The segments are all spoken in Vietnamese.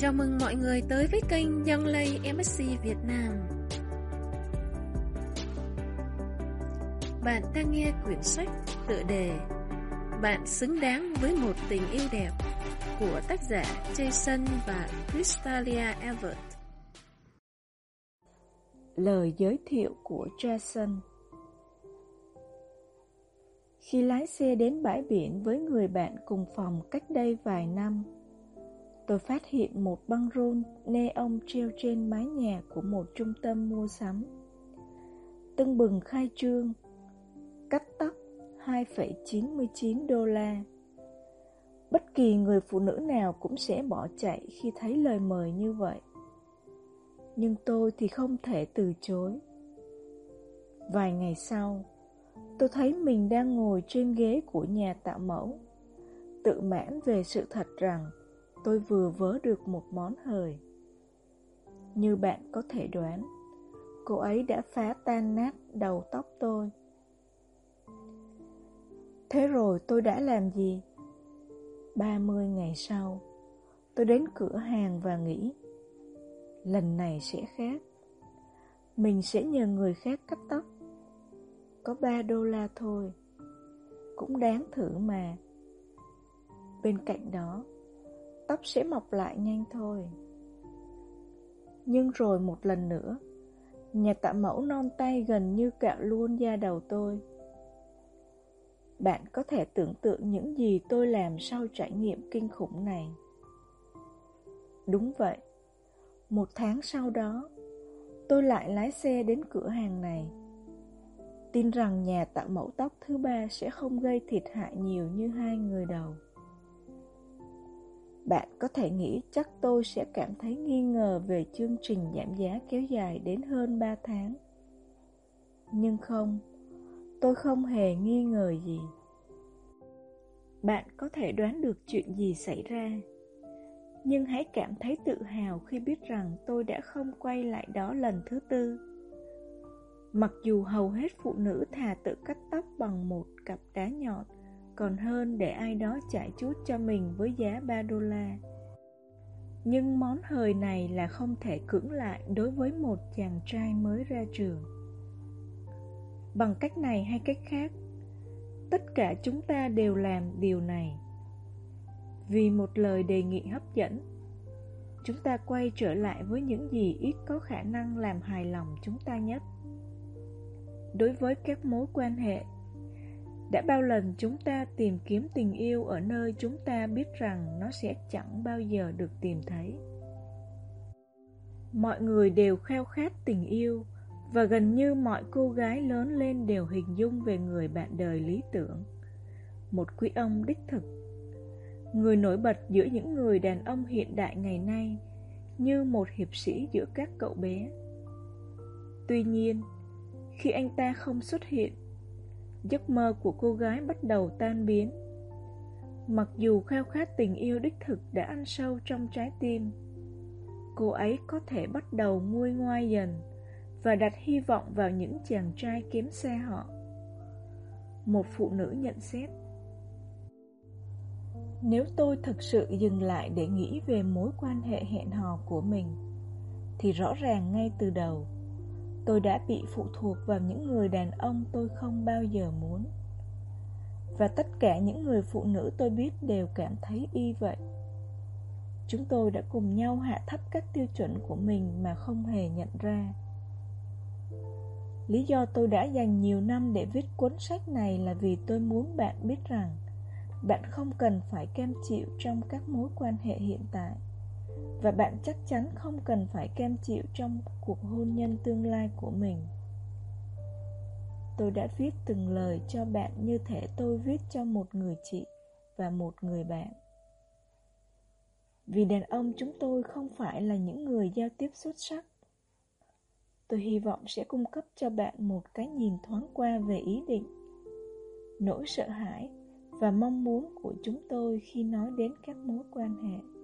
Chào mừng mọi người tới với kênh Young Lay MSC Việt Nam. Bạn đang nghe quyển sách tựa đề Bạn xứng đáng với một tình yêu đẹp của tác giả Jason và Crystalia Everett. Lời giới thiệu của Jason Khi lái xe đến bãi biển với người bạn cùng phòng cách đây vài năm, tôi phát hiện một băng rôn neon treo trên mái nhà của một trung tâm mua sắm. Tưng bừng khai trương, cắt tóc 2,99 đô la. Bất kỳ người phụ nữ nào cũng sẽ bỏ chạy khi thấy lời mời như vậy. Nhưng tôi thì không thể từ chối. Vài ngày sau, tôi thấy mình đang ngồi trên ghế của nhà tạo mẫu, tự mãn về sự thật rằng tôi vừa vớ được một món hời. Như bạn có thể đoán, cô ấy đã phá tan nát đầu tóc tôi. Thế rồi tôi đã làm gì? 30 ngày sau, tôi đến cửa hàng và nghĩ, lần này sẽ khác. Mình sẽ nhờ người khác cắt tóc. Có 3 đô la thôi, cũng đáng thử mà. Bên cạnh đó, tóc sẽ mọc lại nhanh thôi. Nhưng rồi một lần nữa, nhà tạo mẫu non tay gần như cạo luôn da đầu tôi. Bạn có thể tưởng tượng những gì tôi làm sau trải nghiệm kinh khủng này. Đúng vậy, một tháng sau đó, tôi lại lái xe đến cửa hàng này. Tin rằng nhà tạo mẫu tóc thứ ba sẽ không gây thiệt hại nhiều như hai người đầu. Bạn có thể nghĩ chắc tôi sẽ cảm thấy nghi ngờ về chương trình giảm giá kéo dài đến hơn 3 tháng. Nhưng không, tôi không hề nghi ngờ gì. Bạn có thể đoán được chuyện gì xảy ra, nhưng hãy cảm thấy tự hào khi biết rằng tôi đã không quay lại đó lần thứ tư. Mặc dù hầu hết phụ nữ thà tự cắt tóc bằng một cặp đá nhọn còn hơn để ai đó chạy chút cho mình với giá 3 đô la. Nhưng món hời này là không thể cưỡng lại đối với một chàng trai mới ra trường. Bằng cách này hay cách khác, tất cả chúng ta đều làm điều này. Vì một lời đề nghị hấp dẫn, chúng ta quay trở lại với những gì ít có khả năng làm hài lòng chúng ta nhất. Đối với các mối quan hệ đã bao lần chúng ta tìm kiếm tình yêu ở nơi chúng ta biết rằng nó sẽ chẳng bao giờ được tìm thấy. Mọi người đều khao khát tình yêu và gần như mọi cô gái lớn lên đều hình dung về người bạn đời lý tưởng. Một quý ông đích thực. Người nổi bật giữa những người đàn ông hiện đại ngày nay như một hiệp sĩ giữa các cậu bé. Tuy nhiên, khi anh ta không xuất hiện giấc mơ của cô gái bắt đầu tan biến. Mặc dù khao khát tình yêu đích thực đã ăn sâu trong trái tim, cô ấy có thể bắt đầu nguôi ngoai dần và đặt hy vọng vào những chàng trai kém xe họ. Một phụ nữ nhận xét Nếu tôi thực sự dừng lại để nghĩ về mối quan hệ hẹn hò của mình, thì rõ ràng ngay từ đầu tôi đã bị phụ thuộc vào những người đàn ông tôi không bao giờ muốn. Và tất cả những người phụ nữ tôi biết đều cảm thấy y vậy. Chúng tôi đã cùng nhau hạ thấp các tiêu chuẩn của mình mà không hề nhận ra. Lý do tôi đã dành nhiều năm để viết cuốn sách này là vì tôi muốn bạn biết rằng bạn không cần phải cam chịu trong các mối quan hệ hiện tại và bạn chắc chắn không cần phải cam chịu trong cuộc hôn nhân tương lai của mình. Tôi đã viết từng lời cho bạn như thể tôi viết cho một người chị và một người bạn. Vì đàn ông chúng tôi không phải là những người giao tiếp xuất sắc. Tôi hy vọng sẽ cung cấp cho bạn một cái nhìn thoáng qua về ý định, nỗi sợ hãi và mong muốn của chúng tôi khi nói đến các mối quan hệ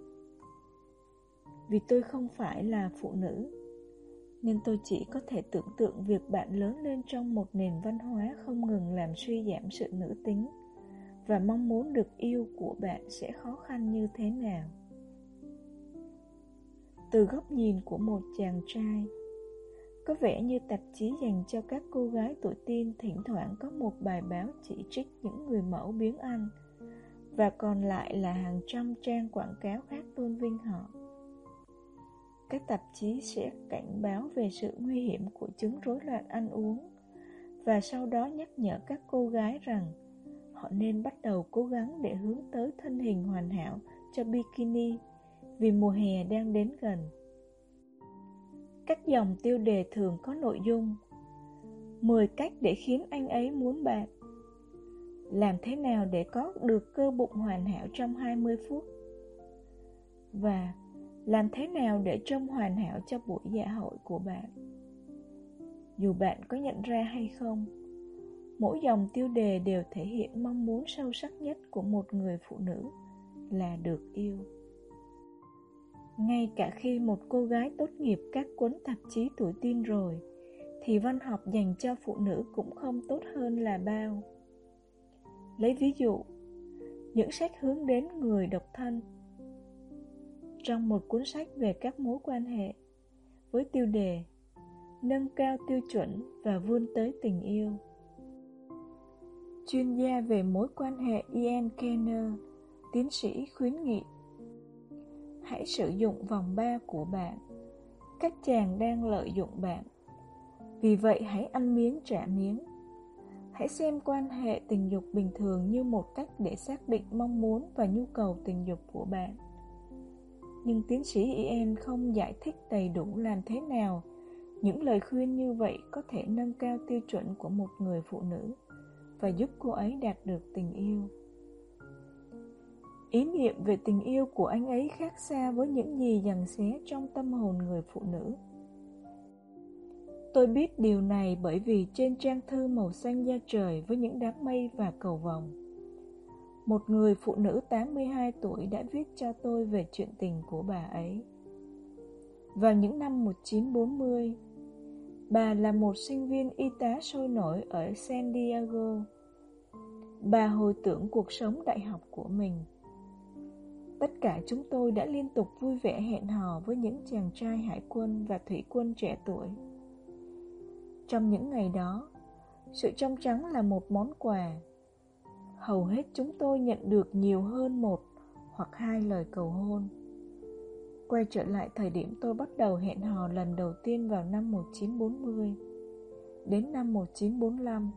vì tôi không phải là phụ nữ nên tôi chỉ có thể tưởng tượng việc bạn lớn lên trong một nền văn hóa không ngừng làm suy giảm sự nữ tính và mong muốn được yêu của bạn sẽ khó khăn như thế nào từ góc nhìn của một chàng trai. Có vẻ như tạp chí dành cho các cô gái tuổi teen thỉnh thoảng có một bài báo chỉ trích những người mẫu biến Anh, và còn lại là hàng trăm trang quảng cáo khác tôn vinh họ. Các tạp chí sẽ cảnh báo về sự nguy hiểm của chứng rối loạn ăn uống, và sau đó nhắc nhở các cô gái rằng họ nên bắt đầu cố gắng để hướng tới thân hình hoàn hảo cho bikini vì mùa hè đang đến gần. Các dòng tiêu đề thường có nội dung 10 cách để khiến anh ấy muốn bạn. Làm thế nào để có được cơ bụng hoàn hảo trong 20 phút? Và làm thế nào để trông hoàn hảo cho buổi dạ hội của bạn Dù bạn có nhận ra hay không Mỗi dòng tiêu đề đều thể hiện mong muốn sâu sắc nhất của một người phụ nữ là được yêu ngay cả khi một cô gái tốt nghiệp các cuốn tạp chí tuổi tin rồi, thì văn học dành cho phụ nữ cũng không tốt hơn là bao. Lấy ví dụ, những sách hướng đến người độc thân. Trong một cuốn sách về các mối quan hệ, với tiêu đề Nâng cao tiêu chuẩn và vươn tới tình yêu. Chuyên gia về mối quan hệ Ian Kenner, tiến sĩ khuyến nghị hãy sử dụng vòng 3 của bạn. Các chàng đang lợi dụng bạn. Vì vậy hãy ăn miếng trả miếng. Hãy xem quan hệ tình dục bình thường như một cách để xác định mong muốn và nhu cầu tình dục của bạn. Nhưng tiến sĩ Ian không giải thích đầy đủ làm thế nào những lời khuyên như vậy có thể nâng cao tiêu chuẩn của một người phụ nữ và giúp cô ấy đạt được tình yêu. Ý niệm về tình yêu của anh ấy khác xa với những gì dằn xé trong tâm hồn người phụ nữ. Tôi biết điều này bởi vì trên trang thư màu xanh da trời với những đám mây và cầu vồng, một người phụ nữ 82 tuổi đã viết cho tôi về chuyện tình của bà ấy. Vào những năm 1940, bà là một sinh viên y tá sôi nổi ở San Diego. Bà hồi tưởng cuộc sống đại học của mình Tất cả chúng tôi đã liên tục vui vẻ hẹn hò với những chàng trai hải quân và thủy quân trẻ tuổi. Trong những ngày đó, sự trong trắng là một món quà. Hầu hết chúng tôi nhận được nhiều hơn một hoặc hai lời cầu hôn. Quay trở lại thời điểm tôi bắt đầu hẹn hò lần đầu tiên vào năm 1940. Đến năm 1945,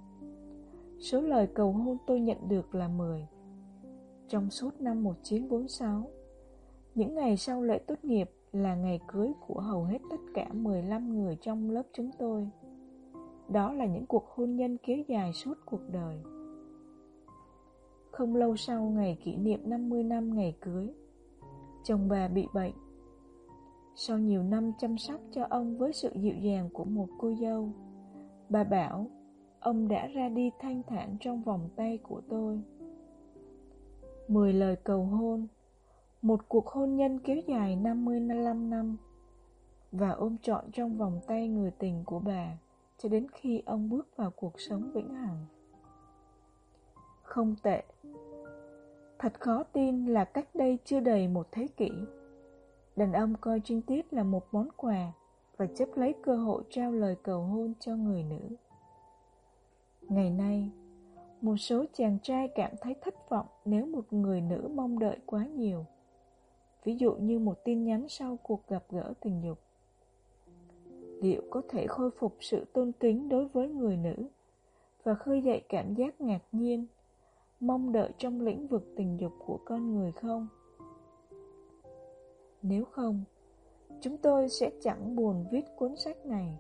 số lời cầu hôn tôi nhận được là 10. Trong suốt năm 1946, những ngày sau lễ tốt nghiệp là ngày cưới của hầu hết tất cả 15 người trong lớp chúng tôi. Đó là những cuộc hôn nhân kéo dài suốt cuộc đời. Không lâu sau ngày kỷ niệm 50 năm ngày cưới, chồng bà bị bệnh. Sau nhiều năm chăm sóc cho ông với sự dịu dàng của một cô dâu, bà bảo ông đã ra đi thanh thản trong vòng tay của tôi. Mười lời cầu hôn Một cuộc hôn nhân kéo dài 55 năm Và ôm trọn trong vòng tay người tình của bà Cho đến khi ông bước vào cuộc sống vĩnh hằng Không tệ Thật khó tin là cách đây chưa đầy một thế kỷ Đàn ông coi trinh tiết là một món quà Và chấp lấy cơ hội trao lời cầu hôn cho người nữ Ngày nay một số chàng trai cảm thấy thất vọng nếu một người nữ mong đợi quá nhiều. Ví dụ như một tin nhắn sau cuộc gặp gỡ tình dục. Liệu có thể khôi phục sự tôn kính đối với người nữ và khơi dậy cảm giác ngạc nhiên, mong đợi trong lĩnh vực tình dục của con người không? Nếu không, chúng tôi sẽ chẳng buồn viết cuốn sách này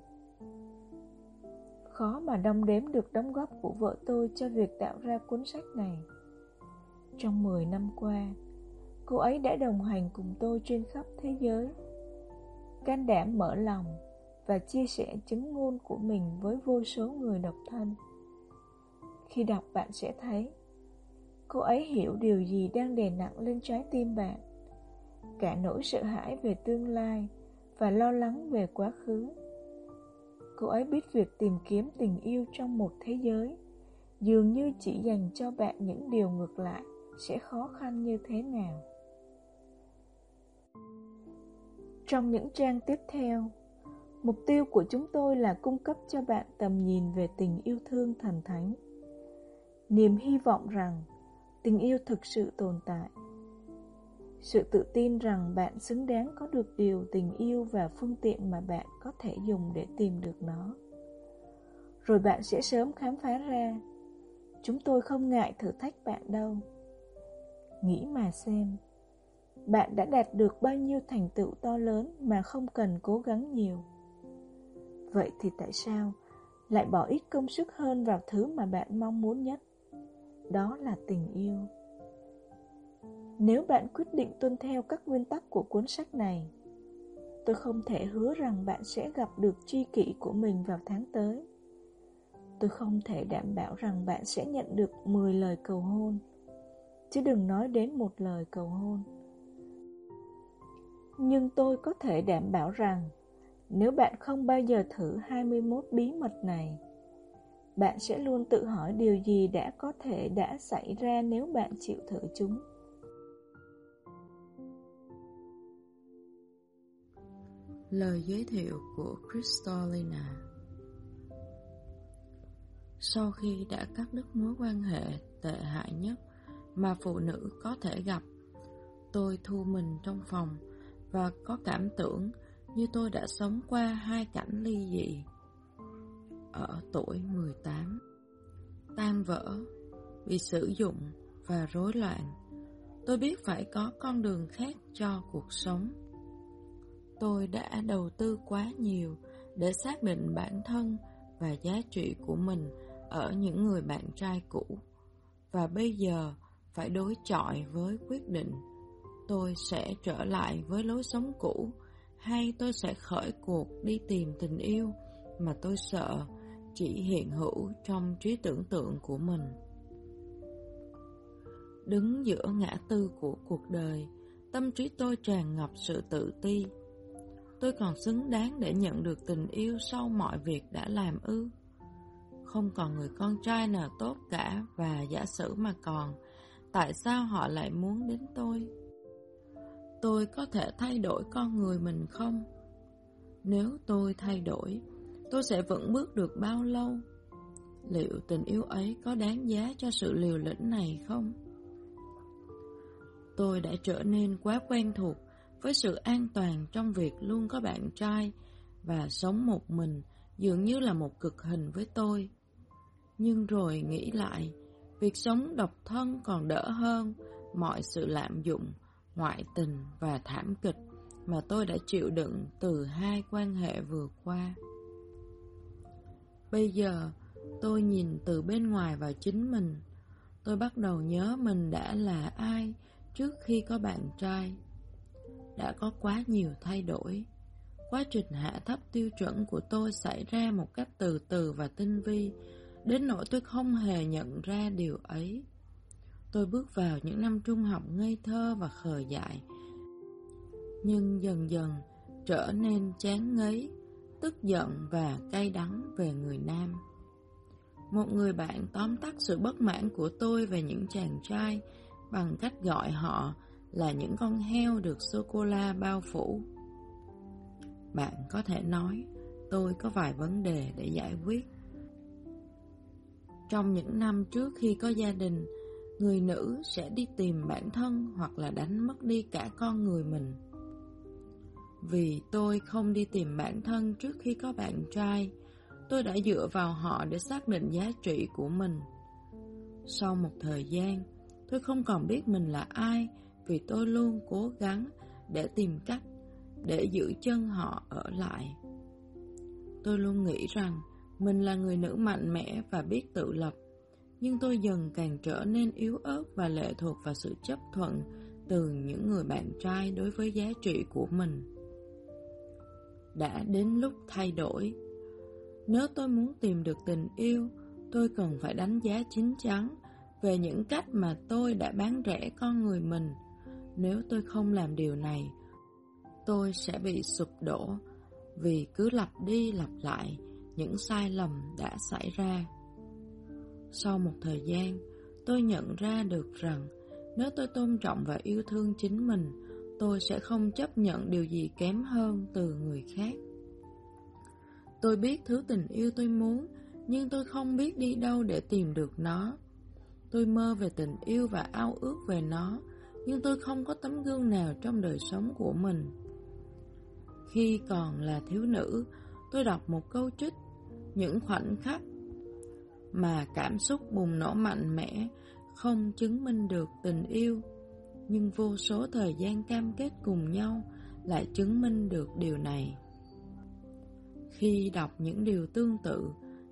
khó mà đong đếm được đóng góp của vợ tôi cho việc tạo ra cuốn sách này. Trong 10 năm qua, cô ấy đã đồng hành cùng tôi trên khắp thế giới. Can đảm mở lòng và chia sẻ chứng ngôn của mình với vô số người độc thân. Khi đọc bạn sẽ thấy, cô ấy hiểu điều gì đang đè nặng lên trái tim bạn. Cả nỗi sợ hãi về tương lai và lo lắng về quá khứ cô ấy biết việc tìm kiếm tình yêu trong một thế giới dường như chỉ dành cho bạn những điều ngược lại sẽ khó khăn như thế nào Trong những trang tiếp theo, mục tiêu của chúng tôi là cung cấp cho bạn tầm nhìn về tình yêu thương thần thánh. Niềm hy vọng rằng tình yêu thực sự tồn tại. Sự tự tin rằng bạn xứng đáng có được điều tình yêu và phương tiện mà bạn có thể dùng để tìm được nó. Rồi bạn sẽ sớm khám phá ra, chúng tôi không ngại thử thách bạn đâu. Nghĩ mà xem, bạn đã đạt được bao nhiêu thành tựu to lớn mà không cần cố gắng nhiều. Vậy thì tại sao lại bỏ ít công sức hơn vào thứ mà bạn mong muốn nhất? Đó là tình yêu. Nếu bạn quyết định tuân theo các nguyên tắc của cuốn sách này, tôi không thể hứa rằng bạn sẽ gặp được tri kỷ của mình vào tháng tới. Tôi không thể đảm bảo rằng bạn sẽ nhận được 10 lời cầu hôn, chứ đừng nói đến một lời cầu hôn. Nhưng tôi có thể đảm bảo rằng nếu bạn không bao giờ thử 21 bí mật này, bạn sẽ luôn tự hỏi điều gì đã có thể đã xảy ra nếu bạn chịu thử chúng. Lời giới thiệu của Crystallina Sau khi đã cắt đứt mối quan hệ tệ hại nhất mà phụ nữ có thể gặp, tôi thu mình trong phòng và có cảm tưởng như tôi đã sống qua hai cảnh ly dị. Ở tuổi 18, tan vỡ, bị sử dụng và rối loạn, tôi biết phải có con đường khác cho cuộc sống. Tôi đã đầu tư quá nhiều để xác định bản thân và giá trị của mình ở những người bạn trai cũ. Và bây giờ phải đối chọi với quyết định. Tôi sẽ trở lại với lối sống cũ hay tôi sẽ khởi cuộc đi tìm tình yêu mà tôi sợ chỉ hiện hữu trong trí tưởng tượng của mình. Đứng giữa ngã tư của cuộc đời, tâm trí tôi tràn ngập sự tự ti. Tôi còn xứng đáng để nhận được tình yêu sau mọi việc đã làm ư. Không còn người con trai nào tốt cả và giả sử mà còn, tại sao họ lại muốn đến tôi? tôi có thể thay đổi con người mình không? Nếu tôi thay đổi, tôi sẽ vững bước được bao lâu? Liệu tình yêu ấy có đáng giá cho sự liều lĩnh này không? Tôi đã trở nên quá quen thuộc với sự an toàn trong việc luôn có bạn trai và sống một mình dường như là một cực hình với tôi. Nhưng rồi nghĩ lại, việc sống độc thân còn đỡ hơn mọi sự lạm dụng ngoại tình và thảm kịch mà tôi đã chịu đựng từ hai quan hệ vừa qua. Bây giờ, tôi nhìn từ bên ngoài vào chính mình. Tôi bắt đầu nhớ mình đã là ai trước khi có bạn trai. Đã có quá nhiều thay đổi. Quá trình hạ thấp tiêu chuẩn của tôi xảy ra một cách từ từ và tinh vi, đến nỗi tôi không hề nhận ra điều ấy. Tôi bước vào những năm trung học ngây thơ và khờ dại Nhưng dần dần trở nên chán ngấy, tức giận và cay đắng về người nam. Một người bạn tóm tắt sự bất mãn của tôi về những chàng trai Bằng cách gọi họ là những con heo được sô-cô-la bao phủ. Bạn có thể nói, tôi có vài vấn đề để giải quyết. Trong những năm trước khi có gia đình, người nữ sẽ đi tìm bản thân hoặc là đánh mất đi cả con người mình. Vì tôi không đi tìm bản thân trước khi có bạn trai, tôi đã dựa vào họ để xác định giá trị của mình. Sau một thời gian, tôi không còn biết mình là ai vì tôi luôn cố gắng để tìm cách để giữ chân họ ở lại. Tôi luôn nghĩ rằng mình là người nữ mạnh mẽ và biết tự lập nhưng tôi dần càng trở nên yếu ớt và lệ thuộc vào sự chấp thuận từ những người bạn trai đối với giá trị của mình. Đã đến lúc thay đổi. Nếu tôi muốn tìm được tình yêu, tôi cần phải đánh giá chính chắn về những cách mà tôi đã bán rẻ con người mình. Nếu tôi không làm điều này, tôi sẽ bị sụp đổ vì cứ lặp đi lặp lại những sai lầm đã xảy ra. Sau một thời gian, tôi nhận ra được rằng nếu tôi tôn trọng và yêu thương chính mình, tôi sẽ không chấp nhận điều gì kém hơn từ người khác. Tôi biết thứ tình yêu tôi muốn, nhưng tôi không biết đi đâu để tìm được nó. Tôi mơ về tình yêu và ao ước về nó, nhưng tôi không có tấm gương nào trong đời sống của mình. Khi còn là thiếu nữ, tôi đọc một câu trích, những khoảnh khắc mà cảm xúc bùng nổ mạnh mẽ không chứng minh được tình yêu, nhưng vô số thời gian cam kết cùng nhau lại chứng minh được điều này. Khi đọc những điều tương tự,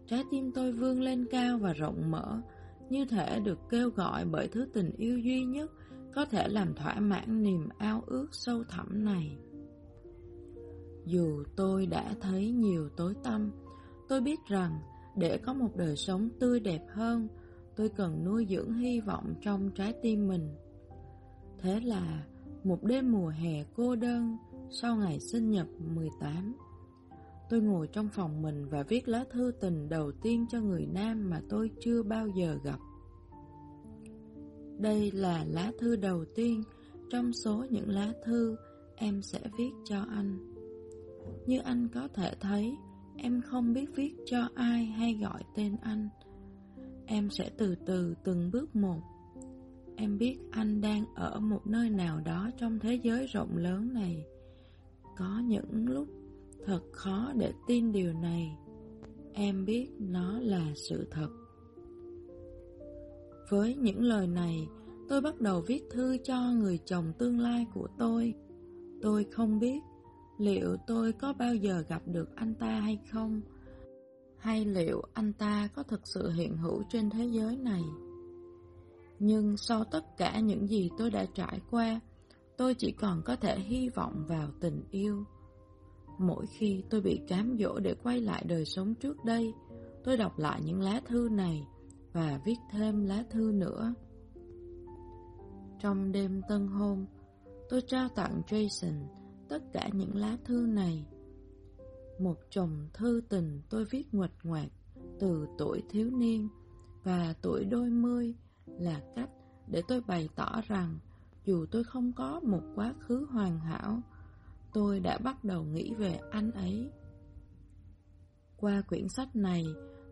trái tim tôi vươn lên cao và rộng mở, như thể được kêu gọi bởi thứ tình yêu duy nhất có thể làm thỏa mãn niềm ao ước sâu thẳm này. Dù tôi đã thấy nhiều tối tâm, tôi biết rằng để có một đời sống tươi đẹp hơn, tôi cần nuôi dưỡng hy vọng trong trái tim mình. Thế là một đêm mùa hè cô đơn sau ngày sinh nhật 18, tôi ngồi trong phòng mình và viết lá thư tình đầu tiên cho người nam mà tôi chưa bao giờ gặp. Đây là lá thư đầu tiên trong số những lá thư em sẽ viết cho anh. Như anh có thể thấy, em không biết viết cho ai hay gọi tên anh. Em sẽ từ từ từng bước một. Em biết anh đang ở một nơi nào đó trong thế giới rộng lớn này. Có những lúc thật khó để tin điều này. Em biết nó là sự thật. Với những lời này, tôi bắt đầu viết thư cho người chồng tương lai của tôi. Tôi không biết liệu tôi có bao giờ gặp được anh ta hay không, hay liệu anh ta có thực sự hiện hữu trên thế giới này. Nhưng sau tất cả những gì tôi đã trải qua, tôi chỉ còn có thể hy vọng vào tình yêu. Mỗi khi tôi bị cám dỗ để quay lại đời sống trước đây, tôi đọc lại những lá thư này và viết thêm lá thư nữa. Trong đêm tân hôn, tôi trao tặng Jason tất cả những lá thư này. Một chồng thư tình tôi viết nguệch ngoạc từ tuổi thiếu niên và tuổi đôi mươi là cách để tôi bày tỏ rằng dù tôi không có một quá khứ hoàn hảo, tôi đã bắt đầu nghĩ về anh ấy. Qua quyển sách này,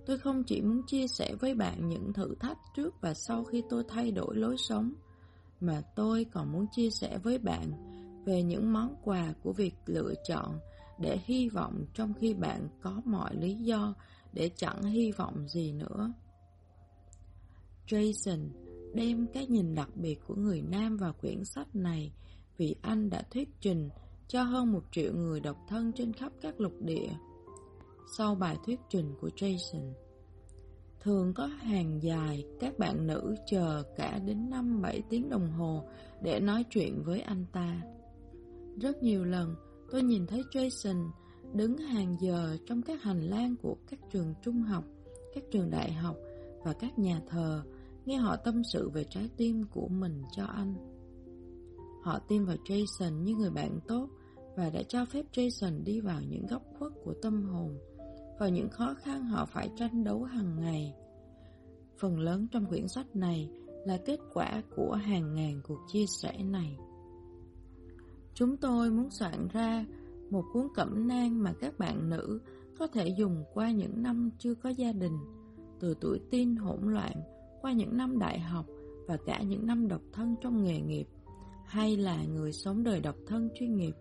tôi không chỉ muốn chia sẻ với bạn những thử thách trước và sau khi tôi thay đổi lối sống, mà tôi còn muốn chia sẻ với bạn về những món quà của việc lựa chọn để hy vọng trong khi bạn có mọi lý do để chẳng hy vọng gì nữa. Jason đem cái nhìn đặc biệt của người nam vào quyển sách này vì anh đã thuyết trình cho hơn một triệu người độc thân trên khắp các lục địa. Sau bài thuyết trình của Jason, thường có hàng dài các bạn nữ chờ cả đến 5-7 tiếng đồng hồ để nói chuyện với anh ta. Rất nhiều lần tôi nhìn thấy Jason đứng hàng giờ trong các hành lang của các trường trung học, các trường đại học và các nhà thờ, nghe họ tâm sự về trái tim của mình cho anh. Họ tin vào Jason như người bạn tốt và đã cho phép Jason đi vào những góc khuất của tâm hồn, vào những khó khăn họ phải tranh đấu hàng ngày. Phần lớn trong quyển sách này là kết quả của hàng ngàn cuộc chia sẻ này. Chúng tôi muốn soạn ra một cuốn cẩm nang mà các bạn nữ có thể dùng qua những năm chưa có gia đình, từ tuổi tin hỗn loạn qua những năm đại học và cả những năm độc thân trong nghề nghiệp, hay là người sống đời độc thân chuyên nghiệp.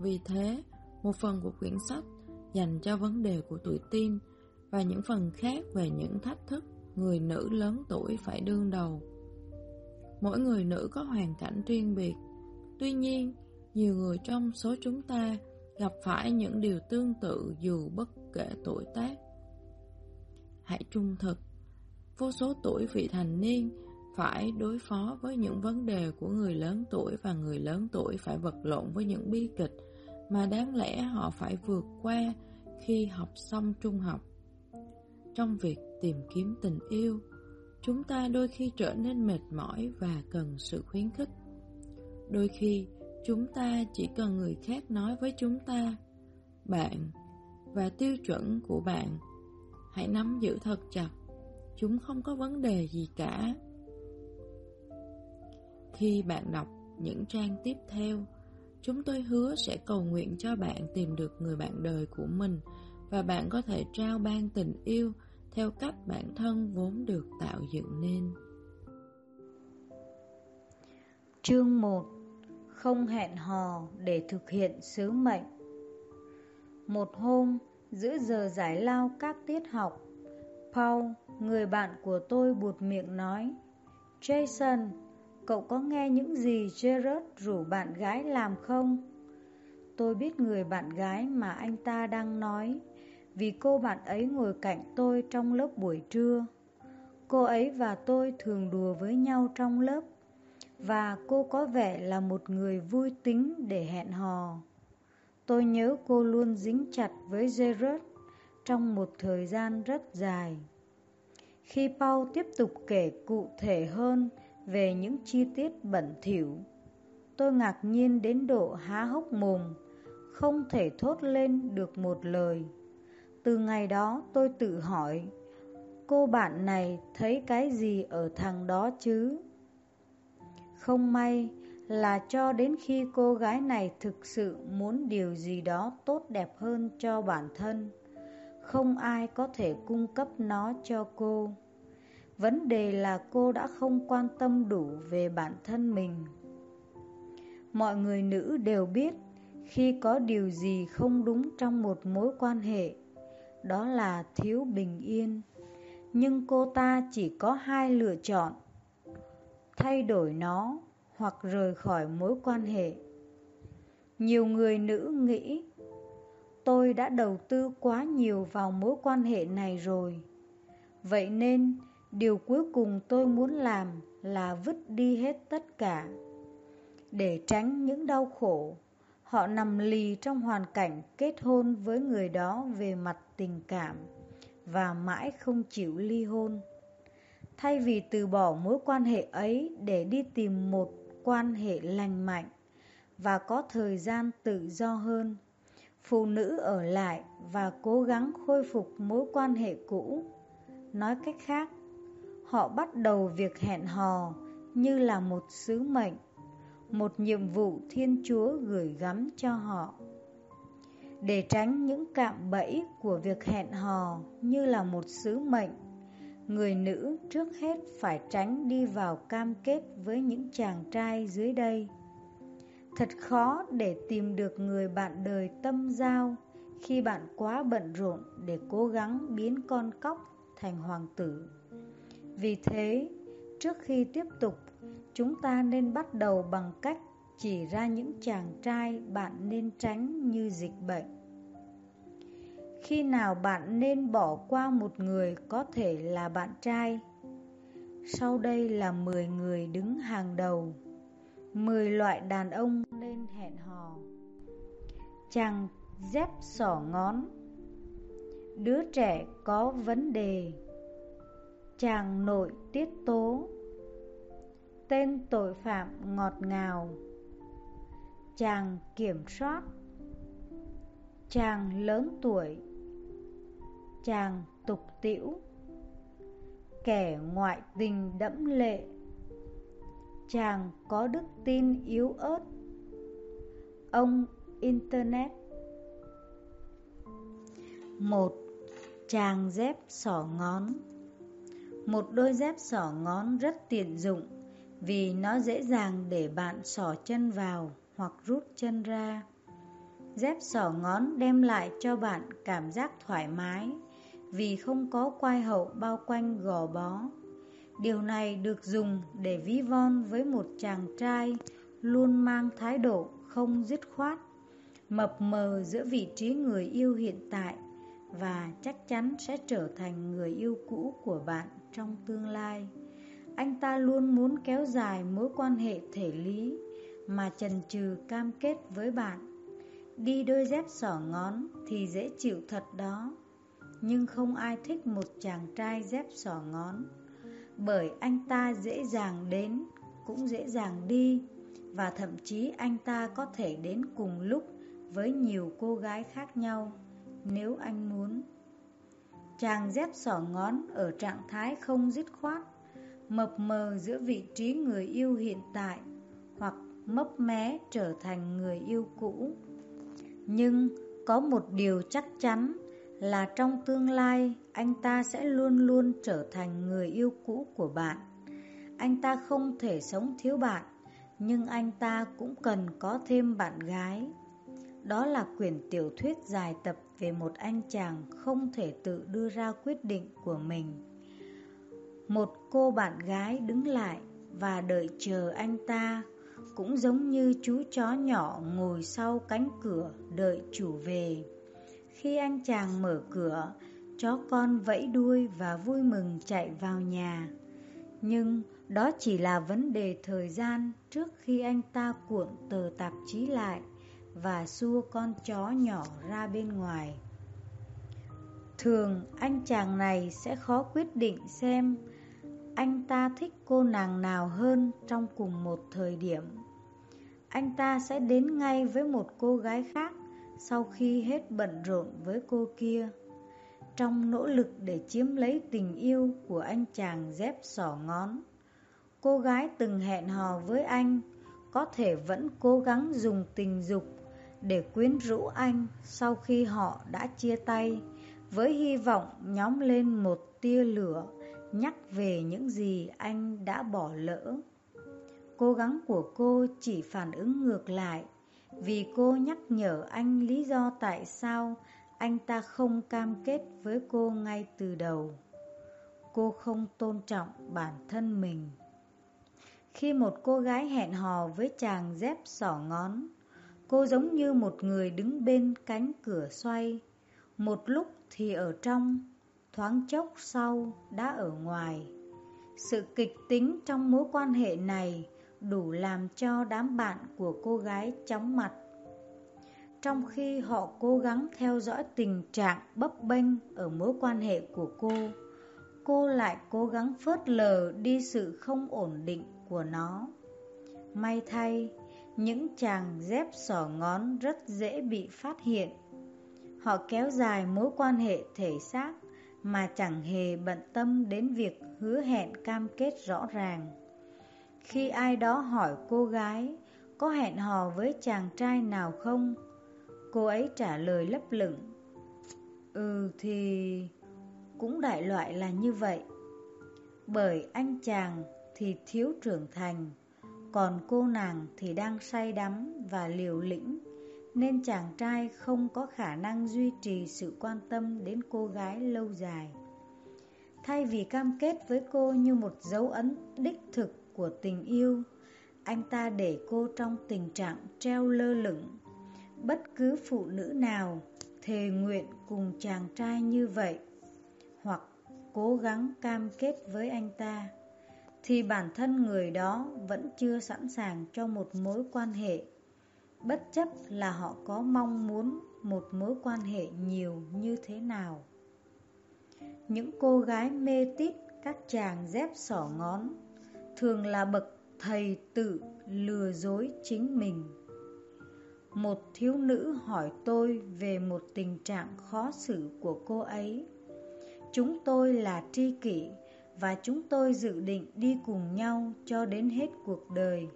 Vì thế, một phần của quyển sách dành cho vấn đề của tuổi tin và những phần khác về những thách thức người nữ lớn tuổi phải đương đầu. Mỗi người nữ có hoàn cảnh riêng biệt Tuy nhiên, nhiều người trong số chúng ta gặp phải những điều tương tự dù bất kể tuổi tác. Hãy trung thực, vô số tuổi vị thành niên phải đối phó với những vấn đề của người lớn tuổi và người lớn tuổi phải vật lộn với những bi kịch mà đáng lẽ họ phải vượt qua khi học xong trung học. Trong việc tìm kiếm tình yêu, chúng ta đôi khi trở nên mệt mỏi và cần sự khuyến khích. Đôi khi, chúng ta chỉ cần người khác nói với chúng ta, bạn và tiêu chuẩn của bạn. Hãy nắm giữ thật chặt, chúng không có vấn đề gì cả. Khi bạn đọc những trang tiếp theo, chúng tôi hứa sẽ cầu nguyện cho bạn tìm được người bạn đời của mình và bạn có thể trao ban tình yêu theo cách bản thân vốn được tạo dựng nên. Chương 1 Không hẹn hò để thực hiện sứ mệnh Một hôm, giữa giờ giải lao các tiết học, Paul, người bạn của tôi buột miệng nói Jason, cậu có nghe những gì Gerard rủ bạn gái làm không? Tôi biết người bạn gái mà anh ta đang nói vì cô bạn ấy ngồi cạnh tôi trong lớp buổi trưa. Cô ấy và tôi thường đùa với nhau trong lớp và cô có vẻ là một người vui tính để hẹn hò. Tôi nhớ cô luôn dính chặt với Gerard trong một thời gian rất dài. Khi Paul tiếp tục kể cụ thể hơn về những chi tiết bẩn thỉu, tôi ngạc nhiên đến độ há hốc mồm, không thể thốt lên được một lời. Từ ngày đó tôi tự hỏi, cô bạn này thấy cái gì ở thằng đó chứ? Không may là cho đến khi cô gái này thực sự muốn điều gì đó tốt đẹp hơn cho bản thân, không ai có thể cung cấp nó cho cô. Vấn đề là cô đã không quan tâm đủ về bản thân mình. Mọi người nữ đều biết khi có điều gì không đúng trong một mối quan hệ, đó là thiếu bình yên. Nhưng cô ta chỉ có hai lựa chọn, thay đổi nó hoặc rời khỏi mối quan hệ. Nhiều người nữ nghĩ, tôi đã đầu tư quá nhiều vào mối quan hệ này rồi. Vậy nên, điều cuối cùng tôi muốn làm là vứt đi hết tất cả. Để tránh những đau khổ, họ nằm lì trong hoàn cảnh kết hôn với người đó về mặt tình cảm và mãi không chịu ly hôn. Thay vì từ bỏ mối quan hệ ấy để đi tìm một quan hệ lành mạnh và có thời gian tự do hơn, phụ nữ ở lại và cố gắng khôi phục mối quan hệ cũ. Nói cách khác, họ bắt đầu việc hẹn hò như là một sứ mệnh, một nhiệm vụ Thiên Chúa gửi gắm cho họ. Để tránh những cạm bẫy của việc hẹn hò như là một sứ mệnh, người nữ trước hết phải tránh đi vào cam kết với những chàng trai dưới đây. Thật khó để tìm được người bạn đời tâm giao khi bạn quá bận rộn để cố gắng biến con cóc thành hoàng tử. Vì thế, trước khi tiếp tục, chúng ta nên bắt đầu bằng cách chỉ ra những chàng trai bạn nên tránh như dịch bệnh. Khi nào bạn nên bỏ qua một người có thể là bạn trai? Sau đây là 10 người đứng hàng đầu 10 loại đàn ông nên hẹn hò. Chàng dép sỏ ngón. Đứa trẻ có vấn đề. Chàng nội tiết tố. Tên tội phạm ngọt ngào. Chàng kiểm soát. Chàng lớn tuổi. Chàng tục tiễu, kẻ ngoại tình đẫm lệ chàng có đức tin yếu ớt. Ông internet. Một, chàng dép sỏ ngón. Một đôi dép sỏ ngón rất tiện dụng vì nó dễ dàng để bạn sỏ chân vào hoặc rút chân ra. Dép sỏ ngón đem lại cho bạn cảm giác thoải mái vì không có quai hậu bao quanh gò bó. Điều này được dùng để ví von với một chàng trai luôn mang thái độ không dứt khoát, mập mờ giữa vị trí người yêu hiện tại và chắc chắn sẽ trở thành người yêu cũ của bạn trong tương lai. Anh ta luôn muốn kéo dài mối quan hệ thể lý mà chần chừ cam kết với bạn. Đi đôi dép sỏ ngón thì dễ chịu thật đó nhưng không ai thích một chàng trai dép sỏ ngón bởi anh ta dễ dàng đến, cũng dễ dàng đi và thậm chí anh ta có thể đến cùng lúc với nhiều cô gái khác nhau, nếu anh muốn chàng dép sỏ ngón ở trạng thái không dứt khoát, mập mờ giữa vị trí người yêu hiện tại, hoặc mấp mé trở thành người yêu cũ. Nhưng có một điều chắc chắn là trong tương lai anh ta sẽ luôn luôn trở thành người yêu cũ của bạn. Anh ta không thể sống thiếu bạn, nhưng anh ta cũng cần có thêm bạn gái. Đó là quyển tiểu thuyết dài tập về một anh chàng không thể tự đưa ra quyết định của mình. Một cô bạn gái đứng lại và đợi chờ anh ta, cũng giống như chú chó nhỏ ngồi sau cánh cửa đợi chủ về. Khi anh chàng mở cửa, chó con vẫy đuôi và vui mừng chạy vào nhà. Nhưng đó chỉ là vấn đề thời gian trước khi anh ta cuộn tờ tạp chí lại và xua con chó nhỏ ra bên ngoài. Thường anh chàng này sẽ khó quyết định xem anh ta thích cô nàng nào hơn trong cùng một thời điểm. Anh ta sẽ đến ngay với một cô gái khác sau khi hết bận rộn với cô kia. Trong nỗ lực để chiếm lấy tình yêu của anh chàng dép sỏ ngón, cô gái từng hẹn hò với anh có thể vẫn cố gắng dùng tình dục để quyến rũ anh sau khi họ đã chia tay với hy vọng nhóm lên một tia lửa nhắc về những gì anh đã bỏ lỡ. Cố gắng của cô chỉ phản ứng ngược lại vì cô nhắc nhở anh lý do tại sao anh ta không cam kết với cô ngay từ đầu. Cô không tôn trọng bản thân mình. Khi một cô gái hẹn hò với chàng dép sỏ ngón, cô giống như một người đứng bên cánh cửa xoay, một lúc thì ở trong, thoáng chốc sau đã ở ngoài. Sự kịch tính trong mối quan hệ này đủ làm cho đám bạn của cô gái chóng mặt. Trong khi họ cố gắng theo dõi tình trạng bấp bênh ở mối quan hệ của cô, cô lại cố gắng phớt lờ đi sự không ổn định của nó. May thay, những chàng dép sỏ ngón rất dễ bị phát hiện. Họ kéo dài mối quan hệ thể xác mà chẳng hề bận tâm đến việc hứa hẹn cam kết rõ ràng. Khi ai đó hỏi cô gái có hẹn hò với chàng trai nào không, cô ấy trả lời lấp lửng. Ừ thì cũng đại loại là như vậy. Bởi anh chàng thì thiếu trưởng thành, còn cô nàng thì đang say đắm và liều lĩnh, nên chàng trai không có khả năng duy trì sự quan tâm đến cô gái lâu dài. Thay vì cam kết với cô như một dấu ấn đích thực của tình yêu, anh ta để cô trong tình trạng treo lơ lửng. Bất cứ phụ nữ nào thề nguyện cùng chàng trai như vậy, hoặc cố gắng cam kết với anh ta, thì bản thân người đó vẫn chưa sẵn sàng cho một mối quan hệ, bất chấp là họ có mong muốn một mối quan hệ nhiều như thế nào. Những cô gái mê tít các chàng dép sỏ ngón thường là bậc thầy tự lừa dối chính mình. Một thiếu nữ hỏi tôi về một tình trạng khó xử của cô ấy. Chúng tôi là tri kỷ và chúng tôi dự định đi cùng nhau cho đến hết cuộc đời.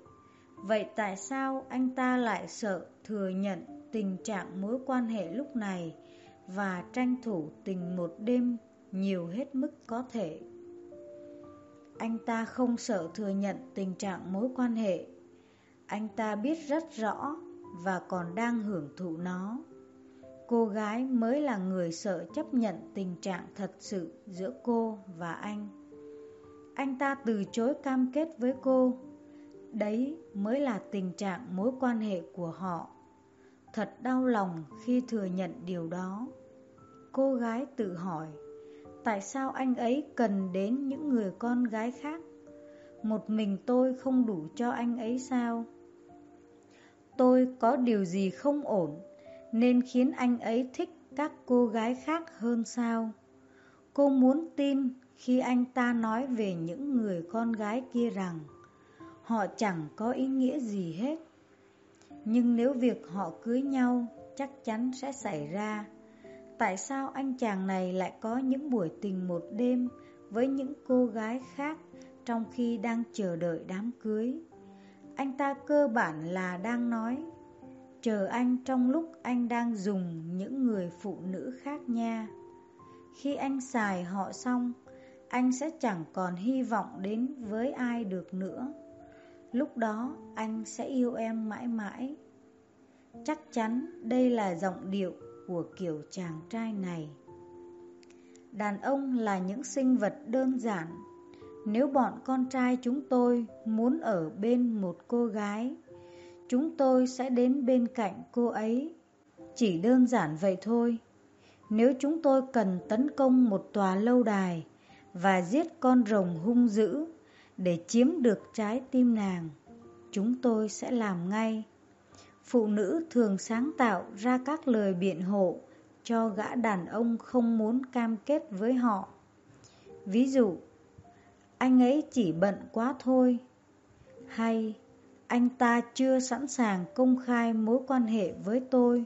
Vậy tại sao anh ta lại sợ thừa nhận tình trạng mối quan hệ lúc này và tranh thủ tình một đêm nhiều hết mức có thể? Anh ta không sợ thừa nhận tình trạng mối quan hệ. Anh ta biết rất rõ và còn đang hưởng thụ nó. Cô gái mới là người sợ chấp nhận tình trạng thật sự giữa cô và anh. Anh ta từ chối cam kết với cô. Đấy mới là tình trạng mối quan hệ của họ. Thật đau lòng khi thừa nhận điều đó. Cô gái tự hỏi Tại sao anh ấy cần đến những người con gái khác? Một mình tôi không đủ cho anh ấy sao? Tôi có điều gì không ổn Nên khiến anh ấy thích các cô gái khác hơn sao? Cô muốn tin khi anh ta nói về những người con gái kia rằng Họ chẳng có ý nghĩa gì hết. Nhưng nếu việc họ cưới nhau chắc chắn sẽ xảy ra. Tại sao anh chàng này lại có những buổi tình một đêm với những cô gái khác trong khi đang chờ đợi đám cưới? anh ta cơ bản là đang nói, Chờ anh trong lúc anh đang dùng những người phụ nữ khác nha. Khi anh xài họ xong, Anh sẽ chẳng còn hy vọng đến với ai được nữa. Lúc đó, anh sẽ yêu em mãi mãi. Chắc chắn đây là giọng điệu của kiểu chàng trai này. Đàn ông là những sinh vật đơn giản. Nếu bọn con trai chúng tôi muốn ở bên một cô gái, Chúng tôi sẽ đến bên cạnh cô ấy. Chỉ đơn giản vậy thôi. Nếu chúng tôi cần tấn công một tòa lâu đài Và giết con rồng hung dữ Để chiếm được trái tim nàng, Chúng tôi sẽ làm ngay. Phụ nữ thường sáng tạo ra các lời biện hộ cho gã đàn ông không muốn cam kết với họ. Ví dụ, anh ấy chỉ bận quá thôi, hay anh ta chưa sẵn sàng công khai mối quan hệ với tôi,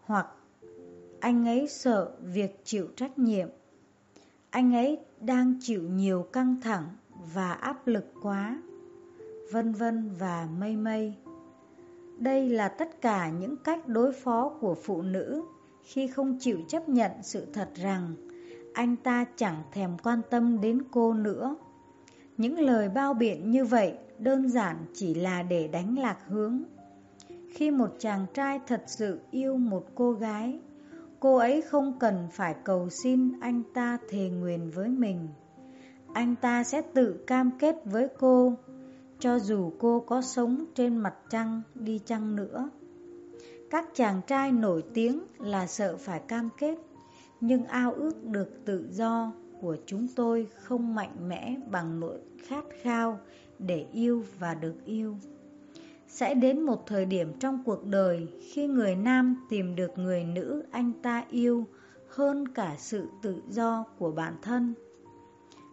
hoặc anh ấy sợ việc chịu trách nhiệm, anh ấy đang chịu nhiều căng thẳng và áp lực quá, vân vân và mây mây. Đây là tất cả những cách đối phó của phụ nữ khi không chịu chấp nhận sự thật rằng anh ta chẳng thèm quan tâm đến cô nữa. Những lời bao biện như vậy đơn giản chỉ là để đánh lạc hướng. Khi một chàng trai thật sự yêu một cô gái, cô ấy không cần phải cầu xin anh ta thề nguyền với mình. Anh ta sẽ tự cam kết với cô, cho dù cô có sống trên mặt trăng đi chăng nữa. Các chàng trai nổi tiếng là sợ phải cam kết, nhưng ao ước được tự do của chúng tôi không mạnh mẽ bằng nỗi khát khao để yêu và được yêu. Sẽ đến một thời điểm trong cuộc đời khi người nam tìm được người nữ anh ta yêu hơn cả sự tự do của bản thân.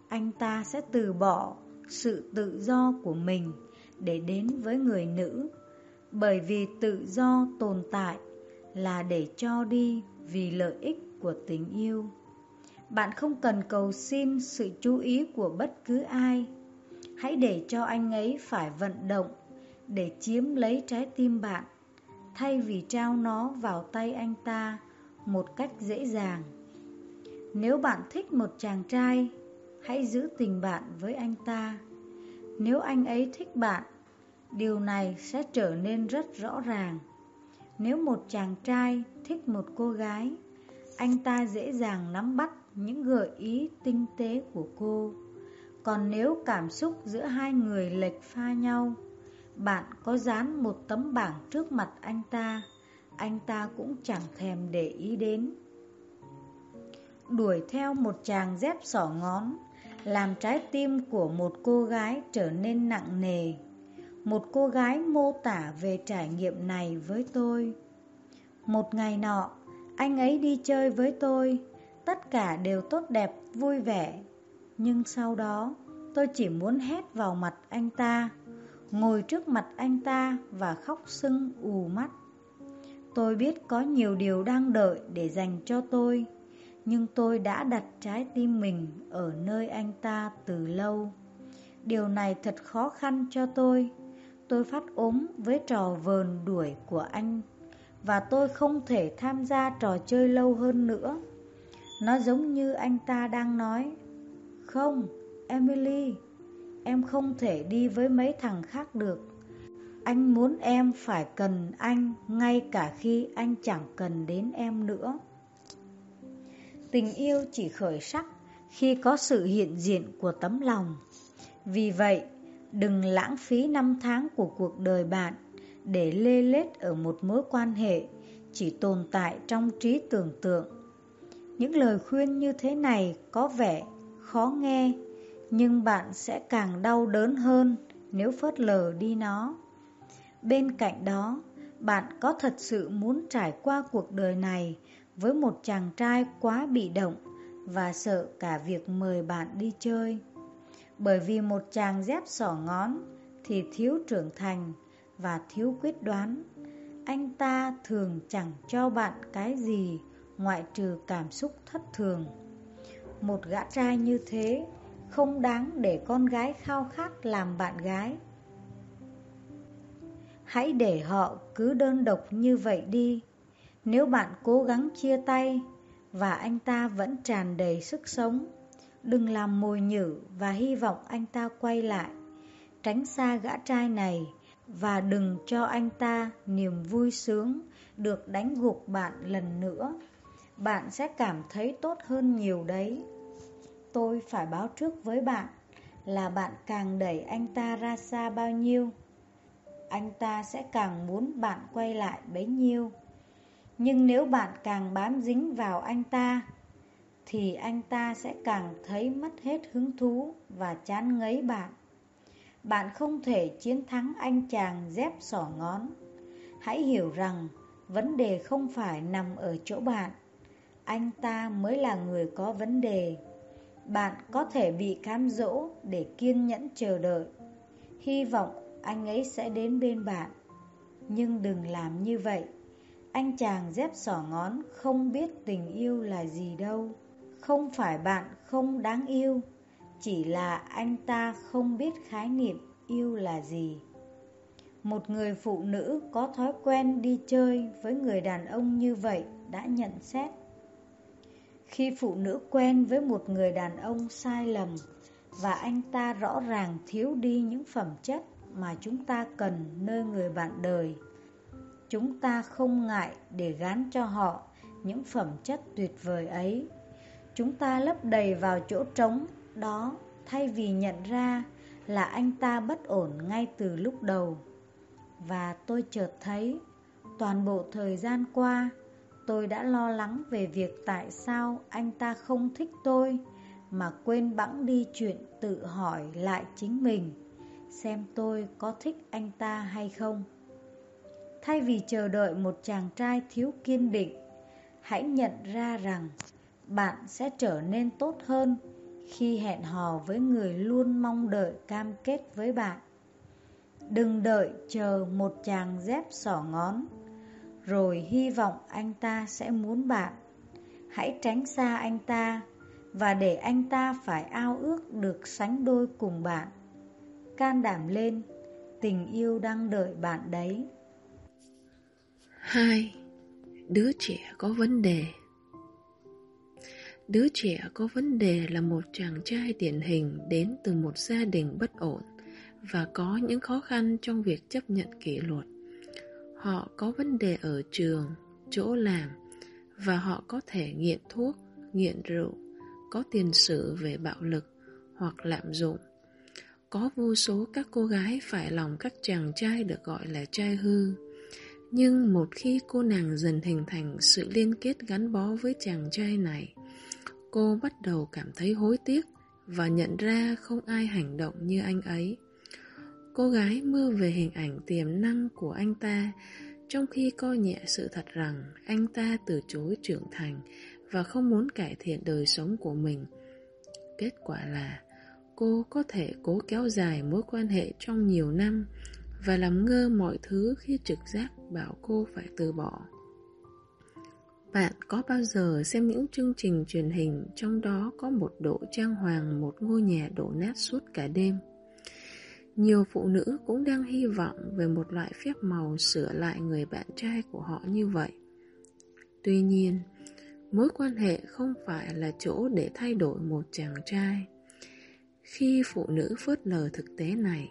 Anh ta sẽ từ bỏ sự tự do của mình để đến với người nữ bởi vì tự do tồn tại là để cho đi vì lợi ích của tình yêu. Bạn không cần cầu xin sự chú ý của bất cứ ai. Hãy để cho anh ấy phải vận động để chiếm lấy trái tim bạn, thay vì trao nó vào tay anh ta một cách dễ dàng. Nếu bạn thích một chàng trai, hãy giữ tình bạn với anh ta. Nếu anh ấy thích bạn, Điều này sẽ trở nên rất rõ ràng. Nếu một chàng trai thích một cô gái Anh ta dễ dàng nắm bắt những gợi ý tinh tế của cô. Còn nếu cảm xúc giữa hai người lệch pha nhau Bạn có dán một tấm bảng trước mặt anh ta Anh ta cũng chẳng thèm để ý đến. Đuổi theo một chàng dép sỏ ngón làm trái tim của một cô gái trở nên nặng nề một cô gái mô tả về trải nghiệm này với tôi. Một ngày nọ, anh ấy đi chơi với tôi, tất cả đều tốt đẹp, vui vẻ. Nhưng sau đó, tôi chỉ muốn hét vào mặt anh ta, ngồi trước mặt anh ta và khóc sưng ù mắt. Tôi biết có nhiều điều đang đợi để dành cho tôi, nhưng tôi đã đặt trái tim mình ở nơi anh ta từ lâu. Điều này thật khó khăn cho tôi. Tôi phát ốm với trò vờn đuổi của anh Và tôi không thể tham gia trò chơi lâu hơn nữa. Nó giống như anh ta đang nói Không, Emily Em không thể đi với mấy thằng khác được. Anh muốn em phải cần anh Ngay cả khi anh chẳng cần đến em nữa. Tình yêu chỉ khởi sắc Khi có sự hiện diện của tấm lòng Vì vậy Đừng lãng phí năm tháng của cuộc đời bạn để lê lết ở một mối quan hệ chỉ tồn tại trong trí tưởng tượng. Những lời khuyên như thế này có vẻ khó nghe, nhưng bạn sẽ càng đau đớn hơn nếu phớt lờ đi nó. Bên cạnh đó, bạn có thật sự muốn trải qua cuộc đời này với một chàng trai quá bị động và sợ cả việc mời bạn đi chơi bởi vì một chàng dép sỏ ngón thì thiếu trưởng thành và thiếu quyết đoán. Anh ta thường chẳng cho bạn cái gì ngoại trừ cảm xúc thất thường. Một gã trai như thế không đáng để con gái khao khát làm bạn gái. hãy để họ cứ đơn độc như vậy đi. Nếu bạn cố gắng chia tay và anh ta vẫn tràn đầy sức sống, đừng làm mồi nhử và hy vọng anh ta quay lại. Tránh xa gã trai này và đừng cho anh ta niềm vui sướng được đánh gục bạn lần nữa. Bạn sẽ cảm thấy tốt hơn nhiều đấy. Tôi phải báo trước với bạn là bạn càng đẩy anh ta ra xa bao nhiêu, anh ta sẽ càng muốn bạn quay lại bấy nhiêu. Nhưng nếu bạn càng bám dính vào anh ta, thì anh ta sẽ càng thấy mất hết hứng thú và chán ngấy bạn. Bạn không thể chiến thắng anh chàng dép sỏ ngón. Hãy hiểu rằng vấn đề không phải nằm ở chỗ bạn. Anh ta mới là người có vấn đề. Bạn có thể bị cám dỗ để kiên nhẫn chờ đợi. Hy vọng anh ấy sẽ đến bên bạn. Nhưng đừng làm như vậy. Anh chàng dép sỏ ngón không biết tình yêu là gì đâu. Không phải bạn không đáng yêu, chỉ là anh ta không biết khái niệm yêu là gì. Một người phụ nữ có thói quen đi chơi với người đàn ông như vậy đã nhận xét. Khi phụ nữ quen với một người đàn ông sai lầm và anh ta rõ ràng thiếu đi những phẩm chất mà chúng ta cần nơi người bạn đời, chúng ta không ngại để gán cho họ những phẩm chất tuyệt vời ấy. Chúng ta lấp đầy vào chỗ trống đó thay vì nhận ra là anh ta bất ổn ngay từ lúc đầu. Và tôi chợt thấy, toàn bộ thời gian qua, tôi đã lo lắng về việc tại sao anh ta không thích tôi, mà quên bẵng đi chuyện tự hỏi lại chính mình, xem tôi có thích anh ta hay không. Thay vì chờ đợi một chàng trai thiếu kiên định, hãy nhận ra rằng bạn sẽ trở nên tốt hơn khi hẹn hò với người luôn mong đợi cam kết với bạn. Đừng đợi chờ một chàng dép sỏ ngón, rồi hy vọng anh ta sẽ muốn bạn. Hãy tránh xa anh ta và để anh ta phải ao ước được sánh đôi cùng bạn. Can đảm lên, tình yêu đang đợi bạn đấy hai, Đứa trẻ có vấn đề Đứa trẻ có vấn đề là một chàng trai điển hình đến từ một gia đình bất ổn và có những khó khăn trong việc chấp nhận kỷ luật. Họ có vấn đề ở trường, chỗ làm và họ có thể nghiện thuốc, nghiện rượu, có tiền sử về bạo lực hoặc lạm dụng. Có vô số các cô gái phải lòng các chàng trai được gọi là trai hư. Nhưng một khi cô nàng dần hình thành sự liên kết gắn bó với chàng trai này, cô bắt đầu cảm thấy hối tiếc và nhận ra không ai hành động như anh ấy. Cô gái mơ về hình ảnh tiềm năng của anh ta, trong khi coi nhẹ sự thật rằng anh ta từ chối trưởng thành và không muốn cải thiện đời sống của mình. Kết quả là cô có thể cố kéo dài mối quan hệ trong nhiều năm và làm ngơ mọi thứ khi trực giác bảo cô phải từ bỏ. Bạn có bao giờ xem những chương trình truyền hình trong đó có một độ trang hoàng một ngôi nhà đổ nát suốt cả đêm? Nhiều phụ nữ cũng đang hy vọng về một loại phép màu sửa lại người bạn trai của họ như vậy. Tuy nhiên, mối quan hệ không phải là chỗ để thay đổi một chàng trai. Khi phụ nữ phớt lờ thực tế này,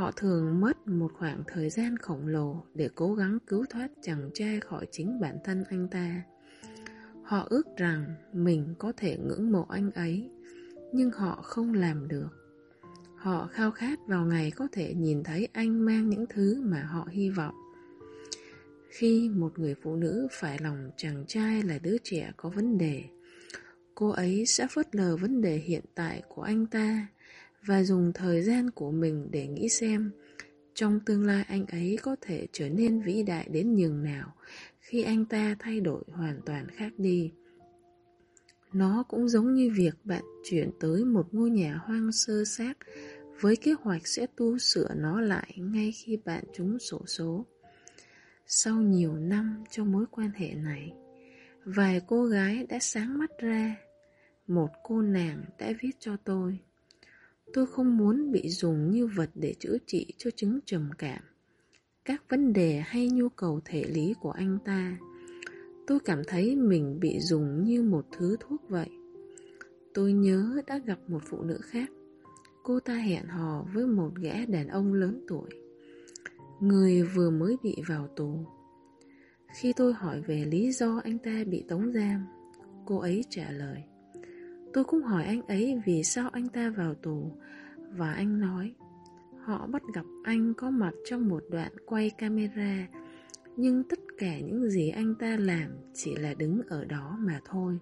họ thường mất một khoảng thời gian khổng lồ để cố gắng cứu thoát chàng trai khỏi chính bản thân anh ta. Họ ước rằng mình có thể ngưỡng mộ anh ấy, nhưng họ không làm được. Họ khao khát vào ngày có thể nhìn thấy anh mang những thứ mà họ hy vọng. Khi một người phụ nữ phải lòng chàng trai là đứa trẻ có vấn đề, cô ấy sẽ phớt lờ vấn đề hiện tại của anh ta và dùng thời gian của mình để nghĩ xem trong tương lai anh ấy có thể trở nên vĩ đại đến nhường nào khi anh ta thay đổi hoàn toàn khác đi. Nó cũng giống như việc bạn chuyển tới một ngôi nhà hoang sơ xác với kế hoạch sẽ tu sửa nó lại ngay khi bạn trúng sổ số. Sau nhiều năm trong mối quan hệ này, vài cô gái đã sáng mắt ra. Một cô nàng đã viết cho tôi. Tôi không muốn bị dùng như vật để chữa trị cho chứng trầm cảm. các vấn đề hay nhu cầu thể lý của anh ta. Tôi cảm thấy mình bị dùng như một thứ thuốc vậy. Tôi nhớ đã gặp một phụ nữ khác. Cô ta hẹn hò với một gã đàn ông lớn tuổi. Người vừa mới bị vào tù. Khi tôi hỏi về lý do anh ta bị tống giam, cô ấy trả lời. Tôi cũng hỏi anh ấy vì sao anh ta vào tù và anh nói họ bắt gặp anh có mặt trong một đoạn quay camera nhưng tất cả những gì anh ta làm chỉ là đứng ở đó mà thôi.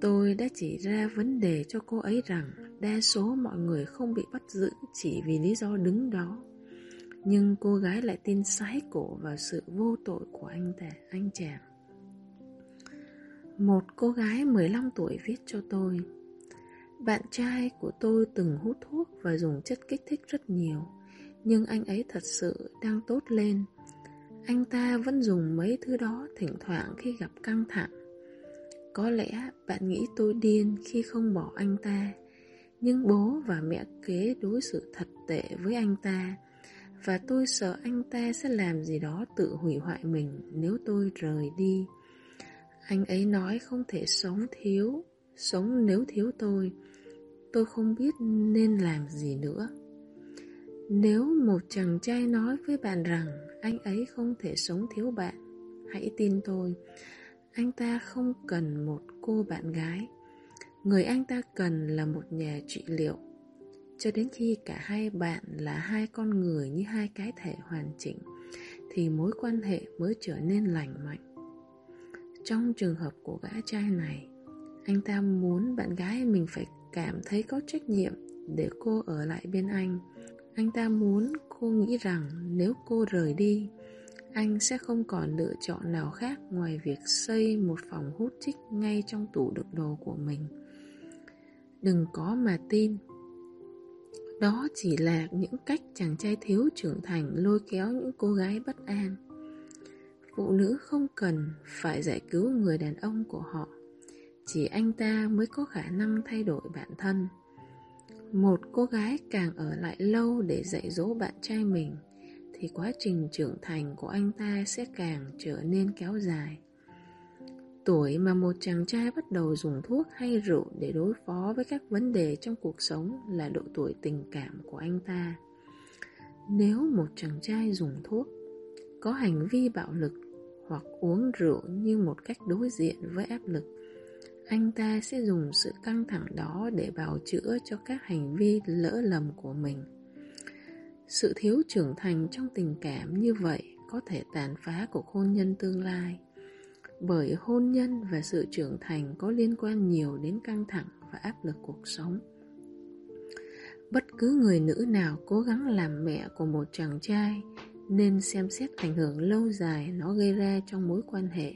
Tôi đã chỉ ra vấn đề cho cô ấy rằng đa số mọi người không bị bắt giữ chỉ vì lý do đứng đó. Nhưng cô gái lại tin sái cổ vào sự vô tội của anh ta, anh chàng. Một cô gái 15 tuổi viết cho tôi, Bạn trai của tôi từng hút thuốc và dùng chất kích thích rất nhiều, Nhưng anh ấy thật sự đang tốt lên. Anh ta vẫn dùng mấy thứ đó thỉnh thoảng khi gặp căng thẳng. Có lẽ bạn nghĩ tôi điên khi không bỏ anh ta, Nhưng bố và mẹ kế đối xử thật tệ với anh ta, Và tôi sợ anh ta sẽ làm gì đó tự hủy hoại mình nếu tôi rời đi anh ấy nói không thể sống thiếu, Sống nếu thiếu tôi. Tôi không biết nên làm gì nữa. Nếu một chàng trai nói với bạn rằng Anh ấy không thể sống thiếu bạn, Hãy tin tôi. Anh ta không cần một cô bạn gái. Người anh ta cần là một nhà trị liệu. Cho đến khi cả hai bạn là hai con người như hai cái thể hoàn chỉnh, Thì mối quan hệ mới trở nên lành mạnh trong trường hợp của gã trai này, anh ta muốn bạn gái mình phải cảm thấy có trách nhiệm để cô ở lại bên anh. Anh ta muốn cô nghĩ rằng nếu cô rời đi, anh sẽ không còn lựa chọn nào khác ngoài việc xây một phòng hút chích ngay trong tủ đựng đồ của mình. Đừng có mà tin. Đó chỉ là những cách chàng trai thiếu trưởng thành lôi kéo những cô gái bất an. Phụ nữ không cần phải giải cứu người đàn ông của họ Chỉ anh ta mới có khả năng thay đổi bản thân Một cô gái càng ở lại lâu để dạy dỗ bạn trai mình Thì quá trình trưởng thành của anh ta sẽ càng trở nên kéo dài Tuổi mà một chàng trai bắt đầu dùng thuốc hay rượu để đối phó với các vấn đề trong cuộc sống là độ tuổi tình cảm của anh ta. Nếu một chàng trai dùng thuốc, có hành vi bạo lực hoặc uống rượu như một cách đối diện với áp lực, anh ta sẽ dùng sự căng thẳng đó để bào chữa cho các hành vi lỡ lầm của mình. Sự thiếu trưởng thành trong tình cảm như vậy có thể tàn phá cuộc hôn nhân tương lai, bởi hôn nhân và sự trưởng thành có liên quan nhiều đến căng thẳng và áp lực cuộc sống. Bất cứ người nữ nào cố gắng làm mẹ của một chàng trai nên xem xét ảnh hưởng lâu dài nó gây ra trong mối quan hệ.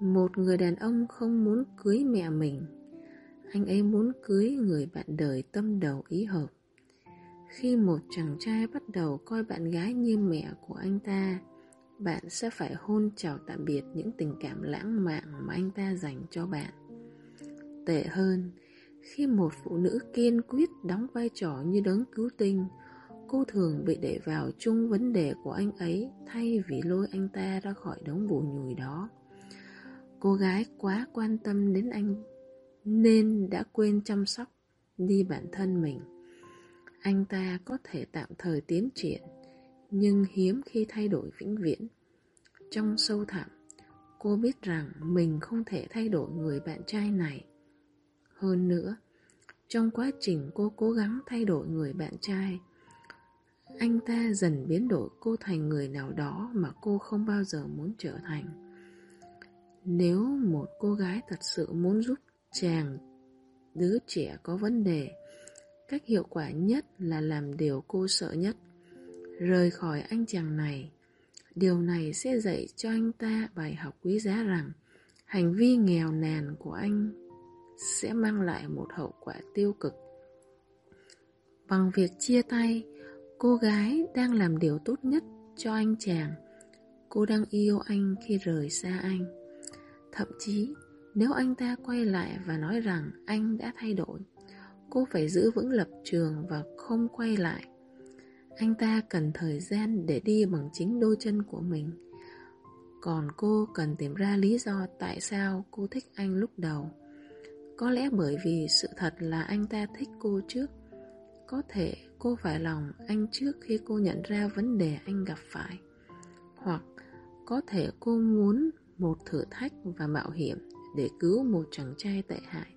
Một người đàn ông không muốn cưới mẹ mình, anh ấy muốn cưới người bạn đời tâm đầu ý hợp. Khi một chàng trai bắt đầu coi bạn gái như mẹ của anh ta, bạn sẽ phải hôn chào tạm biệt những tình cảm lãng mạn mà anh ta dành cho bạn. Tệ hơn, khi một phụ nữ kiên quyết đóng vai trò như đấng cứu tinh, Cô thường bị để vào chung vấn đề của anh ấy thay vì lôi anh ta ra khỏi đống bù nhùi đó. Cô gái quá quan tâm đến anh nên đã quên chăm sóc đi bản thân mình. Anh ta có thể tạm thời tiến triển nhưng hiếm khi thay đổi vĩnh viễn. Trong sâu thẳm, cô biết rằng mình không thể thay đổi người bạn trai này. Hơn nữa, trong quá trình cô cố gắng thay đổi người bạn trai, anh ta dần biến đổi cô thành người nào đó mà cô không bao giờ muốn trở thành. Nếu một cô gái thật sự muốn giúp chàng đứa trẻ có vấn đề, cách hiệu quả nhất là làm điều cô sợ nhất. Rời khỏi anh chàng này, điều này sẽ dạy cho anh ta bài học quý giá rằng hành vi nghèo nàn của anh sẽ mang lại một hậu quả tiêu cực. Bằng việc chia tay, Cô gái đang làm điều tốt nhất cho anh chàng Cô đang yêu anh khi rời xa anh Thậm chí, nếu anh ta quay lại và nói rằng anh đã thay đổi, Cô phải giữ vững lập trường và không quay lại anh ta cần thời gian để đi bằng chính đôi chân của mình. Còn cô cần tìm ra lý do tại sao cô thích anh lúc đầu. Có lẽ bởi vì sự thật là anh ta thích cô trước. Có thể cô phải lòng anh trước khi cô nhận ra vấn đề anh gặp phải. Hoặc có thể cô muốn một thử thách và mạo hiểm để cứu một chàng trai tệ hại.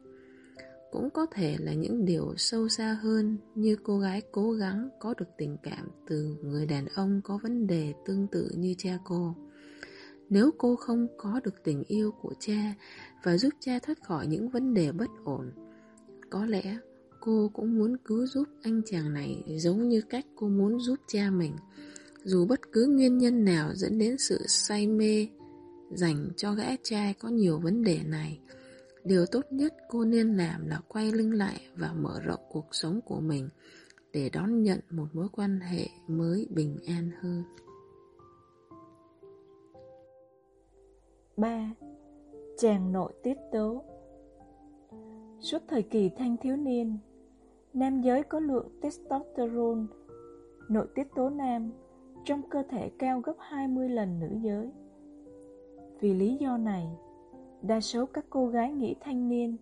Cũng có thể là những điều sâu xa hơn như cô gái cố gắng có được tình cảm từ người đàn ông có vấn đề tương tự như cha cô. Nếu cô không có được tình yêu của cha và giúp cha thoát khỏi những vấn đề bất ổn, có lẽ cô cũng muốn cứu giúp anh chàng này giống như cách cô muốn giúp cha mình. Dù bất cứ nguyên nhân nào dẫn đến sự say mê dành cho gã trai có nhiều vấn đề này, điều tốt nhất cô nên làm là quay lưng lại và mở rộng cuộc sống của mình để đón nhận một mối quan hệ mới bình an hơn. 3. Chàng nội tiết tố Suốt thời kỳ thanh thiếu niên, nam giới có lượng testosterone, nội tiết tố nam, trong cơ thể cao gấp 20 lần nữ giới. Vì lý do này, đa số các cô gái nghĩ thanh niên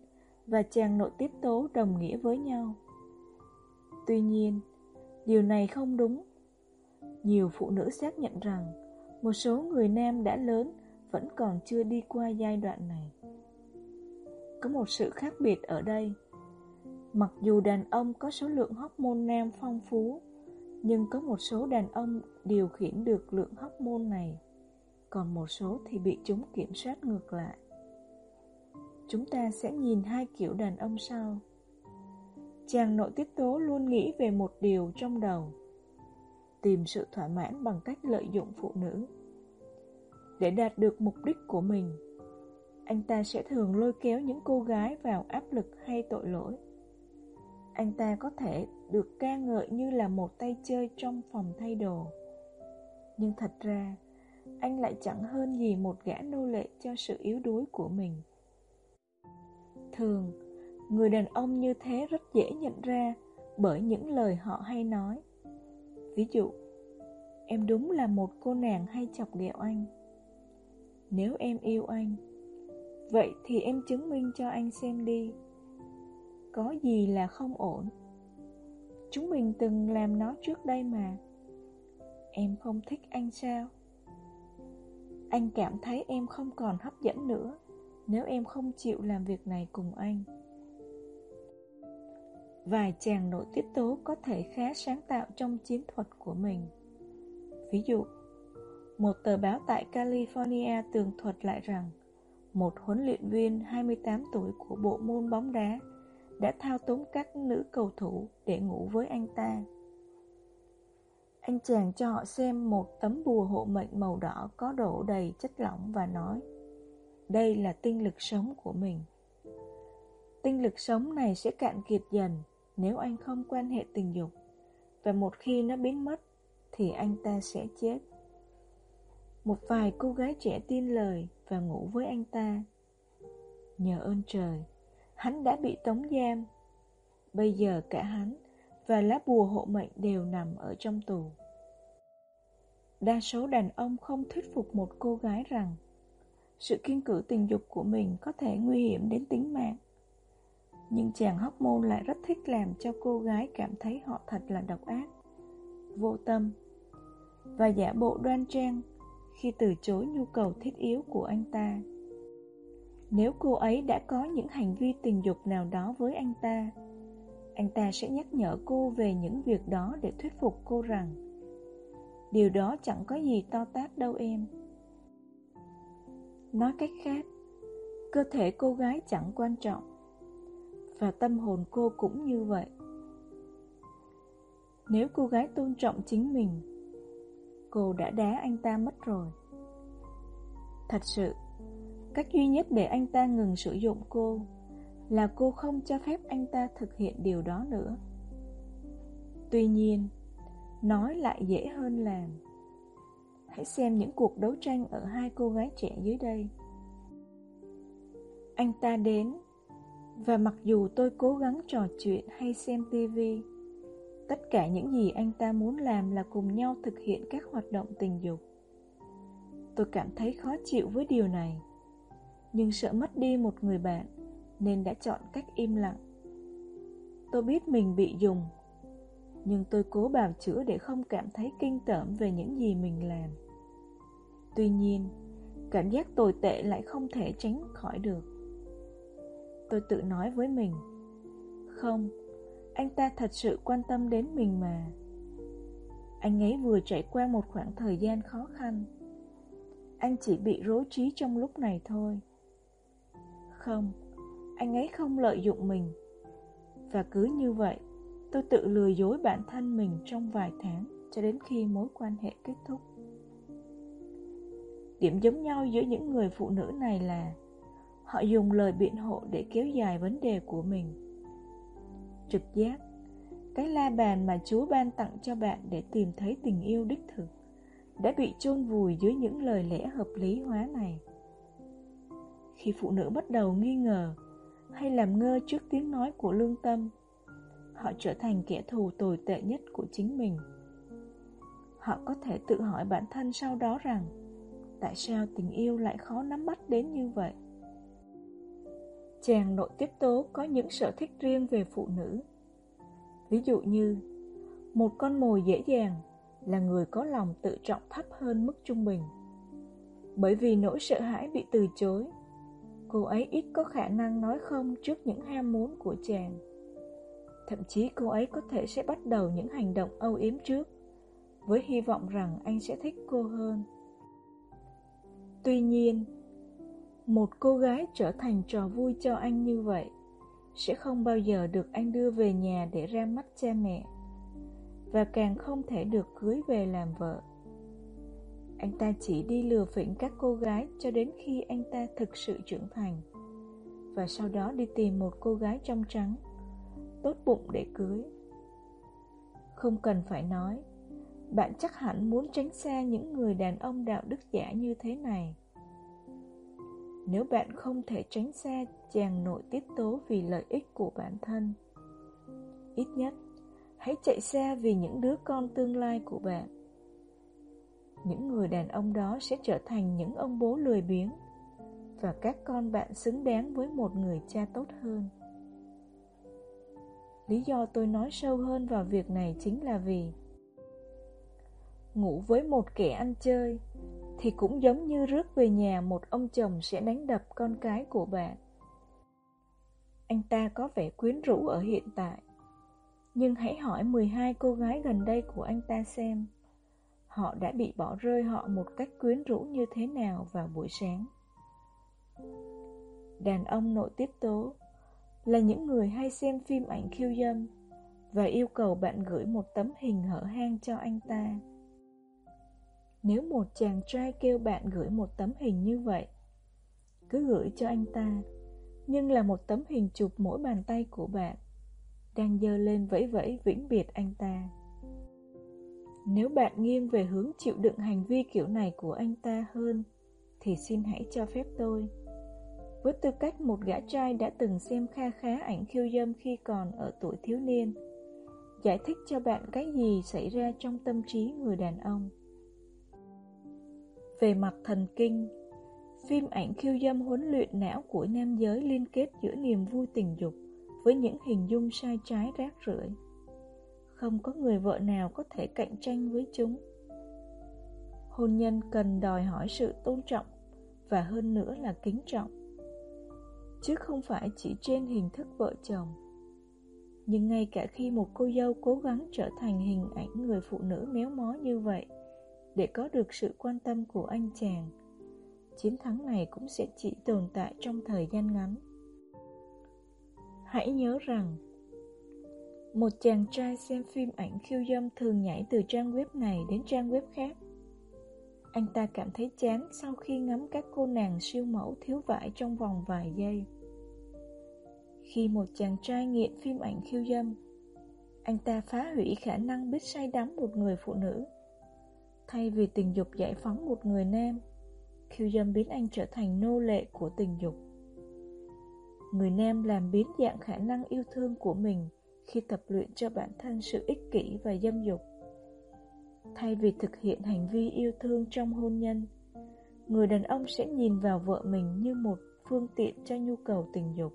và chàng nội tiết tố đồng nghĩa với nhau. Tuy nhiên, điều này không đúng. Nhiều phụ nữ xác nhận rằng một số người nam đã lớn vẫn còn chưa đi qua giai đoạn này. Có một sự khác biệt ở đây. Mặc dù đàn ông có số lượng hormone nam phong phú, nhưng có một số đàn ông điều khiển được lượng hormone này, còn một số thì bị chúng kiểm soát ngược lại. Chúng ta sẽ nhìn hai kiểu đàn ông sau. Chàng nội tiết tố luôn nghĩ về một điều trong đầu, tìm sự thỏa mãn bằng cách lợi dụng phụ nữ để đạt được mục đích của mình. Anh ta sẽ thường lôi kéo những cô gái vào áp lực hay tội lỗi. Anh ta có thể được ca ngợi như là một tay chơi trong phòng thay đồ. Nhưng thật ra, anh lại chẳng hơn gì một gã nô lệ cho sự yếu đuối của mình. Thường, người đàn ông như thế rất dễ nhận ra bởi những lời họ hay nói. Ví dụ, em đúng là một cô nàng hay chọc ghẹo anh. Nếu em yêu anh Vậy thì em chứng minh cho anh xem đi có gì là không ổn. Chúng mình từng làm nó trước đây mà. Em không thích anh sao? Anh cảm thấy em không còn hấp dẫn nữa, Nếu em không chịu làm việc này cùng anh. Vài chàng nội tiết tố có thể khá sáng tạo trong chiến thuật của mình. Ví dụ, một tờ báo tại California tường thuật lại rằng, một huấn luyện viên 28 tuổi của bộ môn bóng đá đã thao túng các nữ cầu thủ để ngủ với anh ta. Anh chàng cho họ xem một tấm bùa hộ mệnh màu đỏ có đổ đầy chất lỏng và nói Đây là tinh lực sống của mình. Tinh lực sống này sẽ cạn kiệt dần nếu anh không quan hệ tình dục và một khi nó biến mất thì anh ta sẽ chết. Một vài cô gái trẻ tin lời và ngủ với anh ta. Nhờ ơn trời, hắn đã bị tống giam. Bây giờ cả hắn và lá bùa hộ mệnh đều nằm ở trong tù. Đa số đàn ông không thuyết phục một cô gái rằng sự kiên cử tình dục của mình có thể nguy hiểm đến tính mạng. Nhưng chàng hóc môn lại rất thích làm cho cô gái cảm thấy họ thật là độc ác, vô tâm và giả bộ đoan trang khi từ chối nhu cầu thiết yếu của anh ta. Nếu cô ấy đã có những hành vi tình dục nào đó với anh ta, anh ta sẽ nhắc nhở cô về những việc đó để thuyết phục cô rằng điều đó chẳng có gì to tát đâu em. Nói cách khác, cơ thể cô gái chẳng quan trọng và tâm hồn cô cũng như vậy. Nếu cô gái tôn trọng chính mình cô đã đá anh ta mất rồi. Thật sự, cách duy nhất để anh ta ngừng sử dụng cô là cô không cho phép anh ta thực hiện điều đó nữa. Tuy nhiên, nói lại dễ hơn làm. Hãy xem những cuộc đấu tranh ở hai cô gái trẻ dưới đây. Anh ta đến, và mặc dù tôi cố gắng trò chuyện hay xem tivi, Tất cả những gì anh ta muốn làm là cùng nhau thực hiện các hoạt động tình dục. Tôi cảm thấy khó chịu với điều này, nhưng sợ mất đi một người bạn nên đã chọn cách im lặng. Tôi biết mình bị dùng, nhưng tôi cố bào chữa để không cảm thấy kinh tởm về những gì mình làm. Tuy nhiên, cảm giác tồi tệ lại không thể tránh khỏi được. Tôi tự nói với mình, không, anh ta thật sự quan tâm đến mình mà. Anh ấy vừa trải qua một khoảng thời gian khó khăn. Anh chỉ bị rối trí trong lúc này thôi. Không, anh ấy không lợi dụng mình. Và cứ như vậy, tôi tự lừa dối bản thân mình trong vài tháng cho đến khi mối quan hệ kết thúc. Điểm giống nhau giữa những người phụ nữ này là họ dùng lời biện hộ để kéo dài vấn đề của mình. Trực giác, cái la bàn mà Chúa ban tặng cho bạn để tìm thấy tình yêu đích thực đã bị chôn vùi dưới những lời lẽ hợp lý hóa này. Khi phụ nữ bắt đầu nghi ngờ hay làm ngơ trước tiếng nói của lương tâm, họ trở thành kẻ thù tồi tệ nhất của chính mình. Họ có thể tự hỏi bản thân sau đó rằng tại sao tình yêu lại khó nắm bắt đến như vậy? Chàng nội tiếp tố có những sở thích riêng về phụ nữ. Ví dụ như, một con mồi dễ dàng là người có lòng tự trọng thấp hơn mức trung bình. Bởi vì nỗi sợ hãi bị từ chối, cô ấy ít có khả năng nói không trước những ham muốn của chàng. Thậm chí cô ấy có thể sẽ bắt đầu những hành động âu yếm trước, với hy vọng rằng anh sẽ thích cô hơn. Tuy nhiên, một cô gái trở thành trò vui cho anh như vậy sẽ không bao giờ được anh đưa về nhà để ra mắt cha mẹ và càng không thể được cưới về làm vợ. Anh ta chỉ đi lừa phỉnh các cô gái cho đến khi anh ta thực sự trưởng thành và sau đó đi tìm một cô gái trong trắng tốt bụng để cưới. Không cần phải nói, bạn chắc hẳn muốn tránh xa những người đàn ông đạo đức giả như thế này. Nếu bạn không thể tránh xa chàng nội tiết tố vì lợi ích của bản thân, ít nhất hãy chạy xa vì những đứa con tương lai của bạn. Những người đàn ông đó sẽ trở thành những ông bố lười biếng và các con bạn xứng đáng với một người cha tốt hơn. Lý do tôi nói sâu hơn vào việc này chính là vì ngủ với một kẻ ăn chơi thì cũng giống như rước về nhà một ông chồng sẽ đánh đập con cái của bạn. Anh ta có vẻ quyến rũ ở hiện tại, nhưng hãy hỏi 12 cô gái gần đây của anh ta xem, họ đã bị bỏ rơi họ một cách quyến rũ như thế nào vào buổi sáng. Đàn ông nội tiết tố là những người hay xem phim ảnh khiêu dâm và yêu cầu bạn gửi một tấm hình hở hang cho anh ta. Nếu một chàng trai kêu bạn gửi một tấm hình như vậy, cứ gửi cho anh ta, nhưng là một tấm hình chụp mỗi bàn tay của bạn, đang dơ lên vẫy vẫy vĩnh biệt anh ta. Nếu bạn nghiêng về hướng chịu đựng hành vi kiểu này của anh ta hơn, thì xin hãy cho phép tôi. Với tư cách một gã trai đã từng xem kha khá ảnh khiêu dâm khi còn ở tuổi thiếu niên, giải thích cho bạn cái gì xảy ra trong tâm trí người đàn ông. Về mặt thần kinh, phim ảnh khiêu dâm huấn luyện não của nam giới liên kết giữa niềm vui tình dục với những hình dung sai trái rác rưởi. Không có người vợ nào có thể cạnh tranh với chúng. Hôn nhân cần đòi hỏi sự tôn trọng và hơn nữa là kính trọng, chứ không phải chỉ trên hình thức vợ chồng. Nhưng ngay cả khi một cô dâu cố gắng trở thành hình ảnh người phụ nữ méo mó như vậy, để có được sự quan tâm của anh chàng. Chiến thắng này cũng sẽ chỉ tồn tại trong thời gian ngắn. Hãy nhớ rằng, một chàng trai xem phim ảnh khiêu dâm thường nhảy từ trang web này đến trang web khác. Anh ta cảm thấy chán sau khi ngắm các cô nàng siêu mẫu thiếu vải trong vòng vài giây. Khi một chàng trai nghiện phim ảnh khiêu dâm, anh ta phá hủy khả năng biết say đắm một người phụ nữ Thay vì tình dục giải phóng một người nam, khiêu dâm biến anh trở thành nô lệ của tình dục. Người nam làm biến dạng khả năng yêu thương của mình khi tập luyện cho bản thân sự ích kỷ và dâm dục. Thay vì thực hiện hành vi yêu thương trong hôn nhân, người đàn ông sẽ nhìn vào vợ mình như một phương tiện cho nhu cầu tình dục.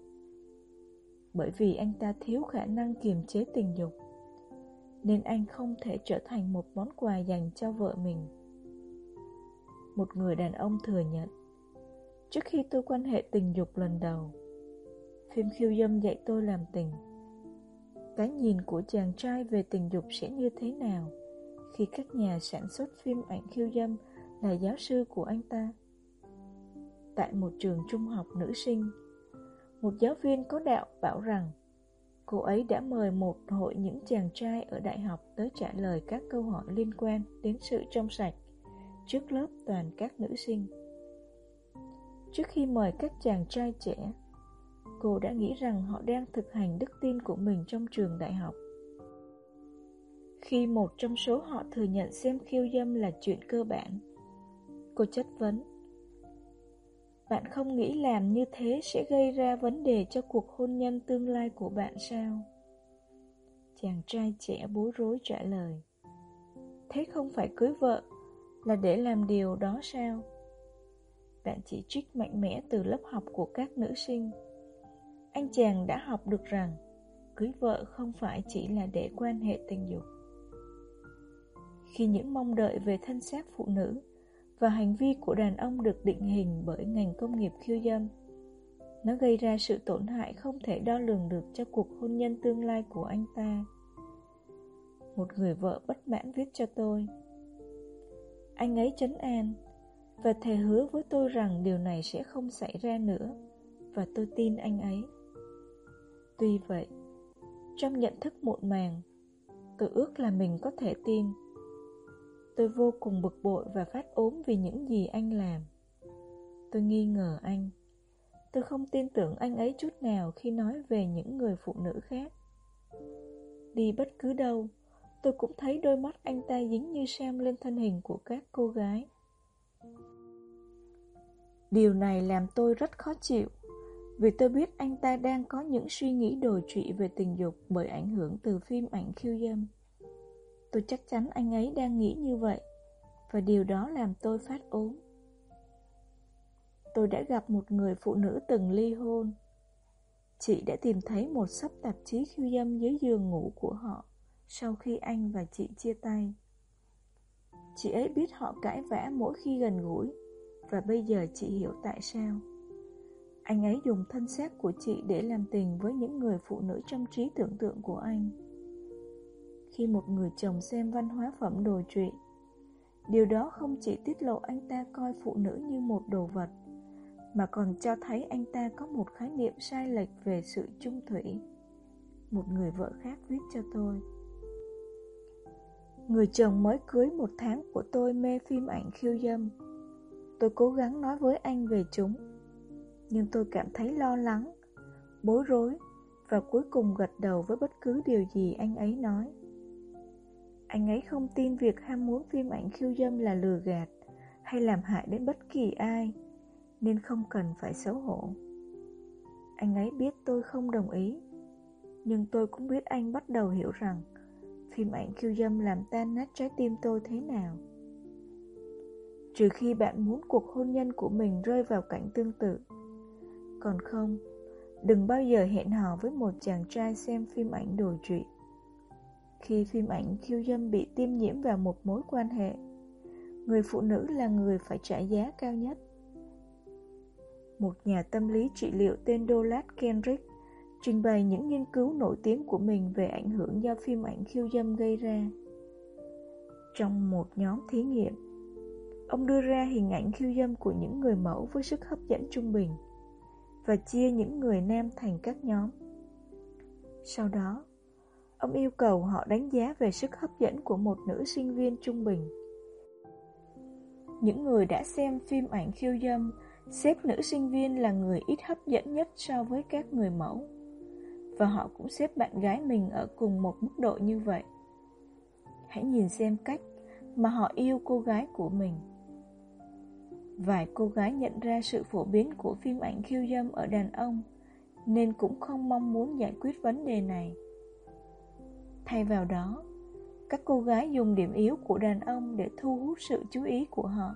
Bởi vì anh ta thiếu khả năng kiềm chế tình dục, nên anh không thể trở thành một món quà dành cho vợ mình. Một người đàn ông thừa nhận, trước khi tôi quan hệ tình dục lần đầu, phim khiêu dâm dạy tôi làm tình. Cái nhìn của chàng trai về tình dục sẽ như thế nào khi các nhà sản xuất phim ảnh khiêu dâm là giáo sư của anh ta? Tại một trường trung học nữ sinh, một giáo viên có đạo bảo rằng cô ấy đã mời một hội những chàng trai ở đại học tới trả lời các câu hỏi liên quan đến sự trong sạch trước lớp toàn các nữ sinh. Trước khi mời các chàng trai trẻ, cô đã nghĩ rằng họ đang thực hành đức tin của mình trong trường đại học. Khi một trong số họ thừa nhận xem khiêu dâm là chuyện cơ bản, cô chất vấn. Bạn không nghĩ làm như thế sẽ gây ra vấn đề cho cuộc hôn nhân tương lai của bạn sao? Chàng trai trẻ bối rối trả lời. Thế không phải cưới vợ là để làm điều đó sao? Bạn chỉ trích mạnh mẽ từ lớp học của các nữ sinh anh chàng đã học được rằng cưới vợ không phải chỉ là để quan hệ tình dục. Khi những mong đợi về thân xác phụ nữ và hành vi của đàn ông được định hình bởi ngành công nghiệp khiêu dâm, nó gây ra sự tổn hại không thể đo lường được cho cuộc hôn nhân tương lai của anh ta. Một người vợ bất mãn viết cho tôi. Anh ấy chấn an và thề hứa với tôi rằng điều này sẽ không xảy ra nữa và tôi tin anh ấy. Tuy vậy, trong nhận thức muộn màng, tôi ước là mình có thể tin. Tôi vô cùng bực bội và phát ốm vì những gì anh làm. Tôi nghi ngờ anh. Tôi không tin tưởng anh ấy chút nào khi nói về những người phụ nữ khác. Đi bất cứ đâu, tôi cũng thấy đôi mắt anh ta dính như xem lên thân hình của các cô gái. Điều này làm tôi rất khó chịu. Vì tôi biết anh ta đang có những suy nghĩ đồi trụy về tình dục bởi ảnh hưởng từ phim ảnh khiêu dâm. Tôi chắc chắn anh ấy đang nghĩ như vậy, và điều đó làm tôi phát ốm. Tôi đã gặp một người phụ nữ từng ly hôn. Chị đã tìm thấy một sắp tạp chí khiêu dâm dưới giường ngủ của họ sau khi anh và chị chia tay. Chị ấy biết họ cãi vã mỗi khi gần gũi, và bây giờ chị hiểu tại sao. Anh ấy dùng thân xác của chị để làm tình với những người phụ nữ trong trí tưởng tượng của anh. Khi một người chồng xem văn hóa phẩm đồ trụy, điều đó không chỉ tiết lộ anh ta coi phụ nữ như một đồ vật, mà còn cho thấy anh ta có một khái niệm sai lệch về sự trung thủy. Một người vợ khác viết cho tôi. Người chồng mới cưới một tháng của tôi mê phim ảnh khiêu dâm. Tôi cố gắng nói với anh về chúng nhưng tôi cảm thấy lo lắng, bối rối và cuối cùng gật đầu với bất cứ điều gì anh ấy nói. Anh ấy không tin việc ham muốn phim ảnh khiêu dâm là lừa gạt hay làm hại đến bất kỳ ai, nên không cần phải xấu hổ. Anh ấy biết tôi không đồng ý, nhưng tôi cũng biết anh bắt đầu hiểu rằng phim ảnh khiêu dâm làm tan nát trái tim tôi thế nào. Trừ khi bạn muốn cuộc hôn nhân của mình rơi vào cảnh tương tự, còn không, đừng bao giờ hẹn hò với một chàng trai xem phim ảnh đồi trụy. Khi phim ảnh khiêu dâm bị tiêm nhiễm vào một mối quan hệ, người phụ nữ là người phải trả giá cao nhất. Một nhà tâm lý trị liệu tên Dolat Kendrick trình bày những nghiên cứu nổi tiếng của mình về ảnh hưởng do phim ảnh khiêu dâm gây ra. Trong một nhóm thí nghiệm, ông đưa ra hình ảnh khiêu dâm của những người mẫu với sức hấp dẫn trung bình – và chia những người nam thành các nhóm. Sau đó, ông yêu cầu họ đánh giá về sức hấp dẫn của một nữ sinh viên trung bình. Những người đã xem phim ảnh khiêu dâm xếp nữ sinh viên là người ít hấp dẫn nhất so với các người mẫu. Và họ cũng xếp bạn gái mình ở cùng một mức độ như vậy. Hãy nhìn xem cách mà họ yêu cô gái của mình. Vài cô gái nhận ra sự phổ biến của phim ảnh khiêu dâm ở đàn ông Nên cũng không mong muốn giải quyết vấn đề này Thay vào đó, các cô gái dùng điểm yếu của đàn ông để thu hút sự chú ý của họ.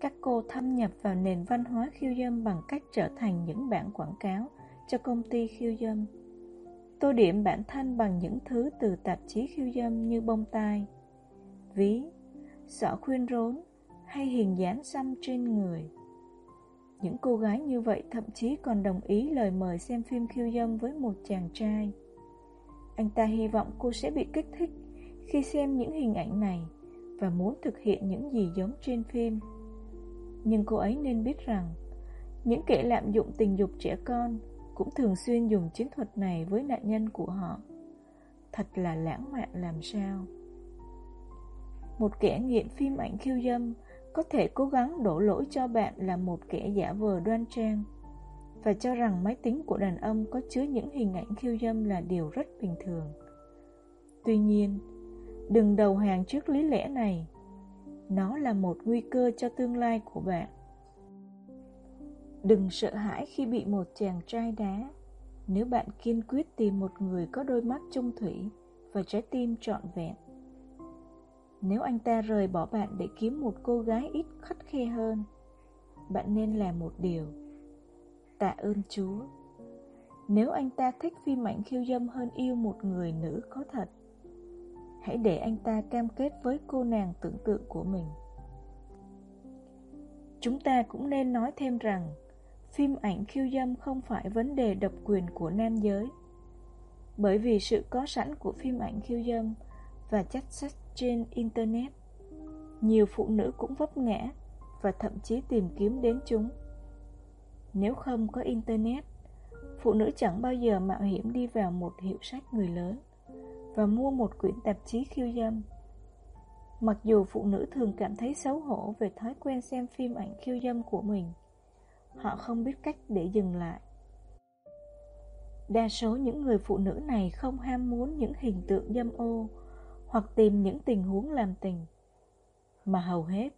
Các cô thâm nhập vào nền văn hóa khiêu dâm bằng cách trở thành những bản quảng cáo cho công ty khiêu dâm. Tô điểm bản thân bằng những thứ từ tạp chí khiêu dâm như bông tai, ví, sọ khuyên rốn hay hình dáng xăm trên người. Những cô gái như vậy thậm chí còn đồng ý lời mời xem phim khiêu dâm với một chàng trai. Anh ta hy vọng cô sẽ bị kích thích khi xem những hình ảnh này và muốn thực hiện những gì giống trên phim. Nhưng cô ấy nên biết rằng, những kẻ lạm dụng tình dục trẻ con cũng thường xuyên dùng chiến thuật này với nạn nhân của họ. Thật là lãng mạn làm sao. Một kẻ nghiện phim ảnh khiêu dâm có thể cố gắng đổ lỗi cho bạn là một kẻ giả vờ đoan trang và cho rằng máy tính của đàn ông có chứa những hình ảnh khiêu dâm là điều rất bình thường. Tuy nhiên, đừng đầu hàng trước lý lẽ này. Nó là một nguy cơ cho tương lai của bạn. Đừng sợ hãi khi bị một chàng trai đá. Nếu bạn kiên quyết tìm một người có đôi mắt trung thủy và trái tim trọn vẹn. Nếu anh ta rời bỏ bạn để kiếm một cô gái ít khắt khe hơn, bạn nên làm một điều tạ ơn Chúa. Nếu anh ta thích phim ảnh khiêu dâm hơn yêu một người nữ có thật, hãy để anh ta cam kết với cô nàng tưởng tượng của mình. Chúng ta cũng nên nói thêm rằng, phim ảnh khiêu dâm không phải vấn đề độc quyền của nam giới. Bởi vì sự có sẵn của phim ảnh khiêu dâm và chất sách trên Internet, nhiều phụ nữ cũng vấp ngã và thậm chí tìm kiếm đến chúng. Nếu không có Internet, phụ nữ chẳng bao giờ mạo hiểm đi vào một hiệu sách người lớn và mua một quyển tạp chí khiêu dâm. Mặc dù phụ nữ thường cảm thấy xấu hổ về thói quen xem phim ảnh khiêu dâm của mình, họ không biết cách để dừng lại. Đa số những người phụ nữ này không ham muốn những hình tượng dâm ô hoặc tìm những tình huống làm tình, mà hầu hết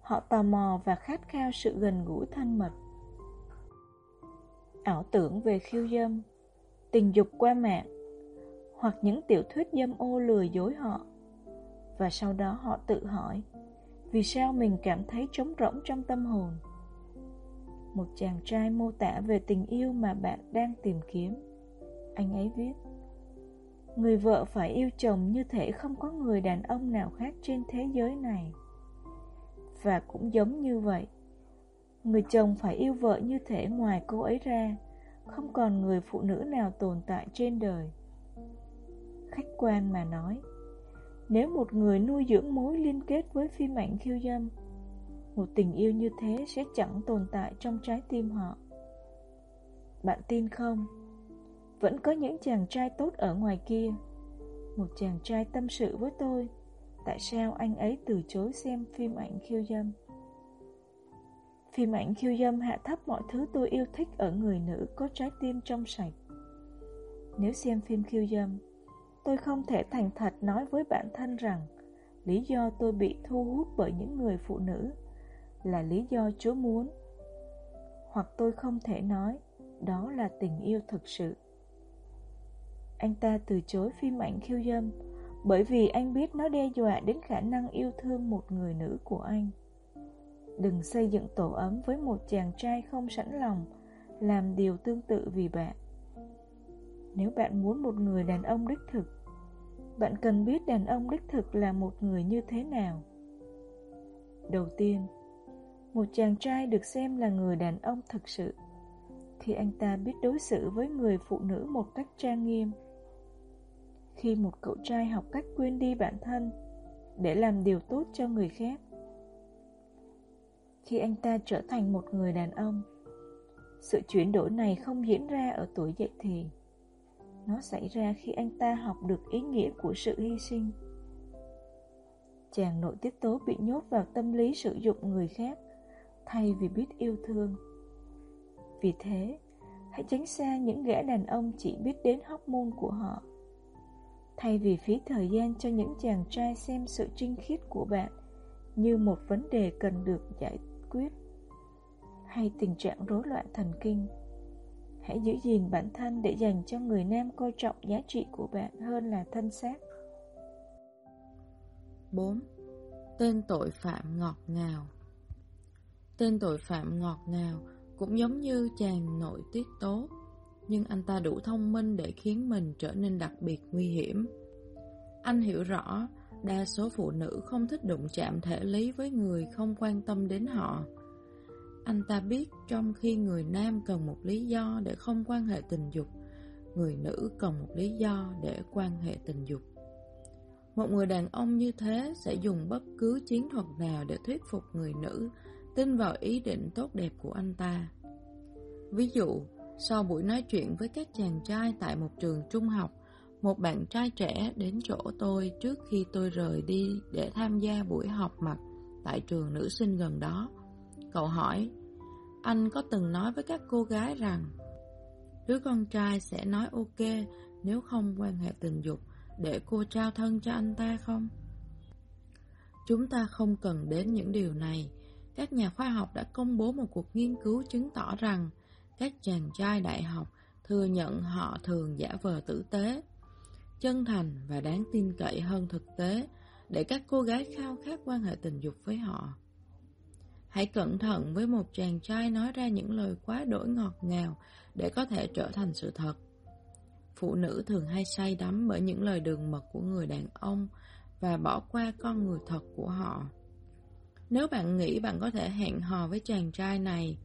họ tò mò và khát khao sự gần gũi thân mật ảo tưởng về khiêu dâm, tình dục qua mạng, hoặc những tiểu thuyết dâm ô lừa dối họ. Và sau đó họ tự hỏi, vì sao mình cảm thấy trống rỗng trong tâm hồn? Một chàng trai mô tả về tình yêu mà bạn đang tìm kiếm. Anh ấy viết, Người vợ phải yêu chồng như thể không có người đàn ông nào khác trên thế giới này. Và cũng giống như vậy, Người chồng phải yêu vợ như thể ngoài cô ấy ra Không còn người phụ nữ nào tồn tại trên đời Khách quan mà nói Nếu một người nuôi dưỡng mối liên kết với phim ảnh khiêu dâm Một tình yêu như thế sẽ chẳng tồn tại trong trái tim họ Bạn tin không? Vẫn có những chàng trai tốt ở ngoài kia Một chàng trai tâm sự với tôi Tại sao anh ấy từ chối xem phim ảnh khiêu dâm Phim ảnh khiêu dâm hạ thấp mọi thứ tôi yêu thích ở người nữ có trái tim trong sạch. Nếu xem phim khiêu dâm, tôi không thể thành thật nói với bản thân rằng lý do tôi bị thu hút bởi những người phụ nữ là lý do Chúa muốn. Hoặc tôi không thể nói đó là tình yêu thực sự. Anh ta từ chối phim ảnh khiêu dâm bởi vì anh biết nó đe dọa đến khả năng yêu thương một người nữ của anh. Đừng xây dựng tổ ấm với một chàng trai không sẵn lòng làm điều tương tự vì bạn. Nếu bạn muốn một người đàn ông đích thực, bạn cần biết đàn ông đích thực là một người như thế nào. Đầu tiên, một chàng trai được xem là người đàn ông thực sự khi anh ta biết đối xử với người phụ nữ một cách trang nghiêm. Khi một cậu trai học cách quên đi bản thân để làm điều tốt cho người khác, khi anh ta trở thành một người đàn ông. Sự chuyển đổi này không diễn ra ở tuổi dậy thì. Nó xảy ra khi anh ta học được ý nghĩa của sự hy sinh. Chàng nội tiết tố bị nhốt vào tâm lý sử dụng người khác thay vì biết yêu thương. Vì thế, hãy tránh xa những gã đàn ông chỉ biết đến hóc môn của họ. Thay vì phí thời gian cho những chàng trai xem sự trinh khiết của bạn như một vấn đề cần được giải quyết hay tình trạng rối loạn thần kinh Hãy giữ gìn bản thân để dành cho người nam coi trọng giá trị của bạn hơn là thân xác. 4. Tên tội phạm ngọt ngào Tên tội phạm ngọt ngào cũng giống như chàng nội tiết tố, nhưng anh ta đủ thông minh để khiến mình trở nên đặc biệt nguy hiểm. Anh hiểu rõ, đa số phụ nữ không thích đụng chạm thể lý với người không quan tâm đến họ. Anh ta biết trong khi người nam cần một lý do để không quan hệ tình dục, người nữ cần một lý do để quan hệ tình dục. Một người đàn ông như thế sẽ dùng bất cứ chiến thuật nào để thuyết phục người nữ tin vào ý định tốt đẹp của anh ta. Ví dụ, sau buổi nói chuyện với các chàng trai tại một trường trung học, một bạn trai trẻ đến chỗ tôi trước khi tôi rời đi để tham gia buổi họp mặt tại trường nữ sinh gần đó. Cậu hỏi, anh có từng nói với các cô gái rằng đứa con trai sẽ nói ok nếu không quan hệ tình dục để cô trao thân cho anh ta không? Chúng ta không cần đến những điều này. Các nhà khoa học đã công bố một cuộc nghiên cứu chứng tỏ rằng các chàng trai đại học thừa nhận họ thường giả vờ tử tế, chân thành và đáng tin cậy hơn thực tế để các cô gái khao khát quan hệ tình dục với họ. Hãy cẩn thận với một chàng trai nói ra những lời quá đổi ngọt ngào để có thể trở thành sự thật. Phụ nữ thường hay say đắm bởi những lời đường mật của người đàn ông và bỏ qua con người thật của họ. Nếu bạn nghĩ bạn có thể hẹn hò với chàng trai này,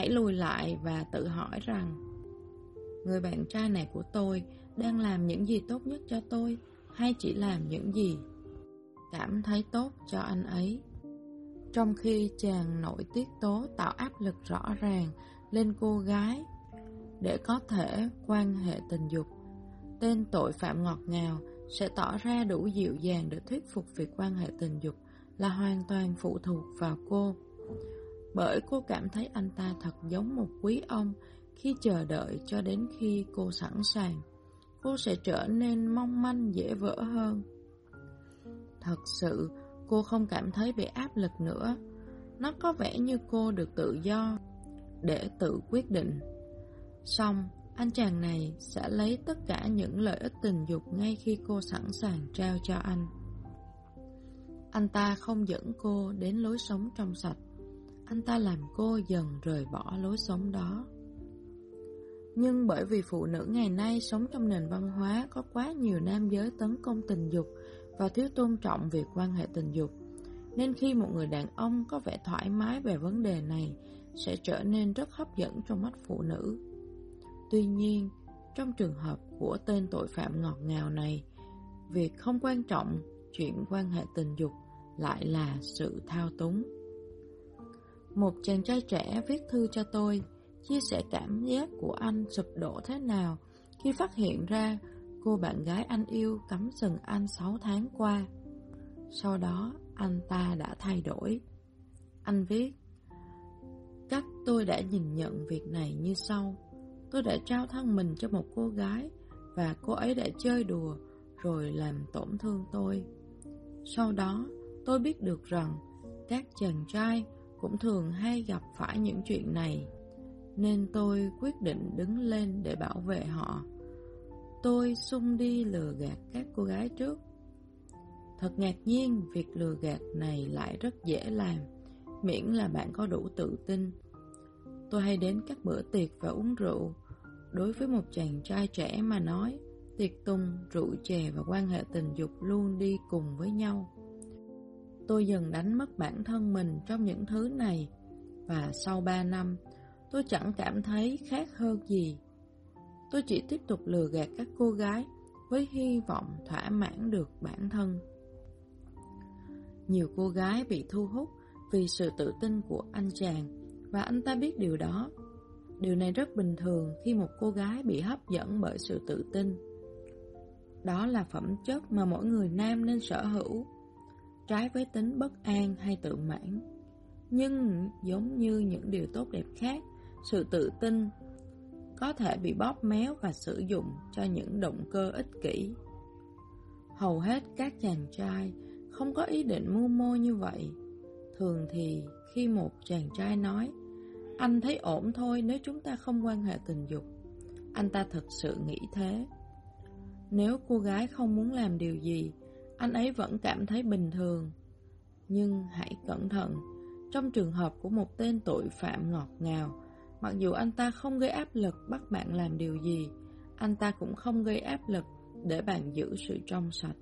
hãy lùi lại và tự hỏi rằng Người bạn trai này của tôi đang làm những gì tốt nhất cho tôi hay chỉ làm những gì cảm thấy tốt cho anh ấy. Trong khi chàng nội tiết tố tạo áp lực rõ ràng lên cô gái để có thể quan hệ tình dục, tên tội phạm ngọt ngào sẽ tỏ ra đủ dịu dàng để thuyết phục việc quan hệ tình dục là hoàn toàn phụ thuộc vào cô. Bởi cô cảm thấy anh ta thật giống một quý ông khi chờ đợi cho đến khi cô sẵn sàng. Cô sẽ trở nên mong manh dễ vỡ hơn. Thật sự, cô không cảm thấy bị áp lực nữa. Nó có vẻ như cô được tự do để tự quyết định. Xong, anh chàng này sẽ lấy tất cả những lợi ích tình dục ngay khi cô sẵn sàng trao cho anh. Anh ta không dẫn cô đến lối sống trong sạch. Anh ta làm cô dần rời bỏ lối sống đó. Nhưng bởi vì phụ nữ ngày nay sống trong nền văn hóa có quá nhiều nam giới tấn công tình dục và thiếu tôn trọng việc quan hệ tình dục, nên khi một người đàn ông có vẻ thoải mái về vấn đề này sẽ trở nên rất hấp dẫn trong mắt phụ nữ. Tuy nhiên, trong trường hợp của tên tội phạm ngọt ngào này, việc không quan trọng chuyện quan hệ tình dục lại là sự thao túng. Một chàng trai trẻ viết thư cho tôi, chia sẻ cảm giác của anh sụp đổ thế nào khi phát hiện ra cô bạn gái anh yêu cắm sừng anh 6 tháng qua. Sau đó, anh ta đã thay đổi. Anh viết, Cách tôi đã nhìn nhận việc này như sau. Tôi đã trao thân mình cho một cô gái và cô ấy đã chơi đùa rồi làm tổn thương tôi. Sau đó, tôi biết được rằng các chàng trai cũng thường hay gặp phải những chuyện này, nên tôi quyết định đứng lên để bảo vệ họ. Tôi xung đi lừa gạt các cô gái trước. Thật ngạc nhiên, việc lừa gạt này lại rất dễ làm, miễn là bạn có đủ tự tin. Tôi hay đến các bữa tiệc và uống rượu. Đối với một chàng trai trẻ mà nói, tiệc tùng, rượu chè và quan hệ tình dục luôn đi cùng với nhau. Tôi dần đánh mất bản thân mình trong những thứ này. Và sau 3 năm, Tôi chẳng cảm thấy khác hơn gì. Tôi chỉ tiếp tục lừa gạt các cô gái Với hy vọng thỏa mãn được bản thân. Nhiều cô gái bị thu hút Vì sự tự tin của anh chàng, Và anh ta biết điều đó. Điều này rất bình thường khi một cô gái bị hấp dẫn bởi sự tự tin. Đó là phẩm chất mà mỗi người nam nên sở hữu trái với tính bất an hay tự mãn. Nhưng giống như những điều tốt đẹp khác, sự tự tin có thể bị bóp méo và sử dụng cho những động cơ ích kỷ. Hầu hết các chàng trai không có ý định mưu mô như vậy. Thường thì khi một chàng trai nói Anh thấy ổn thôi nếu chúng ta không quan hệ tình dục Anh ta thật sự nghĩ thế. Nếu cô gái không muốn làm điều gì, anh ấy vẫn cảm thấy bình thường. Nhưng hãy cẩn thận, trong trường hợp của một tên tội phạm ngọt ngào, mặc dù anh ta không gây áp lực bắt bạn làm điều gì, anh ta cũng không gây áp lực để bạn giữ sự trong sạch.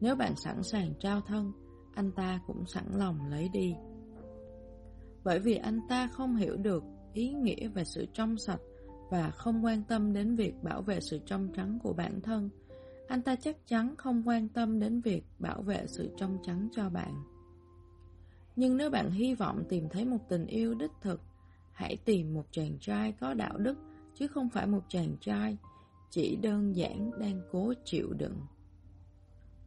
Nếu bạn sẵn sàng trao thân, anh ta cũng sẵn lòng lấy đi. Bởi vì anh ta không hiểu được ý nghĩa về sự trong sạch và không quan tâm đến việc bảo vệ sự trong trắng của bản thân, anh ta chắc chắn không quan tâm đến việc bảo vệ sự trong trắng cho bạn. Nhưng nếu bạn hy vọng tìm thấy một tình yêu đích thực, hãy tìm một chàng trai có đạo đức, chứ không phải một chàng trai chỉ đơn giản đang cố chịu đựng.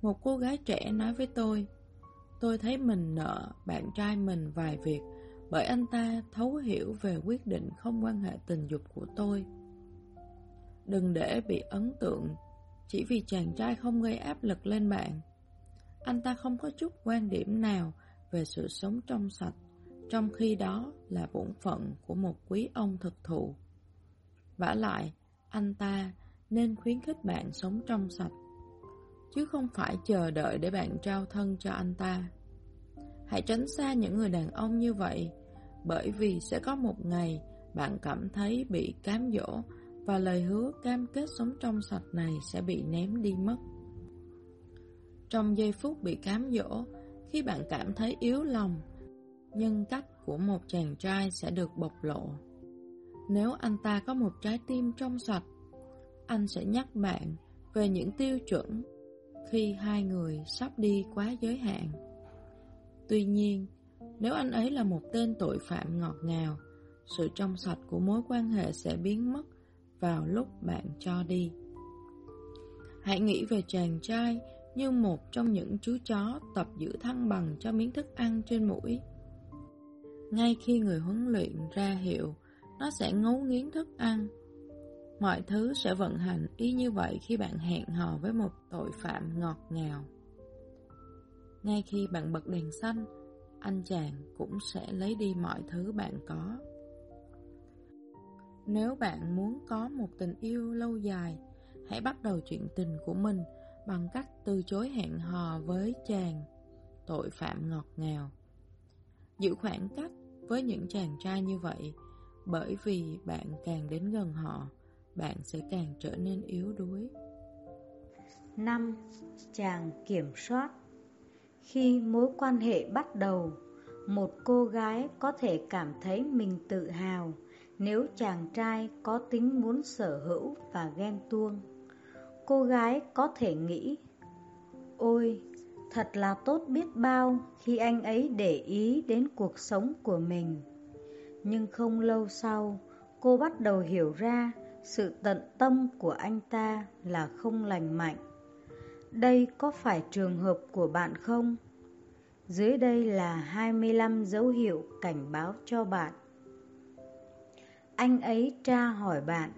Một cô gái trẻ nói với tôi, tôi thấy mình nợ bạn trai mình vài việc bởi anh ta thấu hiểu về quyết định không quan hệ tình dục của tôi. Đừng để bị ấn tượng chỉ vì chàng trai không gây áp lực lên bạn. Anh ta không có chút quan điểm nào về sự sống trong sạch, trong khi đó là bổn phận của một quý ông thực thụ. vả lại, anh ta nên khuyến khích bạn sống trong sạch, chứ không phải chờ đợi để bạn trao thân cho anh ta. Hãy tránh xa những người đàn ông như vậy, bởi vì sẽ có một ngày bạn cảm thấy bị cám dỗ và lời hứa cam kết sống trong sạch này sẽ bị ném đi mất. Trong giây phút bị cám dỗ, khi bạn cảm thấy yếu lòng, nhân cách của một chàng trai sẽ được bộc lộ. Nếu anh ta có một trái tim trong sạch, anh sẽ nhắc bạn về những tiêu chuẩn khi hai người sắp đi quá giới hạn. Tuy nhiên, nếu anh ấy là một tên tội phạm ngọt ngào, sự trong sạch của mối quan hệ sẽ biến mất vào lúc bạn cho đi. Hãy nghĩ về chàng trai như một trong những chú chó tập giữ thăng bằng cho miếng thức ăn trên mũi. Ngay khi người huấn luyện ra hiệu, nó sẽ ngấu nghiến thức ăn. Mọi thứ sẽ vận hành y như vậy khi bạn hẹn hò với một tội phạm ngọt ngào. Ngay khi bạn bật đèn xanh, anh chàng cũng sẽ lấy đi mọi thứ bạn có. Nếu bạn muốn có một tình yêu lâu dài, hãy bắt đầu chuyện tình của mình bằng cách từ chối hẹn hò với chàng tội phạm ngọt ngào. Giữ khoảng cách với những chàng trai như vậy bởi vì bạn càng đến gần họ, bạn sẽ càng trở nên yếu đuối. 5. Chàng kiểm soát Khi mối quan hệ bắt đầu, một cô gái có thể cảm thấy mình tự hào nếu chàng trai có tính muốn sở hữu và ghen tuông. Cô gái có thể nghĩ, ôi, thật là tốt biết bao khi anh ấy để ý đến cuộc sống của mình. Nhưng không lâu sau, cô bắt đầu hiểu ra sự tận tâm của anh ta là không lành mạnh. Đây có phải trường hợp của bạn không? Dưới đây là 25 dấu hiệu cảnh báo cho bạn. Anh ấy tra hỏi bạn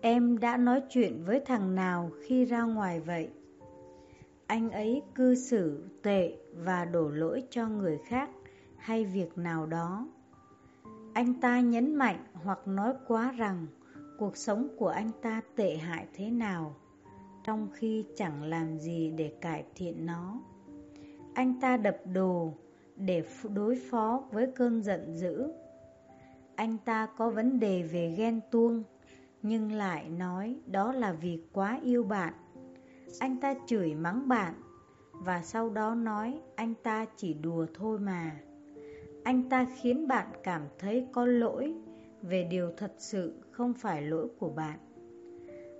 Em đã nói chuyện với thằng nào khi ra ngoài vậy? Anh ấy cư xử tệ và đổ lỗi cho người khác hay việc nào đó. Anh ta nhấn mạnh hoặc nói quá rằng cuộc sống của anh ta tệ hại thế nào, trong khi chẳng làm gì để cải thiện nó. Anh ta đập đồ để đối phó với cơn giận dữ anh ta có vấn đề về ghen tuông, nhưng lại nói đó là vì quá yêu bạn. Anh ta chửi mắng bạn, và sau đó nói anh ta chỉ đùa thôi mà. Anh ta khiến bạn cảm thấy có lỗi về điều thật sự không phải lỗi của bạn.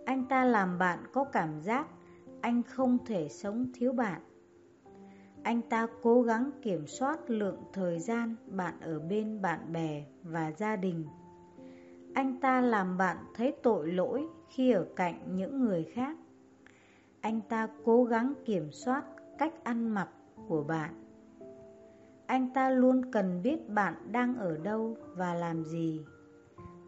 Anh ta làm bạn có cảm giác anh không thể sống thiếu bạn. Anh ta cố gắng kiểm soát lượng thời gian bạn ở bên bạn bè và gia đình. Anh ta làm bạn thấy tội lỗi khi ở cạnh những người khác. Anh ta cố gắng kiểm soát cách ăn mặc của bạn. Anh ta luôn cần biết bạn đang ở đâu và làm gì.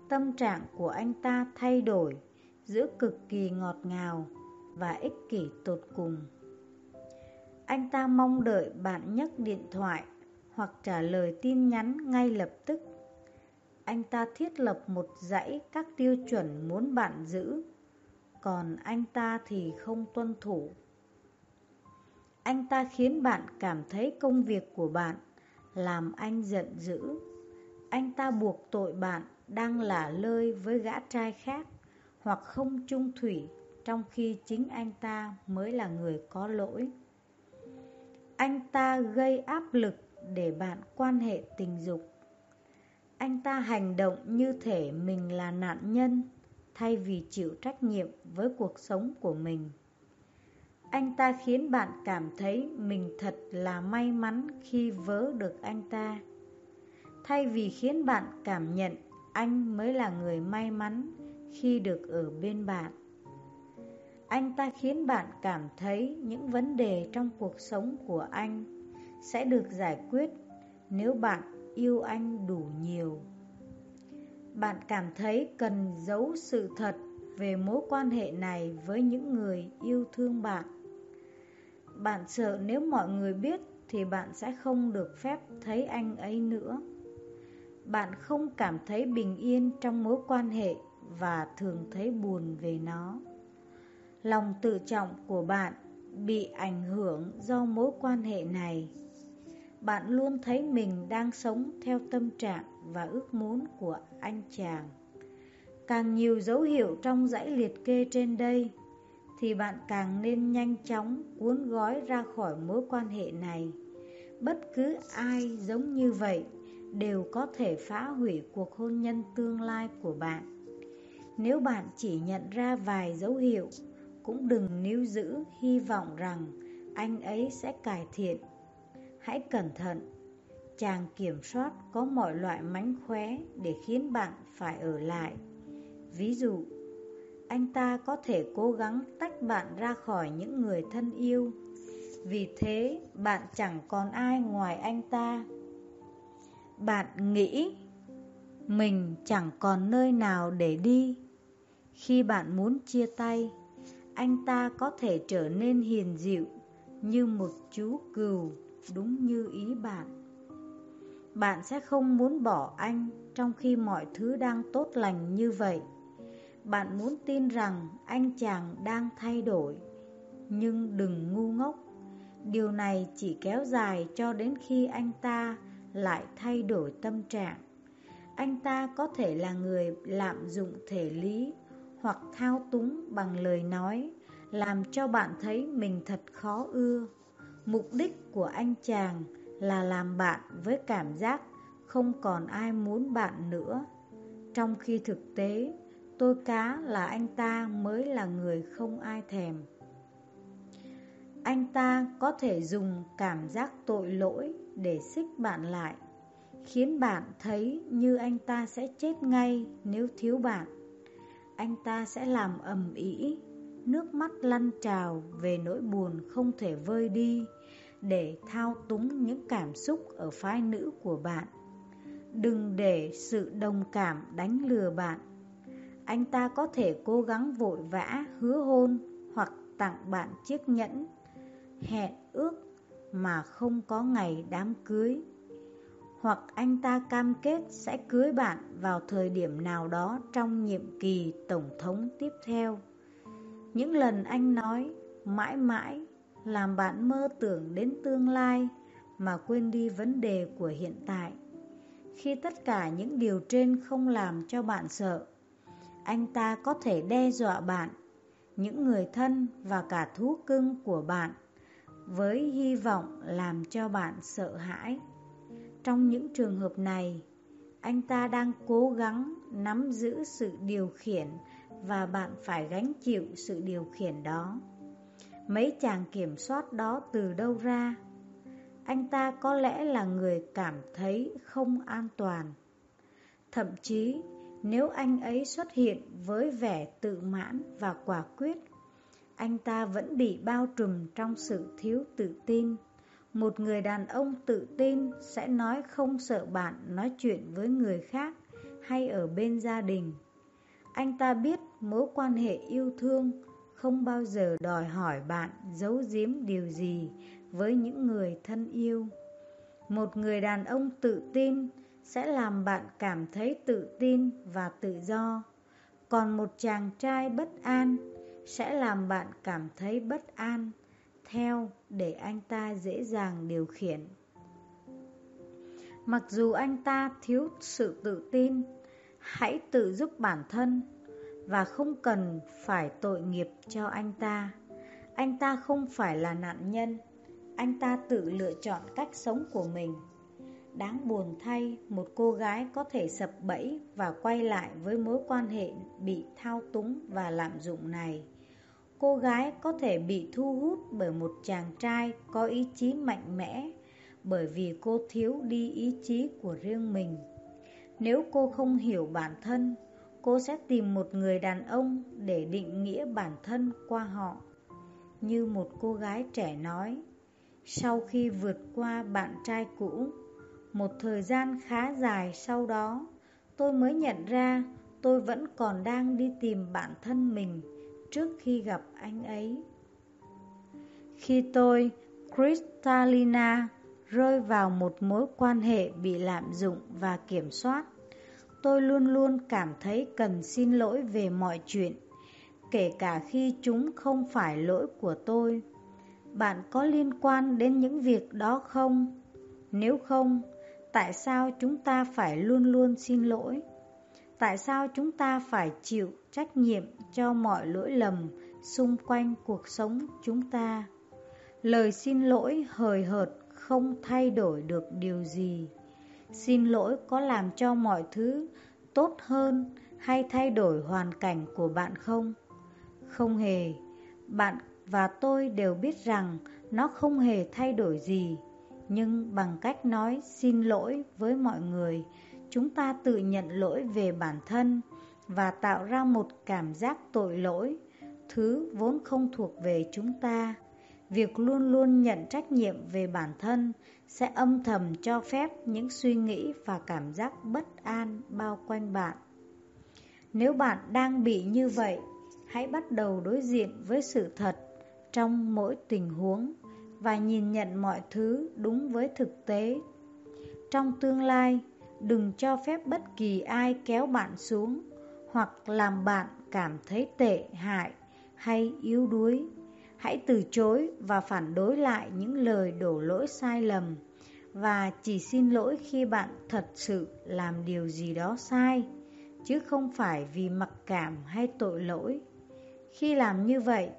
Tâm trạng của anh ta thay đổi giữa cực kỳ ngọt ngào và ích kỷ tột cùng. Anh ta mong đợi bạn nhấc điện thoại hoặc trả lời tin nhắn ngay lập tức. anh ta thiết lập một dãy các tiêu chuẩn muốn bạn giữ, còn anh ta thì không tuân thủ. Anh ta khiến bạn cảm thấy công việc của bạn làm anh giận dữ. Anh ta buộc tội bạn đang lả lơi với gã trai khác hoặc không chung thủy trong khi chính anh ta mới là người có lỗi. Anh ta gây áp lực để bạn quan hệ tình dục. Anh ta hành động như thể mình là nạn nhân, thay vì chịu trách nhiệm với cuộc sống của mình. Anh ta khiến bạn cảm thấy mình thật là may mắn khi vớ được anh ta. Thay vì khiến bạn cảm nhận anh mới là người may mắn khi được ở bên bạn. Anh ta khiến bạn cảm thấy những vấn đề trong cuộc sống của anh sẽ được giải quyết nếu bạn yêu anh đủ nhiều. Bạn cảm thấy cần giấu sự thật về mối quan hệ này với những người yêu thương bạn. Bạn sợ nếu mọi người biết thì bạn sẽ không được phép thấy anh ấy nữa. Bạn không cảm thấy bình yên trong mối quan hệ và thường thấy buồn về nó. Lòng tự trọng của bạn bị ảnh hưởng do mối quan hệ này. Bạn luôn thấy mình đang sống theo tâm trạng và ước muốn của anh chàng. Càng nhiều dấu hiệu trong dãy liệt kê trên đây thì bạn càng nên nhanh chóng cuốn gói ra khỏi mối quan hệ này. Bất cứ ai giống như vậy đều có thể phá hủy cuộc hôn nhân tương lai của bạn. Nếu bạn chỉ nhận ra vài dấu hiệu, cũng đừng níu giữ hy vọng rằng anh ấy sẽ cải thiện. Hãy cẩn thận, chàng kiểm soát có mọi loại mánh khóe để khiến bạn phải ở lại. Ví dụ, anh ta có thể cố gắng tách bạn ra khỏi những người thân yêu. Vì thế, bạn chẳng còn ai ngoài anh ta. Bạn nghĩ mình chẳng còn nơi nào để đi. Khi bạn muốn chia tay, anh ta có thể trở nên hiền dịu như một chú cừu đúng như ý bạn. Bạn sẽ không muốn bỏ anh trong khi mọi thứ đang tốt lành như vậy. Bạn muốn tin rằng anh chàng đang thay đổi, nhưng đừng ngu ngốc. Điều này chỉ kéo dài cho đến khi anh ta lại thay đổi tâm trạng. Anh ta có thể là người lạm dụng thể lý hoặc thao túng bằng lời nói, làm cho bạn thấy mình thật khó ưa. Mục đích của anh chàng là làm bạn với cảm giác không còn ai muốn bạn nữa. Trong khi thực tế, tôi cá là anh ta mới là người không ai thèm. Anh ta có thể dùng cảm giác tội lỗi để xích bạn lại, khiến bạn thấy như anh ta sẽ chết ngay nếu thiếu bạn. Anh ta sẽ làm ầm ĩ, nước mắt lăn trào về nỗi buồn không thể vơi đi, để thao túng những cảm xúc ở phái nữ của bạn. Đừng để sự đồng cảm đánh lừa bạn. Anh ta có thể cố gắng vội vã hứa hôn hoặc tặng bạn chiếc nhẫn, hẹn ước mà không có ngày đám cưới. Hoặc anh ta cam kết sẽ cưới bạn vào thời điểm nào đó trong nhiệm kỳ tổng thống tiếp theo. Những lần anh nói mãi mãi làm bạn mơ tưởng đến tương lai mà quên đi vấn đề của hiện tại. Khi tất cả những điều trên không làm cho bạn sợ, anh ta có thể đe dọa bạn, những người thân và cả thú cưng của bạn với hy vọng làm cho bạn sợ hãi. Trong những trường hợp này, anh ta đang cố gắng nắm giữ sự điều khiển và bạn phải gánh chịu sự điều khiển đó. Mấy chàng kiểm soát đó từ đâu ra? Anh ta có lẽ là người cảm thấy không an toàn. Thậm chí, nếu anh ấy xuất hiện với vẻ tự mãn và quả quyết, anh ta vẫn bị bao trùm trong sự thiếu tự tin. Một người đàn ông tự tin sẽ nói không sợ bạn nói chuyện với người khác hay ở bên gia đình. Anh ta biết mối quan hệ yêu thương không bao giờ đòi hỏi bạn giấu giếm điều gì với những người thân yêu. Một người đàn ông tự tin sẽ làm bạn cảm thấy tự tin và tự do. Còn một chàng trai bất an sẽ làm bạn cảm thấy bất an, theo để anh ta dễ dàng điều khiển. Mặc dù anh ta thiếu sự tự tin, hãy tự giúp bản thân và không cần phải tội nghiệp cho anh ta. Anh ta không phải là nạn nhân, anh ta tự lựa chọn cách sống của mình. Đáng buồn thay, một cô gái có thể sập bẫy và quay lại với mối quan hệ bị thao túng và lạm dụng này. Cô gái có thể bị thu hút bởi một chàng trai có ý chí mạnh mẽ bởi vì cô thiếu đi ý chí của riêng mình. Nếu cô không hiểu bản thân, cô sẽ tìm một người đàn ông để định nghĩa bản thân qua họ. Như một cô gái trẻ nói, sau khi vượt qua bạn trai cũ, một thời gian khá dài sau đó, tôi mới nhận ra tôi vẫn còn đang đi tìm bản thân mình trước khi gặp anh ấy. Khi tôi, Kristalina, rơi vào một mối quan hệ bị lạm dụng và kiểm soát, tôi luôn luôn cảm thấy cần xin lỗi về mọi chuyện, kể cả khi chúng không phải lỗi của tôi. Bạn có liên quan đến những việc đó không? Nếu không, tại sao chúng ta phải luôn luôn xin lỗi? Tại sao chúng ta phải chịu trách nhiệm cho mọi lỗi lầm xung quanh cuộc sống chúng ta? Lời xin lỗi hời hợt không thay đổi được điều gì. Xin lỗi có làm cho mọi thứ tốt hơn hay thay đổi hoàn cảnh của bạn không? Không hề. Bạn và tôi đều biết rằng nó không hề thay đổi gì. Nhưng bằng cách nói xin lỗi với mọi người, chúng ta tự nhận lỗi về bản thân và tạo ra một cảm giác tội lỗi, thứ vốn không thuộc về chúng ta. Việc luôn luôn nhận trách nhiệm về bản thân sẽ âm thầm cho phép những suy nghĩ và cảm giác bất an bao quanh bạn. Nếu bạn đang bị như vậy, hãy bắt đầu đối diện với sự thật trong mỗi tình huống và nhìn nhận mọi thứ đúng với thực tế. Trong tương lai, đừng cho phép bất kỳ ai kéo bạn xuống hoặc làm bạn cảm thấy tệ hại hay yếu đuối. Hãy từ chối và phản đối lại những lời đổ lỗi sai lầm và chỉ xin lỗi khi bạn thật sự làm điều gì đó sai, chứ không phải vì mặc cảm hay tội lỗi. Khi làm như vậy,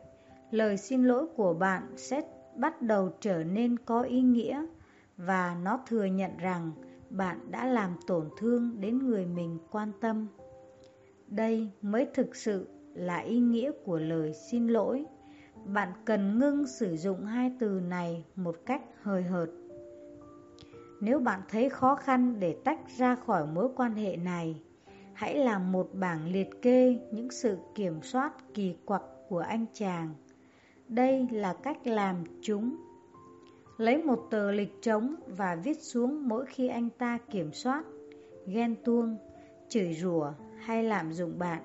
lời xin lỗi của bạn sẽ bắt đầu trở nên có ý nghĩa và nó thừa nhận rằng bạn đã làm tổn thương đến người mình quan tâm. Đây mới thực sự là ý nghĩa của lời xin lỗi. Bạn cần ngưng sử dụng hai từ này một cách hời hợt. Nếu bạn thấy khó khăn để tách ra khỏi mối quan hệ này, hãy làm một bảng liệt kê những sự kiểm soát kỳ quặc của anh chàng. Đây là cách làm chúng. Lấy một tờ lịch trống và viết xuống mỗi khi anh ta kiểm soát, ghen tuông, chửi rủa hay lạm dụng bạn.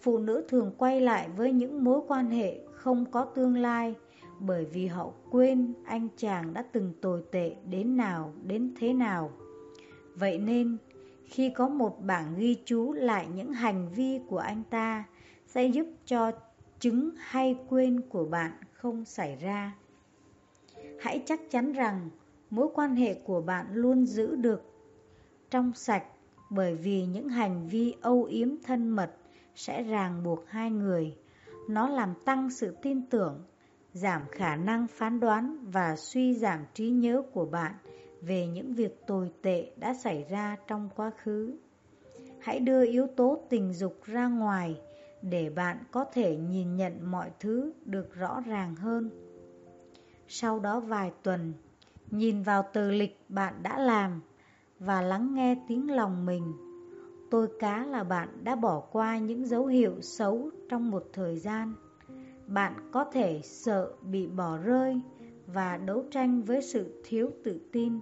Phụ nữ thường quay lại với những mối quan hệ không có tương lai bởi vì họ quên anh chàng đã từng tồi tệ đến nào đến thế nào. Vậy nên, khi có một bảng ghi chú lại những hành vi của anh ta sẽ giúp cho chứng hay quên của bạn không xảy ra. Hãy chắc chắn rằng mối quan hệ của bạn luôn giữ được trong sạch bởi vì những hành vi âu yếm thân mật sẽ ràng buộc hai người. Nó làm tăng sự tin tưởng, giảm khả năng phán đoán và suy giảm trí nhớ của bạn về những việc tồi tệ đã xảy ra trong quá khứ. Hãy đưa yếu tố tình dục ra ngoài để bạn có thể nhìn nhận mọi thứ được rõ ràng hơn. Sau đó vài tuần, nhìn vào tờ lịch bạn đã làm và lắng nghe tiếng lòng mình. Tôi cá là bạn đã bỏ qua những dấu hiệu xấu trong một thời gian. Bạn có thể sợ bị bỏ rơi và đấu tranh với sự thiếu tự tin.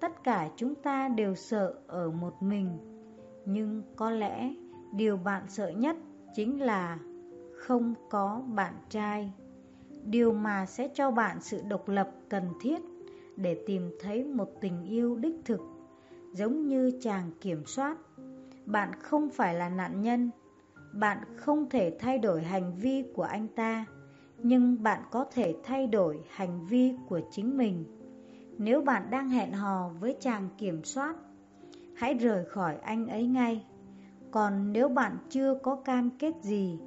Tất cả chúng ta đều sợ ở một mình, nhưng có lẽ điều bạn sợ nhất chính là không có bạn trai. Điều mà sẽ cho bạn sự độc lập cần thiết để tìm thấy một tình yêu đích thực giống như chàng kiểm soát. Bạn không phải là nạn nhân, bạn không thể thay đổi hành vi của anh ta, nhưng bạn có thể thay đổi hành vi của chính mình. Nếu bạn đang hẹn hò với chàng kiểm soát, hãy rời khỏi anh ấy ngay. Còn nếu bạn chưa có cam kết gì,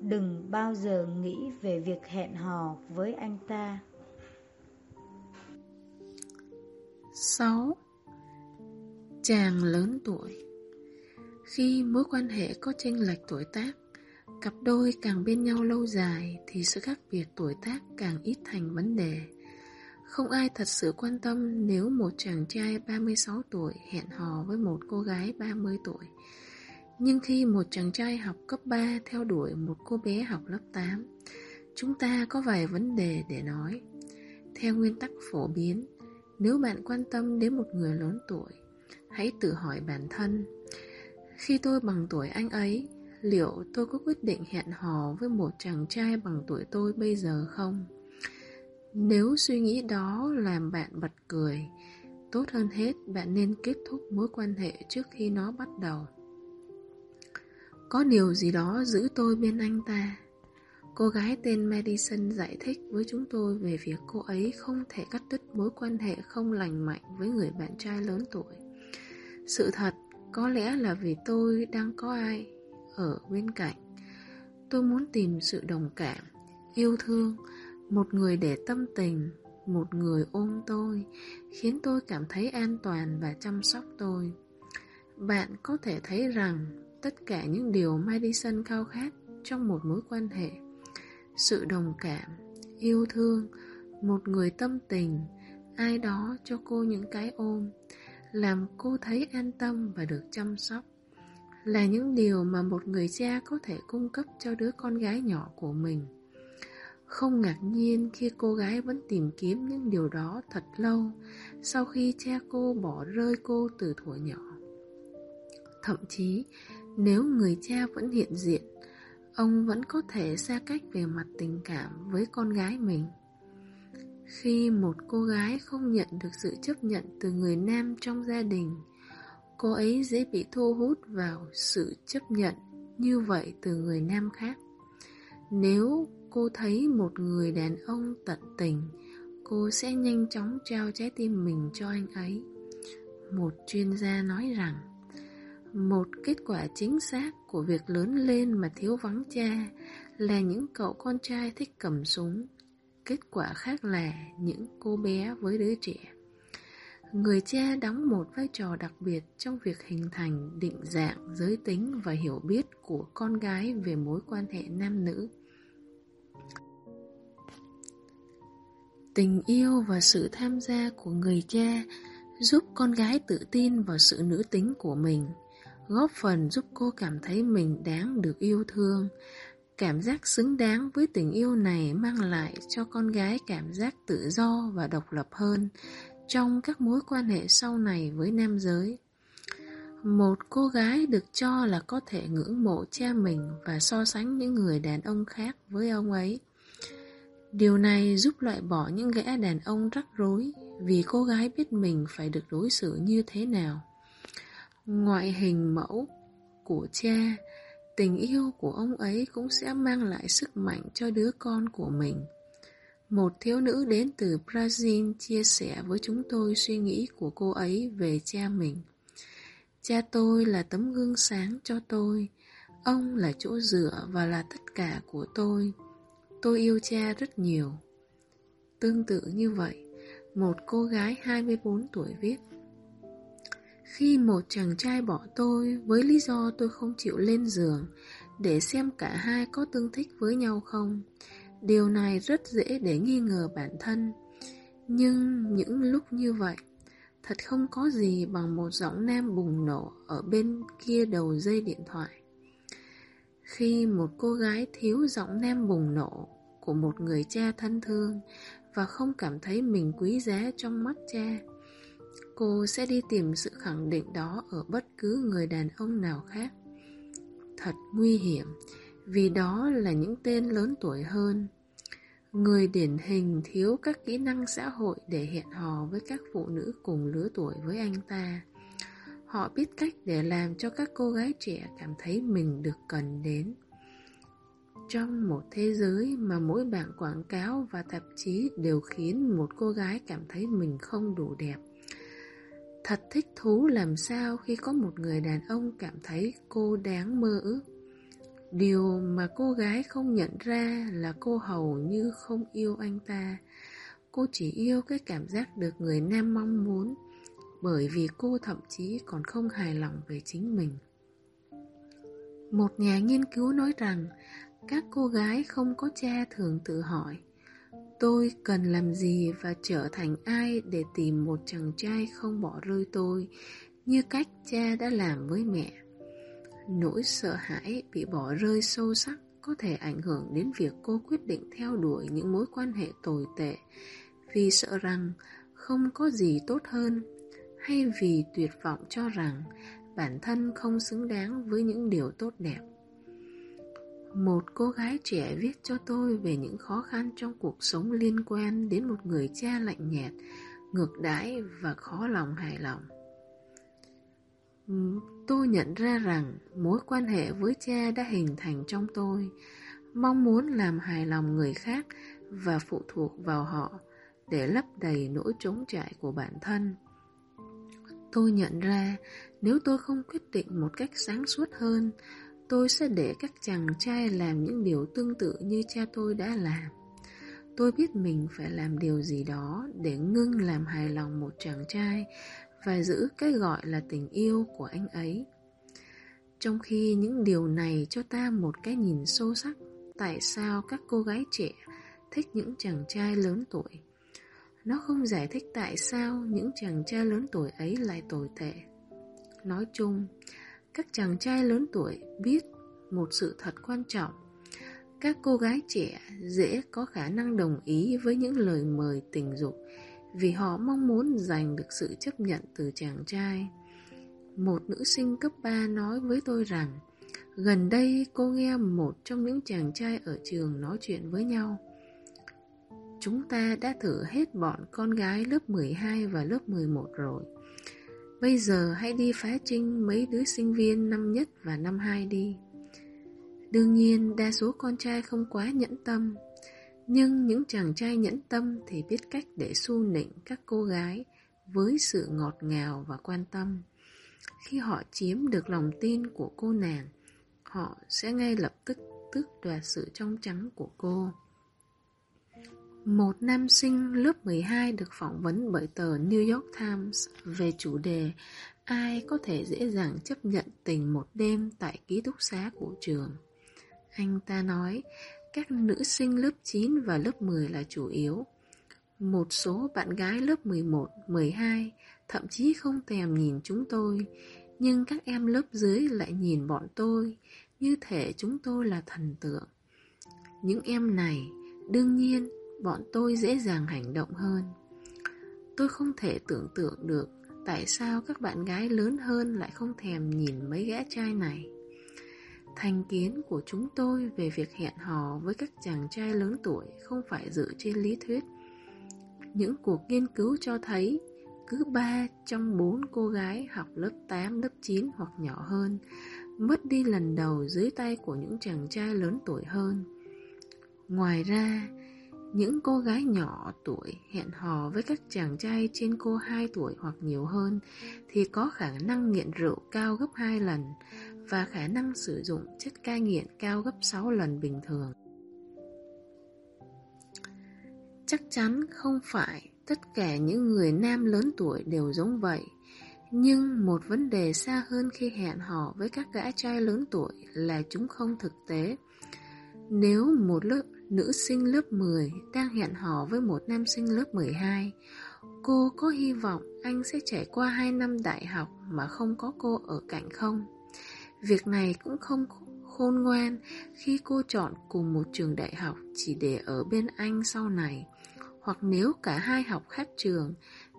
đừng bao giờ nghĩ về việc hẹn hò với anh ta. 6. Chàng lớn tuổi Khi mối quan hệ có chênh lệch tuổi tác, cặp đôi càng bên nhau lâu dài thì sự khác biệt tuổi tác càng ít thành vấn đề. Không ai thật sự quan tâm nếu một chàng trai 36 tuổi hẹn hò với một cô gái 30 tuổi. Nhưng khi một chàng trai học cấp 3 theo đuổi một cô bé học lớp 8, chúng ta có vài vấn đề để nói. Theo nguyên tắc phổ biến, nếu bạn quan tâm đến một người lớn tuổi, hãy tự hỏi bản thân. Khi tôi bằng tuổi anh ấy, liệu tôi có quyết định hẹn hò với một chàng trai bằng tuổi tôi bây giờ không? Nếu suy nghĩ đó làm bạn bật cười, tốt hơn hết bạn nên kết thúc mối quan hệ trước khi nó bắt đầu. Có điều gì đó giữ tôi bên anh ta. Cô gái tên Madison giải thích với chúng tôi về việc cô ấy không thể cắt đứt mối quan hệ không lành mạnh với người bạn trai lớn tuổi. Sự thật, có lẽ là vì tôi đang có ai ở bên cạnh. Tôi muốn tìm sự đồng cảm, yêu thương, một người để tâm tình, một người ôm tôi, khiến tôi cảm thấy an toàn và chăm sóc tôi. Bạn có thể thấy rằng tất cả những điều Madison khao khát trong một mối quan hệ sự đồng cảm, yêu thương, một người tâm tình, ai đó cho cô những cái ôm, làm cô thấy an tâm và được chăm sóc. Là những điều mà một người cha có thể cung cấp cho đứa con gái nhỏ của mình. Không ngạc nhiên khi cô gái vẫn tìm kiếm những điều đó thật lâu sau khi cha cô bỏ rơi cô từ thuở nhỏ. Thậm chí, nếu người cha vẫn hiện diện, ông vẫn có thể xa cách về mặt tình cảm với con gái mình. Khi một cô gái không nhận được sự chấp nhận từ người nam trong gia đình, cô ấy dễ bị thu hút vào sự chấp nhận như vậy từ người nam khác. Nếu cô thấy một người đàn ông tận tình, cô sẽ nhanh chóng trao trái tim mình cho anh ấy. Một chuyên gia nói rằng, một kết quả chính xác của việc lớn lên mà thiếu vắng cha là những cậu con trai thích cầm súng. Kết quả khác là những cô bé với đứa trẻ. Người cha đóng một vai trò đặc biệt trong việc hình thành định dạng, giới tính và hiểu biết của con gái về mối quan hệ nam nữ. Tình yêu và sự tham gia của người cha giúp con gái tự tin vào sự nữ tính của mình góp phần giúp cô cảm thấy mình đáng được yêu thương. Cảm giác xứng đáng với tình yêu này mang lại cho con gái cảm giác tự do và độc lập hơn trong các mối quan hệ sau này với nam giới. Một cô gái được cho là có thể ngưỡng mộ cha mình và so sánh những người đàn ông khác với ông ấy. Điều này giúp loại bỏ những gã đàn ông rắc rối vì cô gái biết mình phải được đối xử như thế nào. Ngoại hình mẫu của cha, tình yêu của ông ấy cũng sẽ mang lại sức mạnh cho đứa con của mình. Một thiếu nữ đến từ Brazil chia sẻ với chúng tôi suy nghĩ của cô ấy về cha mình. Cha tôi là tấm gương sáng cho tôi, ông là chỗ dựa và là tất cả của tôi. Tôi yêu cha rất nhiều. Tương tự như vậy, một cô gái 24 tuổi viết khi một chàng trai bỏ tôi với lý do tôi không chịu lên giường để xem cả hai có tương thích với nhau không, điều này rất dễ để nghi ngờ bản thân. Nhưng những lúc như vậy, thật không có gì bằng một giọng nam bùng nổ ở bên kia đầu dây điện thoại. Khi một cô gái thiếu giọng nam bùng nổ của một người cha thân thương và không cảm thấy mình quý giá trong mắt cha, cô sẽ đi tìm sự khẳng định đó ở bất cứ người đàn ông nào khác. Thật nguy hiểm, vì đó là những tên lớn tuổi hơn. Người điển hình thiếu các kỹ năng xã hội để hẹn hò với các phụ nữ cùng lứa tuổi với anh ta. Họ biết cách để làm cho các cô gái trẻ cảm thấy mình được cần đến. Trong một thế giới mà mỗi bảng quảng cáo và tạp chí đều khiến một cô gái cảm thấy mình không đủ đẹp. Thật thích thú làm sao khi có một người đàn ông cảm thấy cô đáng mơ ước. Điều mà cô gái không nhận ra là cô hầu như không yêu anh ta. Cô chỉ yêu cái cảm giác được người nam mong muốn, bởi vì cô thậm chí còn không hài lòng về chính mình. Một nhà nghiên cứu nói rằng, các cô gái không có cha thường tự hỏi, tôi cần làm gì và trở thành ai để tìm một chàng trai không bỏ rơi tôi, như cách cha đã làm với mẹ. Nỗi sợ hãi bị bỏ rơi sâu sắc có thể ảnh hưởng đến việc cô quyết định theo đuổi những mối quan hệ tồi tệ vì sợ rằng không có gì tốt hơn hay vì tuyệt vọng cho rằng bản thân không xứng đáng với những điều tốt đẹp. Một cô gái trẻ viết cho tôi về những khó khăn trong cuộc sống liên quan đến một người cha lạnh nhạt, ngược đãi và khó lòng hài lòng. Tôi nhận ra rằng mối quan hệ với cha đã hình thành trong tôi, mong muốn làm hài lòng người khác và phụ thuộc vào họ để lấp đầy nỗi trống trải của bản thân. Tôi nhận ra nếu tôi không quyết định một cách sáng suốt hơn, tôi sẽ để các chàng trai làm những điều tương tự như cha tôi đã làm. Tôi biết mình phải làm điều gì đó để ngưng làm hài lòng một chàng trai và giữ cái gọi là tình yêu của anh ấy. Trong khi những điều này cho ta một cái nhìn sâu sắc tại sao các cô gái trẻ thích những chàng trai lớn tuổi. Nó không giải thích tại sao những chàng trai lớn tuổi ấy lại tồi tệ. Nói chung, các chàng trai lớn tuổi biết một sự thật quan trọng. Các cô gái trẻ dễ có khả năng đồng ý với những lời mời tình dục vì họ mong muốn giành được sự chấp nhận từ chàng trai. Một nữ sinh cấp 3 nói với tôi rằng, gần đây cô nghe một trong những chàng trai ở trường nói chuyện với nhau. Chúng ta đã thử hết bọn con gái lớp 12 và lớp 11 rồi. Bây giờ hãy đi phá trinh mấy đứa sinh viên năm nhất và năm hai đi. Đương nhiên, đa số con trai không quá nhẫn tâm, Nhưng những chàng trai nhẫn tâm thì biết cách để su nịnh các cô gái Với sự ngọt ngào và quan tâm Khi họ chiếm được lòng tin của cô nàng, Họ sẽ ngay lập tức tước đoạt sự trong trắng của cô một nam sinh lớp 12 được phỏng vấn bởi tờ New York Times về chủ đề Ai có thể dễ dàng chấp nhận tình một đêm tại ký túc xá của trường. Anh ta nói các nữ sinh lớp 9 và lớp 10 là chủ yếu. Một số bạn gái lớp 11, 12 thậm chí không thèm nhìn chúng tôi, nhưng các em lớp dưới lại nhìn bọn tôi như thể chúng tôi là thần tượng. Những em này, đương nhiên, bọn tôi dễ dàng hành động hơn. Tôi không thể tưởng tượng được tại sao các bạn gái lớn hơn lại không thèm nhìn mấy gã trai này. Thành kiến của chúng tôi về việc hẹn hò với các chàng trai lớn tuổi không phải dựa trên lý thuyết. Những cuộc nghiên cứu cho thấy cứ 3 trong 4 cô gái học lớp 8, lớp 9 hoặc nhỏ hơn mất đi lần đầu dưới tay của những chàng trai lớn tuổi hơn. Ngoài ra, những cô gái nhỏ tuổi hẹn hò với các chàng trai trên cô 2 tuổi hoặc nhiều hơn thì có khả năng nghiện rượu cao gấp 2 lần và khả năng sử dụng chất cai nghiện cao gấp 6 lần bình thường. Chắc chắn không phải tất cả những người nam lớn tuổi đều giống vậy, nhưng một vấn đề xa hơn khi hẹn hò với các gã trai lớn tuổi là chúng không thực tế. Nếu một lớp nữ sinh lớp 10 đang hẹn hò với một nam sinh lớp 12, cô có hy vọng anh sẽ trải qua 2 năm đại học mà không có cô ở cạnh không? Việc này cũng không khôn ngoan khi cô chọn cùng một trường đại học chỉ để ở bên anh sau này. Hoặc nếu cả hai học khác trường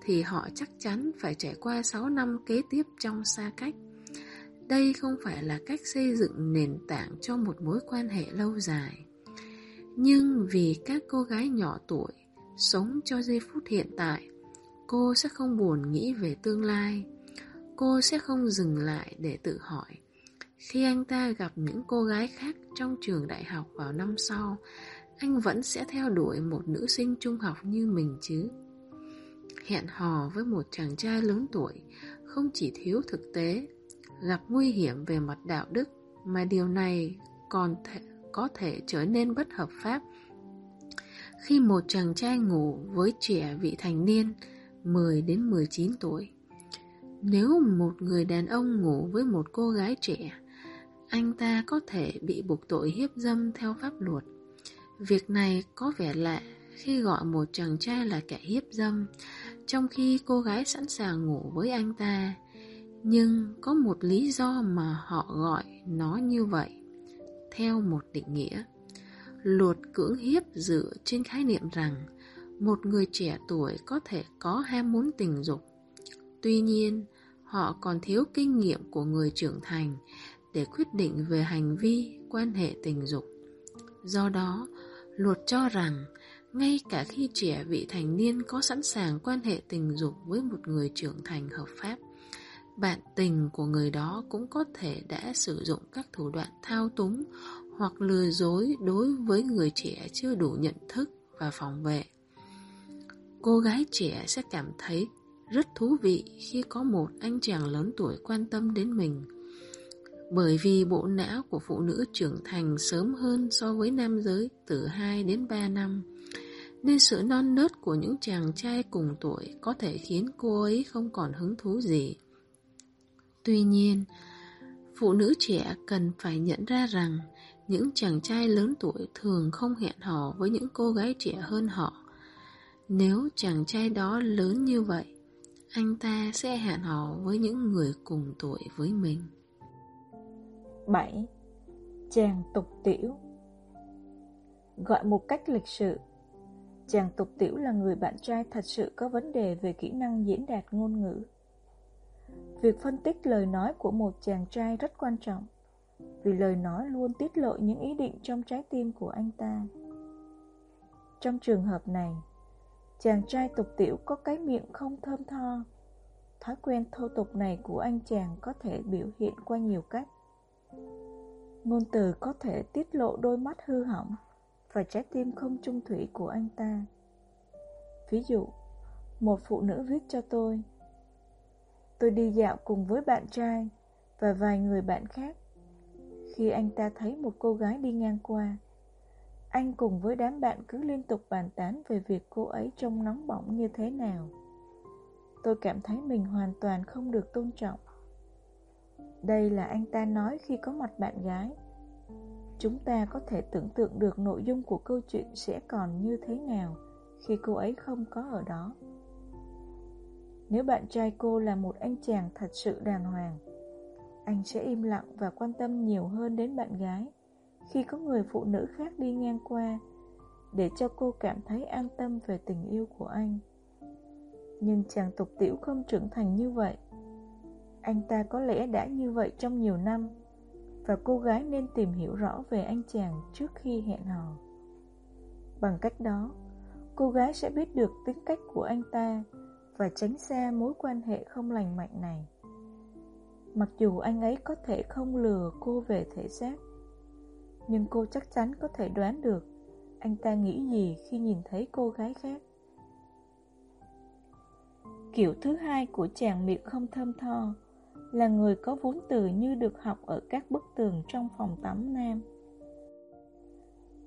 thì họ chắc chắn phải trải qua 6 năm kế tiếp trong xa cách. Đây không phải là cách xây dựng nền tảng cho một mối quan hệ lâu dài. Nhưng vì các cô gái nhỏ tuổi sống cho giây phút hiện tại, cô sẽ không buồn nghĩ về tương lai. cô sẽ không dừng lại để tự hỏi khi anh ta gặp những cô gái khác trong trường đại học vào năm sau anh vẫn sẽ theo đuổi một nữ sinh trung học như mình chứ hẹn hò với một chàng trai lớn tuổi không chỉ thiếu thực tế gặp nguy hiểm về mặt đạo đức mà điều này còn thể, có thể trở nên bất hợp pháp khi một chàng trai ngủ với trẻ vị thành niên 10 đến 19 tuổi. Nếu một người đàn ông ngủ với một cô gái trẻ, anh ta có thể bị buộc tội hiếp dâm theo pháp luật. Việc này có vẻ lạ khi gọi một chàng trai là kẻ hiếp dâm, trong khi cô gái sẵn sàng ngủ với anh ta. Nhưng có một lý do mà họ gọi nó như vậy, theo một định nghĩa. Luật cưỡng hiếp dựa trên khái niệm rằng một người trẻ tuổi có thể có ham muốn tình dục. Tuy nhiên, họ còn thiếu kinh nghiệm của người trưởng thành để quyết định về hành vi quan hệ tình dục. Do đó, luật cho rằng ngay cả khi trẻ vị thành niên có sẵn sàng quan hệ tình dục với một người trưởng thành hợp pháp, bạn tình của người đó cũng có thể đã sử dụng các thủ đoạn thao túng hoặc lừa dối đối với người trẻ chưa đủ nhận thức và phòng vệ. Cô gái trẻ sẽ cảm thấy rất thú vị khi có một anh chàng lớn tuổi quan tâm đến mình. Bởi vì bộ não của phụ nữ trưởng thành sớm hơn so với nam giới từ 2 đến 3 năm, nên sự non nớt của những chàng trai cùng tuổi có thể khiến cô ấy không còn hứng thú gì. Tuy nhiên, phụ nữ trẻ cần phải nhận ra rằng những chàng trai lớn tuổi thường không hẹn hò với những cô gái trẻ hơn họ. Nếu chàng trai đó lớn như vậy, anh ta sẽ hẹn hò với những người cùng tuổi với mình. 7. Chàng tục tiểu Gọi một cách lịch sự Chàng tục tiểu là người bạn trai thật sự có vấn đề về kỹ năng diễn đạt ngôn ngữ. Việc phân tích lời nói của một chàng trai rất quan trọng vì lời nói luôn tiết lộ những ý định trong trái tim của anh ta. Trong trường hợp này, chàng trai tục tiểu có cái miệng không thơm tho. Thói quen thô tục này của anh chàng có thể biểu hiện qua nhiều cách. Ngôn từ có thể tiết lộ đôi mắt hư hỏng và trái tim không trung thủy của anh ta. Ví dụ, một phụ nữ viết cho tôi Tôi đi dạo cùng với bạn trai và vài người bạn khác khi anh ta thấy một cô gái đi ngang qua. Anh cùng với đám bạn cứ liên tục bàn tán về việc cô ấy trông nóng bỏng như thế nào. Tôi cảm thấy mình hoàn toàn không được tôn trọng. Đây là anh ta nói khi có mặt bạn gái. Chúng ta có thể tưởng tượng được nội dung của câu chuyện sẽ còn như thế nào khi cô ấy không có ở đó. Nếu bạn trai cô là một anh chàng thật sự đàng hoàng, anh sẽ im lặng và quan tâm nhiều hơn đến bạn gái khi có người phụ nữ khác đi ngang qua để cho cô cảm thấy an tâm về tình yêu của anh. Nhưng chàng tục tiểu không trưởng thành như vậy. Anh ta có lẽ đã như vậy trong nhiều năm và cô gái nên tìm hiểu rõ về anh chàng trước khi hẹn hò. Bằng cách đó, cô gái sẽ biết được tính cách của anh ta và tránh xa mối quan hệ không lành mạnh này. Mặc dù anh ấy có thể không lừa cô về thể xác, Nhưng cô chắc chắn có thể đoán được Anh ta nghĩ gì khi nhìn thấy cô gái khác. Kiểu thứ hai của chàng miệng không thơm tho Là người có vốn từ như được học ở các bức tường trong phòng tắm nam.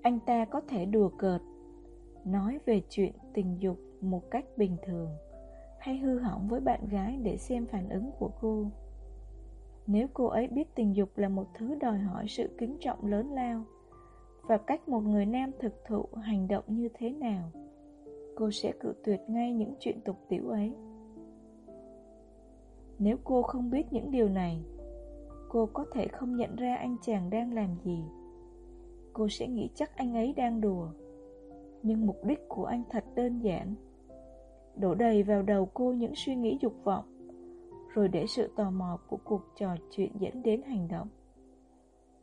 Anh ta có thể đùa cợt, Nói về chuyện tình dục một cách bình thường. Hay hư hỏng với bạn gái để xem phản ứng của cô nếu cô ấy biết tình dục là một thứ đòi hỏi sự kính trọng lớn lao và cách một người nam thực thụ hành động như thế nào, cô sẽ cự tuyệt ngay những chuyện tục tiểu ấy. Nếu cô không biết những điều này, cô có thể không nhận ra anh chàng đang làm gì. Cô sẽ nghĩ chắc anh ấy đang đùa, nhưng mục đích của anh thật đơn giản. Đổ đầy vào đầu cô những suy nghĩ dục vọng rồi để sự tò mò của cuộc trò chuyện dẫn đến hành động.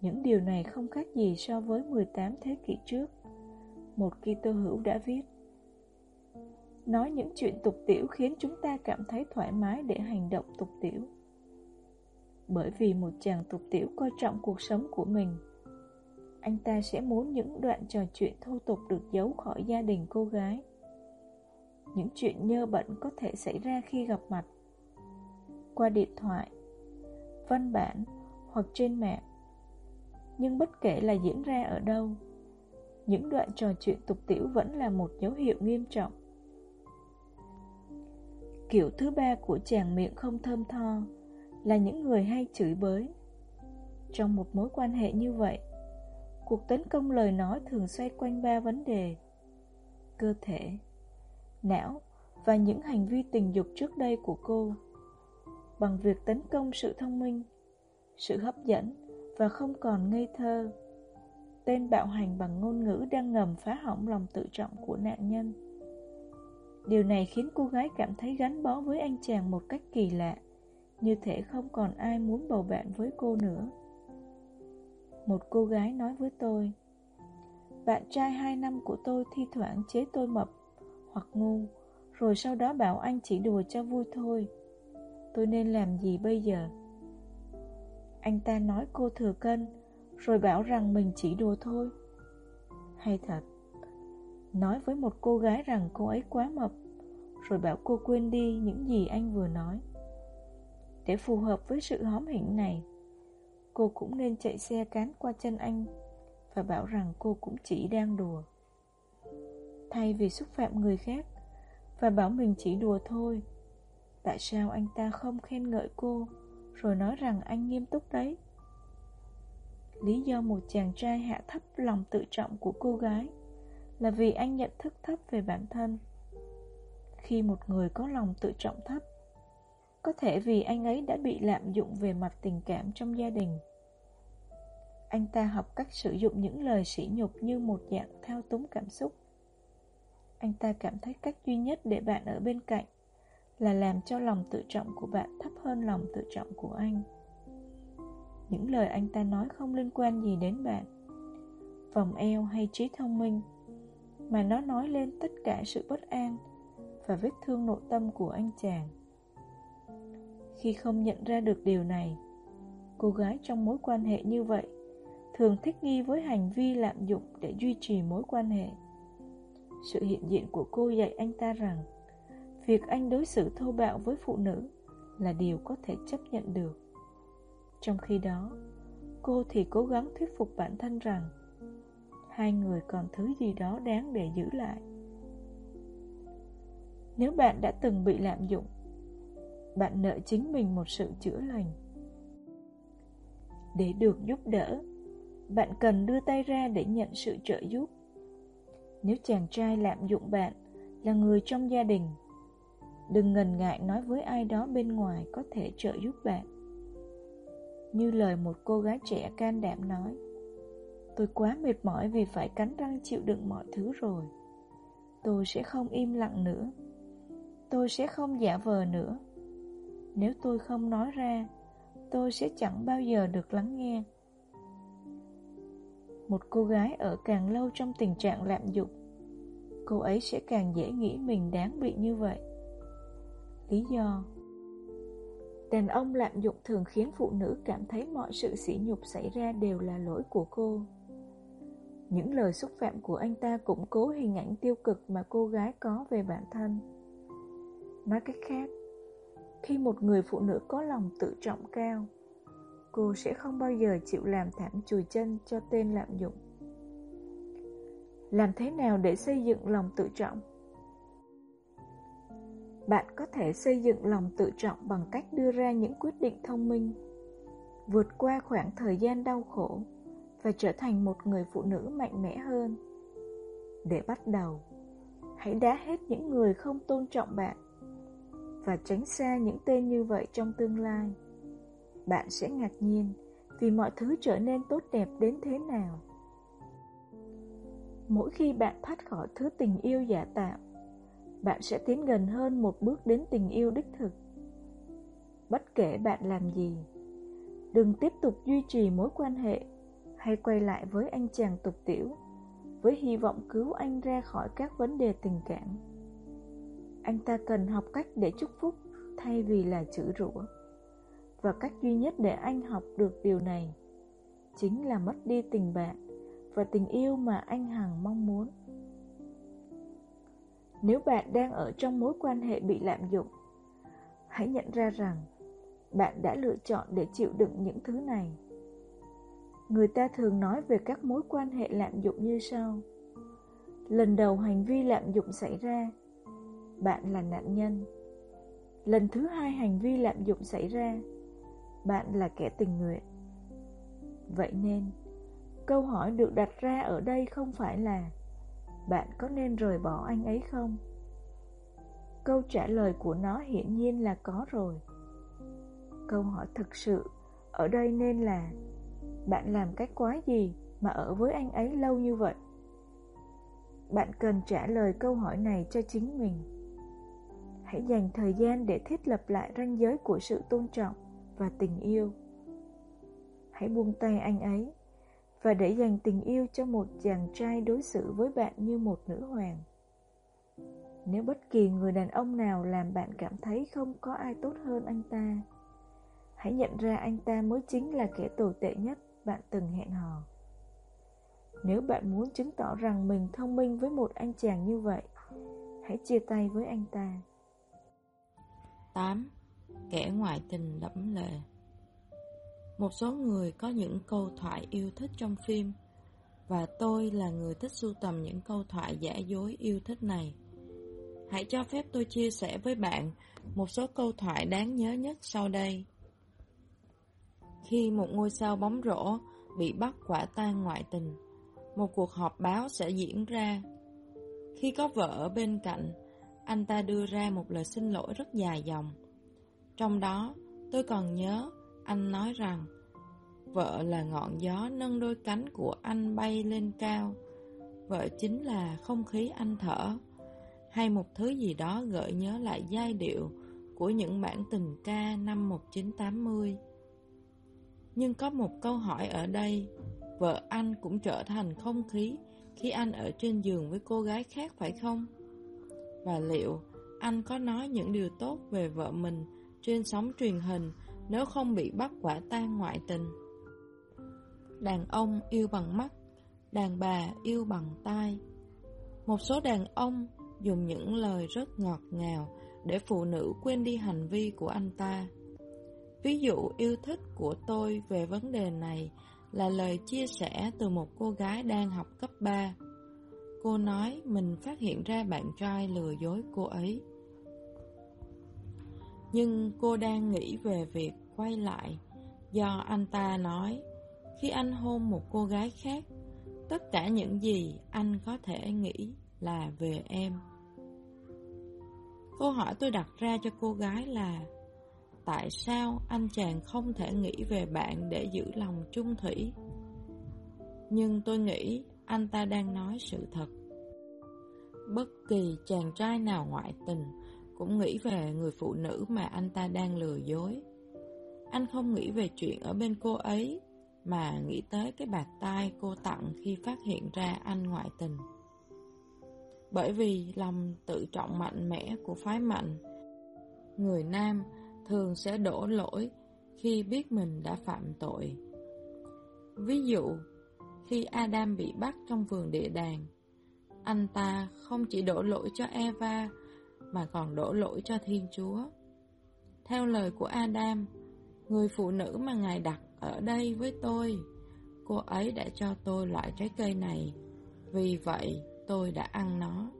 Những điều này không khác gì so với 18 thế kỷ trước, một Kitô hữu đã viết. Nói những chuyện tục tiểu khiến chúng ta cảm thấy thoải mái để hành động tục tiểu. Bởi vì một chàng tục tiểu coi trọng cuộc sống của mình Anh ta sẽ muốn những đoạn trò chuyện thô tục được giấu khỏi gia đình cô gái những chuyện nhơ bẩn có thể xảy ra khi gặp mặt Qua điện thoại, văn bản hoặc trên mạng Nhưng bất kể là diễn ra ở đâu Những đoạn trò chuyện tục tiểu vẫn là một dấu hiệu nghiêm trọng Kiểu thứ ba của chàng miệng không thơm tho là những người hay chửi bới. Trong một mối quan hệ như vậy, cuộc tấn công lời nói thường xoay quanh ba vấn đề. Cơ thể, não và những hành vi tình dục trước đây của cô. Bằng việc tấn công sự thông minh, sự hấp dẫn và không còn ngây thơ. Tên bạo hành bằng ngôn ngữ đang ngầm phá hỏng lòng tự trọng của nạn nhân. Điều này khiến cô gái cảm thấy gắn bó với anh chàng một cách kỳ lạ như thể không còn ai muốn bầu bạn với cô nữa Một cô gái nói với tôi Bạn trai hai năm của tôi thi thoảng chế tôi mập hoặc ngu, Rồi sau đó bảo anh chỉ đùa cho vui thôi. Tôi nên làm gì bây giờ? Anh ta nói cô thừa cân, Rồi bảo rằng mình chỉ đùa thôi. Hay thật, Nói với một cô gái rằng cô ấy quá mập, Rồi bảo cô quên đi những gì anh vừa nói. Để phù hợp với sự hóm hỉnh này, Cô cũng nên chạy xe cán qua chân anh Và bảo rằng cô cũng chỉ đang đùa. Thay vì xúc phạm người khác, Và bảo mình chỉ đùa thôi. Tại sao anh ta không khen ngợi cô, Rồi nói rằng anh nghiêm túc đấy? Lý do một chàng trai hạ thấp lòng tự trọng của cô gái Là vì anh nhận thức thấp về bản thân. Khi một người có lòng tự trọng thấp, có thể vì anh ấy đã bị lạm dụng về mặt tình cảm trong gia đình. Anh ta học cách sử dụng những lời sỉ nhục như một dạng thao túng cảm xúc. Anh ta cảm thấy cách duy nhất để bạn ở bên cạnh Là làm cho lòng tự trọng của bạn thấp hơn lòng tự trọng của anh. Những lời anh ta nói không liên quan gì đến bạn, Vòng eo hay trí thông minh, Mà nó nói lên tất cả sự bất an Và vết thương nội tâm của anh chàng. Khi không nhận ra được điều này, Cô gái trong mối quan hệ như vậy Thường thích nghi với hành vi lạm dụng để duy trì mối quan hệ. Sự hiện diện của cô dạy anh ta rằng Việc anh đối xử thô bạo với phụ nữ Là điều có thể chấp nhận được Trong khi đó Cô thì cố gắng thuyết phục bản thân rằng Hai người còn thứ gì đó đáng để giữ lại Nếu bạn đã từng bị lạm dụng bạn nợ chính mình một sự chữa lành. Để được giúp đỡ, bạn cần đưa tay ra để nhận sự trợ giúp. Nếu chàng trai lạm dụng bạn là người trong gia đình, đừng ngần ngại nói với ai đó bên ngoài có thể trợ giúp bạn. Như lời một cô gái trẻ can đảm nói, tôi quá mệt mỏi vì phải cắn răng chịu đựng mọi thứ rồi. Tôi sẽ không im lặng nữa. Tôi sẽ không giả vờ nữa nếu tôi không nói ra Tôi sẽ chẳng bao giờ được lắng nghe một cô gái ở càng lâu trong tình trạng lạm dụng. Cô ấy sẽ càng dễ nghĩ mình đáng bị như vậy. Lý do? Đàn ông lạm dụng thường khiến phụ nữ cảm thấy mọi sự sỉ nhục xảy ra đều là lỗi của cô. Những lời xúc phạm của anh ta củng cố hình ảnh tiêu cực mà cô gái có về bản thân. Nói cách khác khi một người phụ nữ có lòng tự trọng cao, cô sẽ không bao giờ chịu làm thảm chùi chân cho tên lạm dụng. Làm thế nào để xây dựng lòng tự trọng? Bạn có thể xây dựng lòng tự trọng bằng cách đưa ra những quyết định thông minh, vượt qua khoảng thời gian đau khổ và trở thành một người phụ nữ mạnh mẽ hơn. Để bắt đầu, hãy đá hết những người không tôn trọng bạn và tránh xa những tên như vậy trong tương lai. Bạn sẽ ngạc nhiên vì mọi thứ trở nên tốt đẹp đến thế nào. Mỗi khi bạn thoát khỏi thứ tình yêu giả tạo, bạn sẽ tiến gần hơn một bước đến tình yêu đích thực. Bất kể bạn làm gì, đừng tiếp tục duy trì mối quan hệ hay quay lại với anh chàng tục tiểu với hy vọng cứu anh ra khỏi các vấn đề tình cảm anh ta cần học cách để chúc phúc thay vì là chữ rủa. Và cách duy nhất để anh học được điều này chính là mất đi tình bạn và tình yêu mà anh Hằng mong muốn. Nếu bạn đang ở trong mối quan hệ bị lạm dụng, hãy nhận ra rằng bạn đã lựa chọn để chịu đựng những thứ này. Người ta thường nói về các mối quan hệ lạm dụng như sau. Lần đầu hành vi lạm dụng xảy ra, bạn là nạn nhân. Lần thứ hai hành vi lạm dụng xảy ra, bạn là kẻ tình nguyện. Vậy nên, câu hỏi được đặt ra ở đây không phải là bạn có nên rời bỏ anh ấy không? Câu trả lời của nó hiển nhiên là có rồi. Câu hỏi thực sự ở đây nên là bạn làm cách quái gì mà ở với anh ấy lâu như vậy? Bạn cần trả lời câu hỏi này cho chính mình. Hãy dành thời gian để thiết lập lại ranh giới của sự tôn trọng và tình yêu. Hãy buông tay anh ấy và để dành tình yêu cho một chàng trai đối xử với bạn như một nữ hoàng. Nếu bất kỳ người đàn ông nào làm bạn cảm thấy không có ai tốt hơn anh ta, hãy nhận ra anh ta mới chính là kẻ tồi tệ nhất bạn từng hẹn hò. Nếu bạn muốn chứng tỏ rằng mình thông minh với một anh chàng như vậy, hãy chia tay với anh ta. 8. Kẻ ngoại tình đẫm lệ Một số người có những câu thoại yêu thích trong phim Và tôi là người thích sưu tầm những câu thoại giả dối yêu thích này Hãy cho phép tôi chia sẻ với bạn một số câu thoại đáng nhớ nhất sau đây Khi một ngôi sao bóng rổ bị bắt quả tang ngoại tình một cuộc họp báo sẽ diễn ra. Khi có vợ ở bên cạnh, anh ta đưa ra một lời xin lỗi rất dài dòng. Trong đó, tôi còn nhớ anh nói rằng vợ là ngọn gió nâng đôi cánh của anh bay lên cao. Vợ chính là không khí anh thở, hay một thứ gì đó gợi nhớ lại giai điệu của những bản tình ca năm 1980. Nhưng có một câu hỏi ở đây Vợ anh cũng trở thành không khí khi anh ở trên giường với cô gái khác phải không? Và liệu anh có nói những điều tốt về vợ mình trên sóng truyền hình nếu không bị bắt quả tang ngoại tình? Đàn ông yêu bằng mắt, đàn bà yêu bằng tai. Một số đàn ông dùng những lời rất ngọt ngào để phụ nữ quên đi hành vi của anh ta. Ví dụ yêu thích của tôi về vấn đề này là lời chia sẻ từ một cô gái đang học cấp 3. Cô nói mình phát hiện ra bạn trai lừa dối cô ấy. Nhưng cô đang nghĩ về việc quay lại do anh ta nói khi anh hôn một cô gái khác, tất cả những gì anh có thể nghĩ là về em. Câu hỏi tôi đặt ra cho cô gái là tại sao anh chàng không thể nghĩ về bạn để giữ lòng chung thủy. Nhưng tôi nghĩ anh ta đang nói sự thật. Bất kỳ chàng trai nào ngoại tình cũng nghĩ về người phụ nữ mà anh ta đang lừa dối. Anh không nghĩ về chuyện ở bên cô ấy, mà nghĩ tới cái bạc tai cô tặng khi phát hiện ra anh ngoại tình. Bởi vì lòng tự trọng mạnh mẽ của phái mạnh, người nam thường sẽ đổ lỗi khi biết mình đã phạm tội. Ví dụ, khi Adam bị bắt trong vườn địa đàng, anh ta không chỉ đổ lỗi cho Eva mà còn đổ lỗi cho Thiên Chúa. Theo lời của Adam, người phụ nữ mà Ngài đặt ở đây với tôi, cô ấy đã cho tôi loại trái cây này, vì vậy tôi đã ăn nó.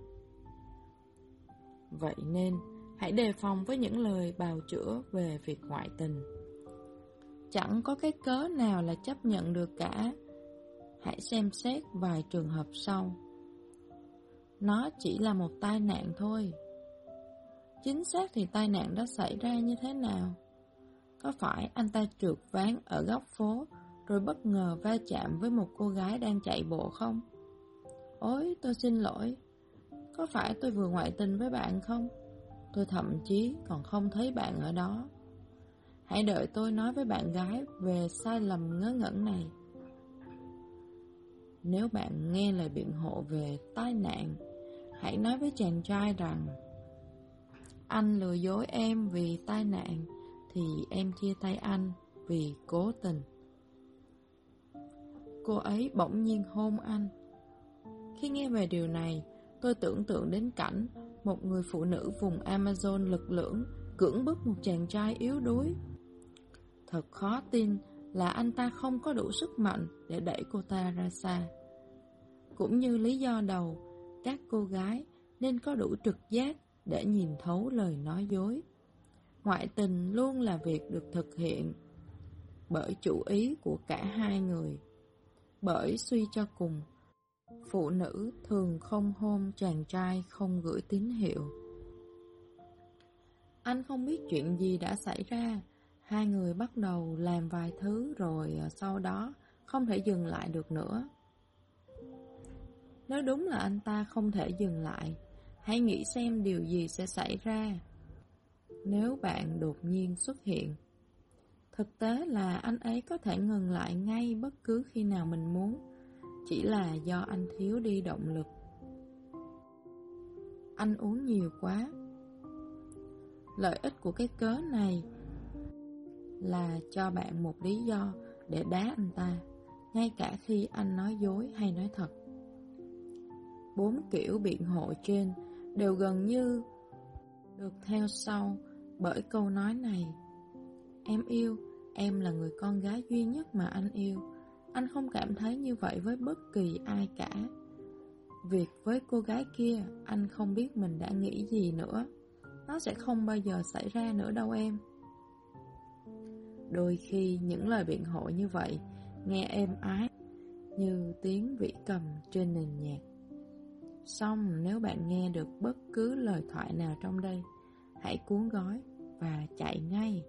Vậy nên, Hãy đề phòng với những lời bào chữa về việc ngoại tình. Chẳng có cái cớ nào là chấp nhận được cả. Hãy xem xét vài trường hợp sau. Nó chỉ là một tai nạn thôi. Chính xác thì tai nạn đã xảy ra như thế nào? Có phải anh ta trượt ván ở góc phố rồi bất ngờ va chạm với một cô gái đang chạy bộ không? Ôi, tôi xin lỗi. Có phải tôi vừa ngoại tình với bạn không? Tôi thậm chí còn không thấy bạn ở đó Hãy đợi tôi nói với bạn gái về sai lầm ngớ ngẩn này Nếu bạn nghe lời biện hộ về tai nạn Hãy nói với chàng trai rằng anh lừa dối em vì tai nạn thì em chia tay anh vì cố tình. Cô ấy bỗng nhiên hôn anh. Khi nghe về điều này, tôi tưởng tượng đến cảnh một người phụ nữ vùng Amazon lực lưỡng cưỡng bức một chàng trai yếu đuối. Thật khó tin là anh ta không có đủ sức mạnh để đẩy cô ta ra xa. Cũng như lý do đầu, các cô gái nên có đủ trực giác để nhìn thấu lời nói dối. Ngoại tình luôn là việc được thực hiện bởi chủ ý của cả hai người. Bởi suy cho cùng, phụ nữ thường không hôn chàng trai không gửi tín hiệu. Anh không biết chuyện gì đã xảy ra, hai người bắt đầu làm vài thứ rồi à, sau đó không thể dừng lại được nữa. Nếu đúng là anh ta không thể dừng lại, hãy nghĩ xem điều gì sẽ xảy ra nếu bạn đột nhiên xuất hiện. Thực tế là anh ấy có thể ngừng lại ngay bất cứ khi nào mình muốn, chỉ là do anh thiếu đi động lực. Anh uống nhiều quá. Lợi ích của cái cớ này là cho bạn một lý do để đá anh ta, ngay cả khi anh nói dối hay nói thật. Bốn kiểu biện hộ trên đều gần như được theo sau bởi câu nói này. Em yêu, em là người con gái duy nhất mà anh yêu. Anh không cảm thấy như vậy với bất kỳ ai cả. Việc với cô gái kia, anh không biết mình đã nghĩ gì nữa. Nó sẽ không bao giờ xảy ra nữa đâu em. Đôi khi những lời biện hộ như vậy nghe êm ái như tiếng vĩ cầm trên nền nhạc. Xong nếu bạn nghe được bất cứ lời thoại nào trong đây, hãy cuốn gói và chạy ngay.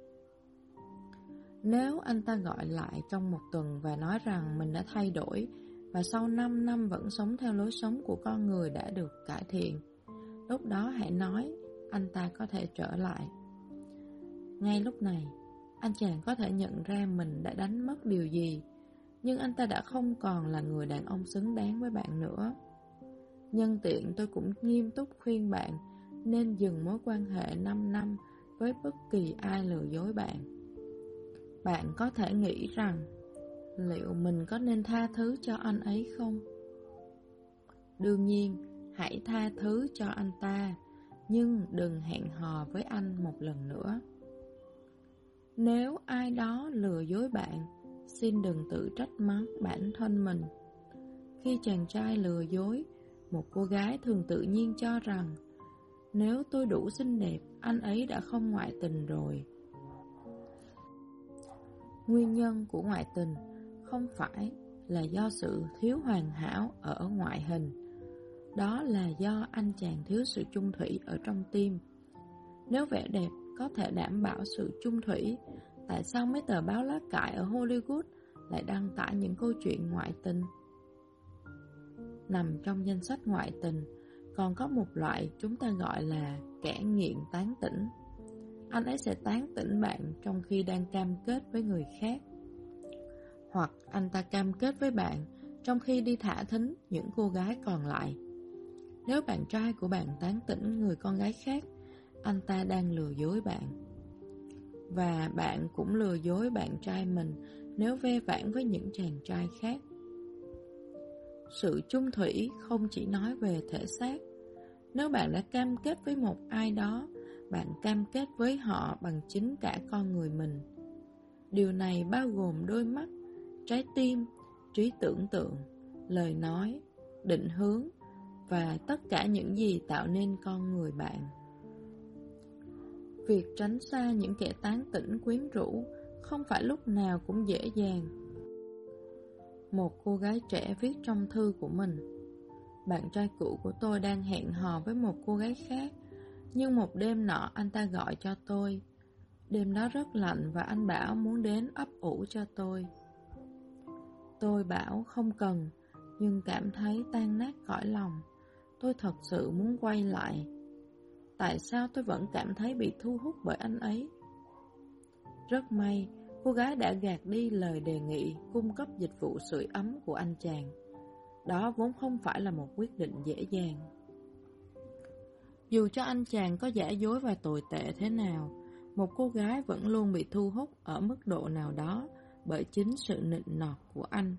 Nếu anh ta gọi lại trong một tuần và nói rằng mình đã thay đổi và sau 5 năm vẫn sống theo lối sống của con người đã được cải thiện, lúc đó hãy nói anh ta có thể trở lại. Ngay lúc này, anh chàng có thể nhận ra mình đã đánh mất điều gì, nhưng anh ta đã không còn là người đàn ông xứng đáng với bạn nữa. Nhân tiện tôi cũng nghiêm túc khuyên bạn nên dừng mối quan hệ 5 năm với bất kỳ ai lừa dối bạn. Bạn có thể nghĩ rằng liệu mình có nên tha thứ cho anh ấy không? Đương nhiên, hãy tha thứ cho anh ta, nhưng đừng hẹn hò với anh một lần nữa. Nếu ai đó lừa dối bạn, xin đừng tự trách mắng bản thân mình. Khi chàng trai lừa dối, một cô gái thường tự nhiên cho rằng nếu tôi đủ xinh đẹp, anh ấy đã không ngoại tình rồi. Nguyên nhân của ngoại tình không phải là do sự thiếu hoàn hảo ở ngoại hình. Đó là do anh chàng thiếu sự chung thủy ở trong tim. Nếu vẻ đẹp có thể đảm bảo sự chung thủy, tại sao mấy tờ báo lá cải ở Hollywood lại đăng tải những câu chuyện ngoại tình? Nằm trong danh sách ngoại tình, còn có một loại chúng ta gọi là kẻ nghiện tán tỉnh. Anh ấy sẽ tán tỉnh bạn trong khi đang cam kết với người khác. Hoặc anh ta cam kết với bạn trong khi đi thả thính những cô gái còn lại. Nếu bạn trai của bạn tán tỉnh người con gái khác, anh ta đang lừa dối bạn. Và bạn cũng lừa dối bạn trai mình nếu ve vãn với những chàng trai khác. Sự chung thủy không chỉ nói về thể xác. Nếu bạn đã cam kết với một ai đó, bạn cam kết với họ bằng chính cả con người mình. Điều này bao gồm đôi mắt, trái tim, trí tưởng tượng, lời nói, định hướng và tất cả những gì tạo nên con người bạn. Việc tránh xa những kẻ tán tỉnh quyến rũ không phải lúc nào cũng dễ dàng một cô gái trẻ viết trong thư của mình. Bạn trai cũ của tôi đang hẹn hò với một cô gái khác, Nhưng một đêm nọ anh ta gọi cho tôi. Đêm đó rất lạnh và anh bảo muốn đến ấp ủ cho tôi. Tôi bảo không cần, Nhưng cảm thấy tan nát cõi lòng. Tôi thật sự muốn quay lại. Tại sao tôi vẫn cảm thấy bị thu hút bởi anh ấy? Rất may Cô gái đã gạt đi lời đề nghị cung cấp dịch vụ sưởi ấm của anh chàng. Đó vốn không phải là một quyết định dễ dàng. Dù cho anh chàng có giả dối và tồi tệ thế nào, một cô gái vẫn luôn bị thu hút ở mức độ nào đó bởi chính sự nịnh nọt của anh.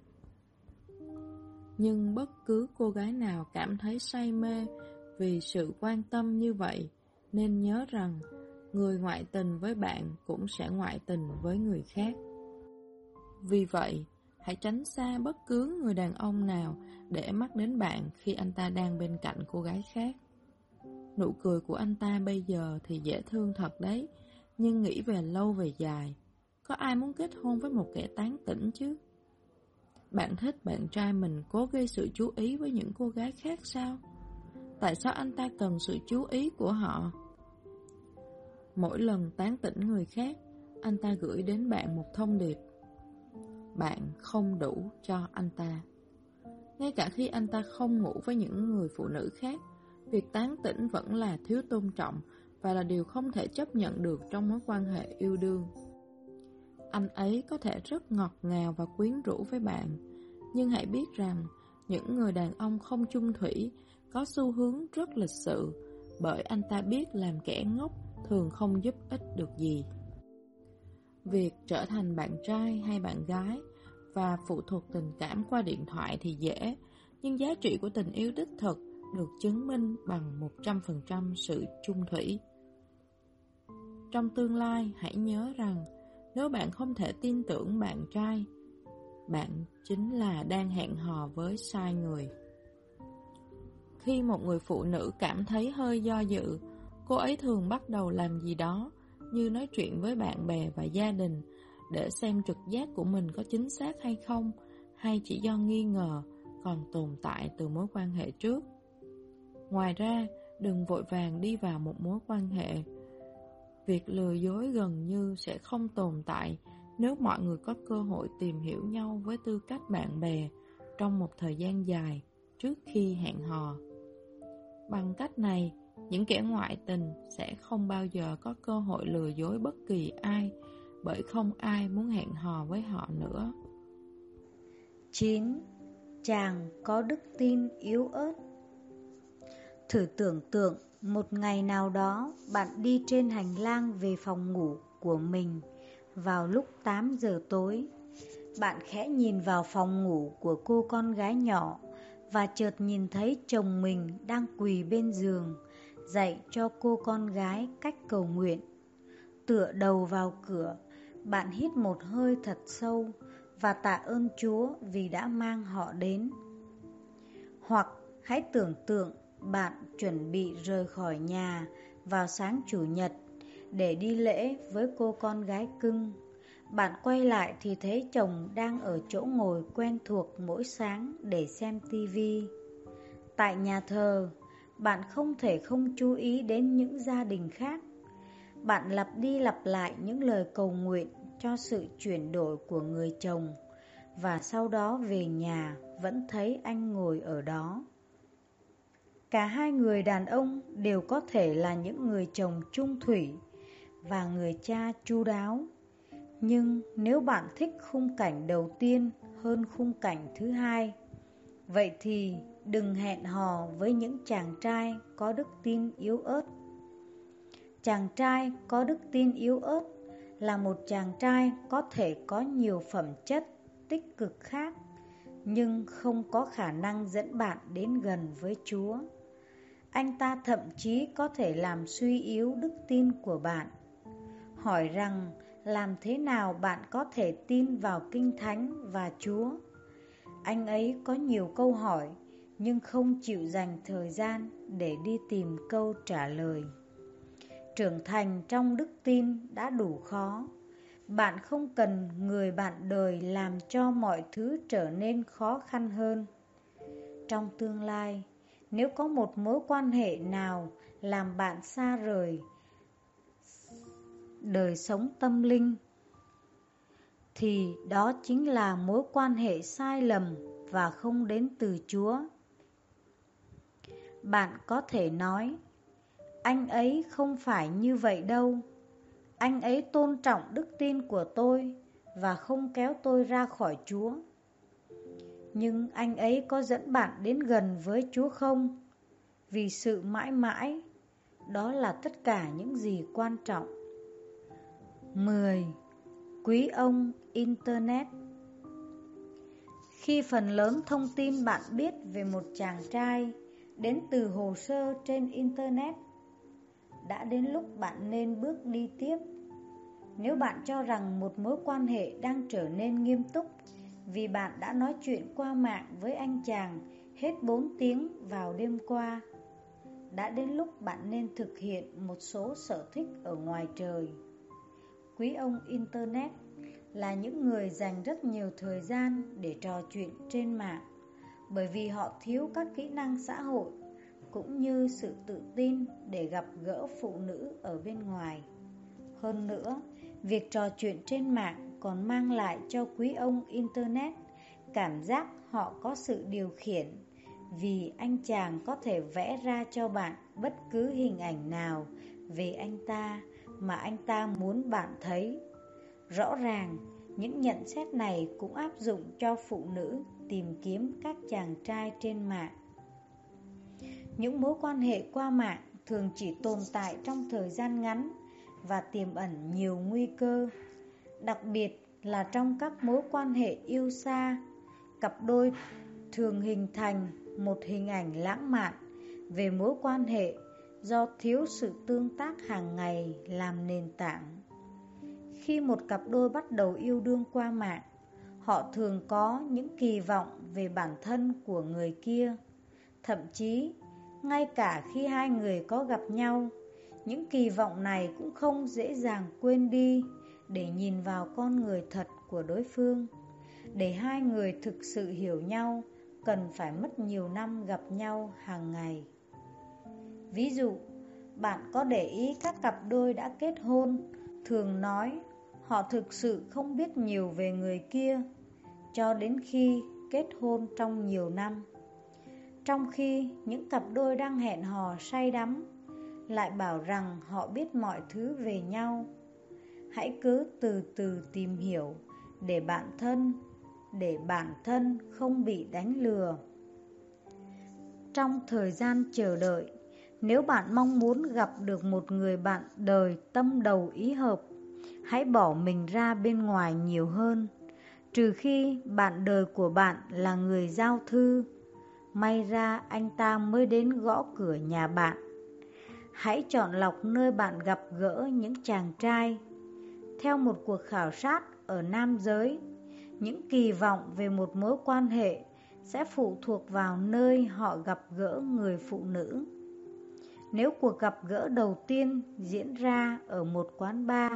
Nhưng bất cứ cô gái nào cảm thấy say mê vì sự quan tâm như vậy, nên nhớ rằng người ngoại tình với bạn cũng sẽ ngoại tình với người khác. Vì vậy, hãy tránh xa bất cứ người đàn ông nào để mắt đến bạn khi anh ta đang bên cạnh cô gái khác. Nụ cười của anh ta bây giờ thì dễ thương thật đấy, nhưng nghĩ về lâu về dài, có ai muốn kết hôn với một kẻ tán tỉnh chứ? Bạn thích bạn trai mình cố gây sự chú ý với những cô gái khác sao? Tại sao anh ta cần sự chú ý của họ? Mỗi lần tán tỉnh người khác, anh ta gửi đến bạn một thông điệp. Bạn không đủ cho anh ta. Ngay cả khi anh ta không ngủ với những người phụ nữ khác, việc tán tỉnh vẫn là thiếu tôn trọng và là điều không thể chấp nhận được trong mối quan hệ yêu đương. Anh ấy có thể rất ngọt ngào và quyến rũ với bạn, nhưng hãy biết rằng những người đàn ông không chung thủy có xu hướng rất lịch sự bởi anh ta biết làm kẻ ngốc thường không giúp ích được gì. Việc trở thành bạn trai hay bạn gái và phụ thuộc tình cảm qua điện thoại thì dễ, nhưng giá trị của tình yêu đích thực được chứng minh bằng 100% sự chung thủy. Trong tương lai, hãy nhớ rằng nếu bạn không thể tin tưởng bạn trai, bạn chính là đang hẹn hò với sai người. Khi một người phụ nữ cảm thấy hơi do dự, cô ấy thường bắt đầu làm gì đó, như nói chuyện với bạn bè và gia đình, để xem trực giác của mình có chính xác hay không, hay chỉ do nghi ngờ còn tồn tại từ mối quan hệ trước. Ngoài ra, đừng vội vàng đi vào một mối quan hệ. Việc lừa dối gần như sẽ không tồn tại nếu mọi người có cơ hội tìm hiểu nhau với tư cách bạn bè trong một thời gian dài trước khi hẹn hò. Bằng cách này, những kẻ ngoại tình sẽ không bao giờ có cơ hội lừa dối bất kỳ ai bởi không ai muốn hẹn hò với họ nữa. 9. Chàng có đức tin yếu ớt Thử tưởng tượng một ngày nào đó bạn đi trên hành lang về phòng ngủ của mình vào lúc 8 giờ tối. Bạn khẽ nhìn vào phòng ngủ của cô con gái nhỏ và chợt nhìn thấy chồng mình đang quỳ bên giường dạy cho cô con gái cách cầu nguyện. Tựa đầu vào cửa, bạn hít một hơi thật sâu và tạ ơn Chúa vì đã mang họ đến. Hoặc hãy tưởng tượng bạn chuẩn bị rời khỏi nhà vào sáng chủ nhật để đi lễ với cô con gái cưng. Bạn quay lại thì thấy chồng đang ở chỗ ngồi quen thuộc mỗi sáng để xem tivi. Tại nhà thờ, bạn không thể không chú ý đến những gia đình khác. Bạn lặp đi lặp lại những lời cầu nguyện cho sự chuyển đổi của người chồng và sau đó về nhà vẫn thấy anh ngồi ở đó. Cả hai người đàn ông đều có thể là những người chồng trung thủy và người cha chu đáo. Nhưng nếu bạn thích khung cảnh đầu tiên hơn khung cảnh thứ hai, vậy thì đừng hẹn hò với những chàng trai có đức tin yếu ớt. Chàng trai có đức tin yếu ớt là một chàng trai có thể có nhiều phẩm chất tích cực khác, nhưng không có khả năng dẫn bạn đến gần với Chúa. Anh ta thậm chí có thể làm suy yếu đức tin của bạn. Hỏi rằng làm thế nào bạn có thể tin vào Kinh Thánh và Chúa? Anh ấy có nhiều câu hỏi nhưng không chịu dành thời gian để đi tìm câu trả lời. Trưởng thành trong đức tin đã đủ khó. Bạn không cần người bạn đời làm cho mọi thứ trở nên khó khăn hơn. Trong tương lai, nếu có một mối quan hệ nào làm bạn xa rời đời sống tâm linh thì đó chính là mối quan hệ sai lầm và không đến từ Chúa. Bạn có thể nói, anh ấy không phải như vậy đâu. Anh ấy tôn trọng đức tin của tôi và không kéo tôi ra khỏi Chúa. Nhưng anh ấy có dẫn bạn đến gần với Chúa không? Vì sự mãi mãi, đó là tất cả những gì quan trọng. 10. Quý ông Internet Khi phần lớn thông tin bạn biết về một chàng trai đến từ hồ sơ trên Internet, đã đến lúc bạn nên bước đi tiếp. Nếu bạn cho rằng một mối quan hệ đang trở nên nghiêm túc vì bạn đã nói chuyện qua mạng với anh chàng hết 4 tiếng vào đêm qua, đã đến lúc bạn nên thực hiện một số sở thích ở ngoài trời. Quý ông Internet là những người dành rất nhiều thời gian để trò chuyện trên mạng bởi vì họ thiếu các kỹ năng xã hội cũng như sự tự tin để gặp gỡ phụ nữ ở bên ngoài. Hơn nữa, việc trò chuyện trên mạng còn mang lại cho quý ông Internet cảm giác họ có sự điều khiển vì anh chàng có thể vẽ ra cho bạn bất cứ hình ảnh nào về anh ta mà anh ta muốn bạn thấy. Rõ ràng, những nhận xét này cũng áp dụng cho phụ nữ tìm kiếm các chàng trai trên mạng. Những mối quan hệ qua mạng thường chỉ tồn tại trong thời gian ngắn và tiềm ẩn nhiều nguy cơ, đặc biệt là trong các mối quan hệ yêu xa, cặp đôi thường hình thành một hình ảnh lãng mạn về mối quan hệ do thiếu sự tương tác hàng ngày làm nền tảng. Khi một cặp đôi bắt đầu yêu đương qua mạng, họ thường có những kỳ vọng về bản thân của người kia. Thậm chí, ngay cả khi hai người có gặp nhau, những kỳ vọng này cũng không dễ dàng quên đi để nhìn vào con người thật của đối phương. Để hai người thực sự hiểu nhau, cần phải mất nhiều năm gặp nhau hàng ngày. Ví dụ, bạn có để ý các cặp đôi đã kết hôn, thường nói họ thực sự không biết nhiều về người kia, cho đến khi kết hôn trong nhiều năm. Trong khi những cặp đôi đang hẹn hò say đắm, lại bảo rằng họ biết mọi thứ về nhau. Hãy cứ từ từ tìm hiểu để bản thân, để bản thân không bị đánh lừa. Trong thời gian chờ đợi, nếu bạn mong muốn gặp được một người bạn đời tâm đầu ý hợp, hãy bỏ mình ra bên ngoài nhiều hơn. Trừ khi bạn đời của bạn là người giao thư, may ra anh ta mới đến gõ cửa nhà bạn. Hãy chọn lọc nơi bạn gặp gỡ những chàng trai. Theo một cuộc khảo sát ở nam giới, những kỳ vọng về một mối quan hệ sẽ phụ thuộc vào nơi họ gặp gỡ người phụ nữ. Nếu cuộc gặp gỡ đầu tiên diễn ra ở một quán bar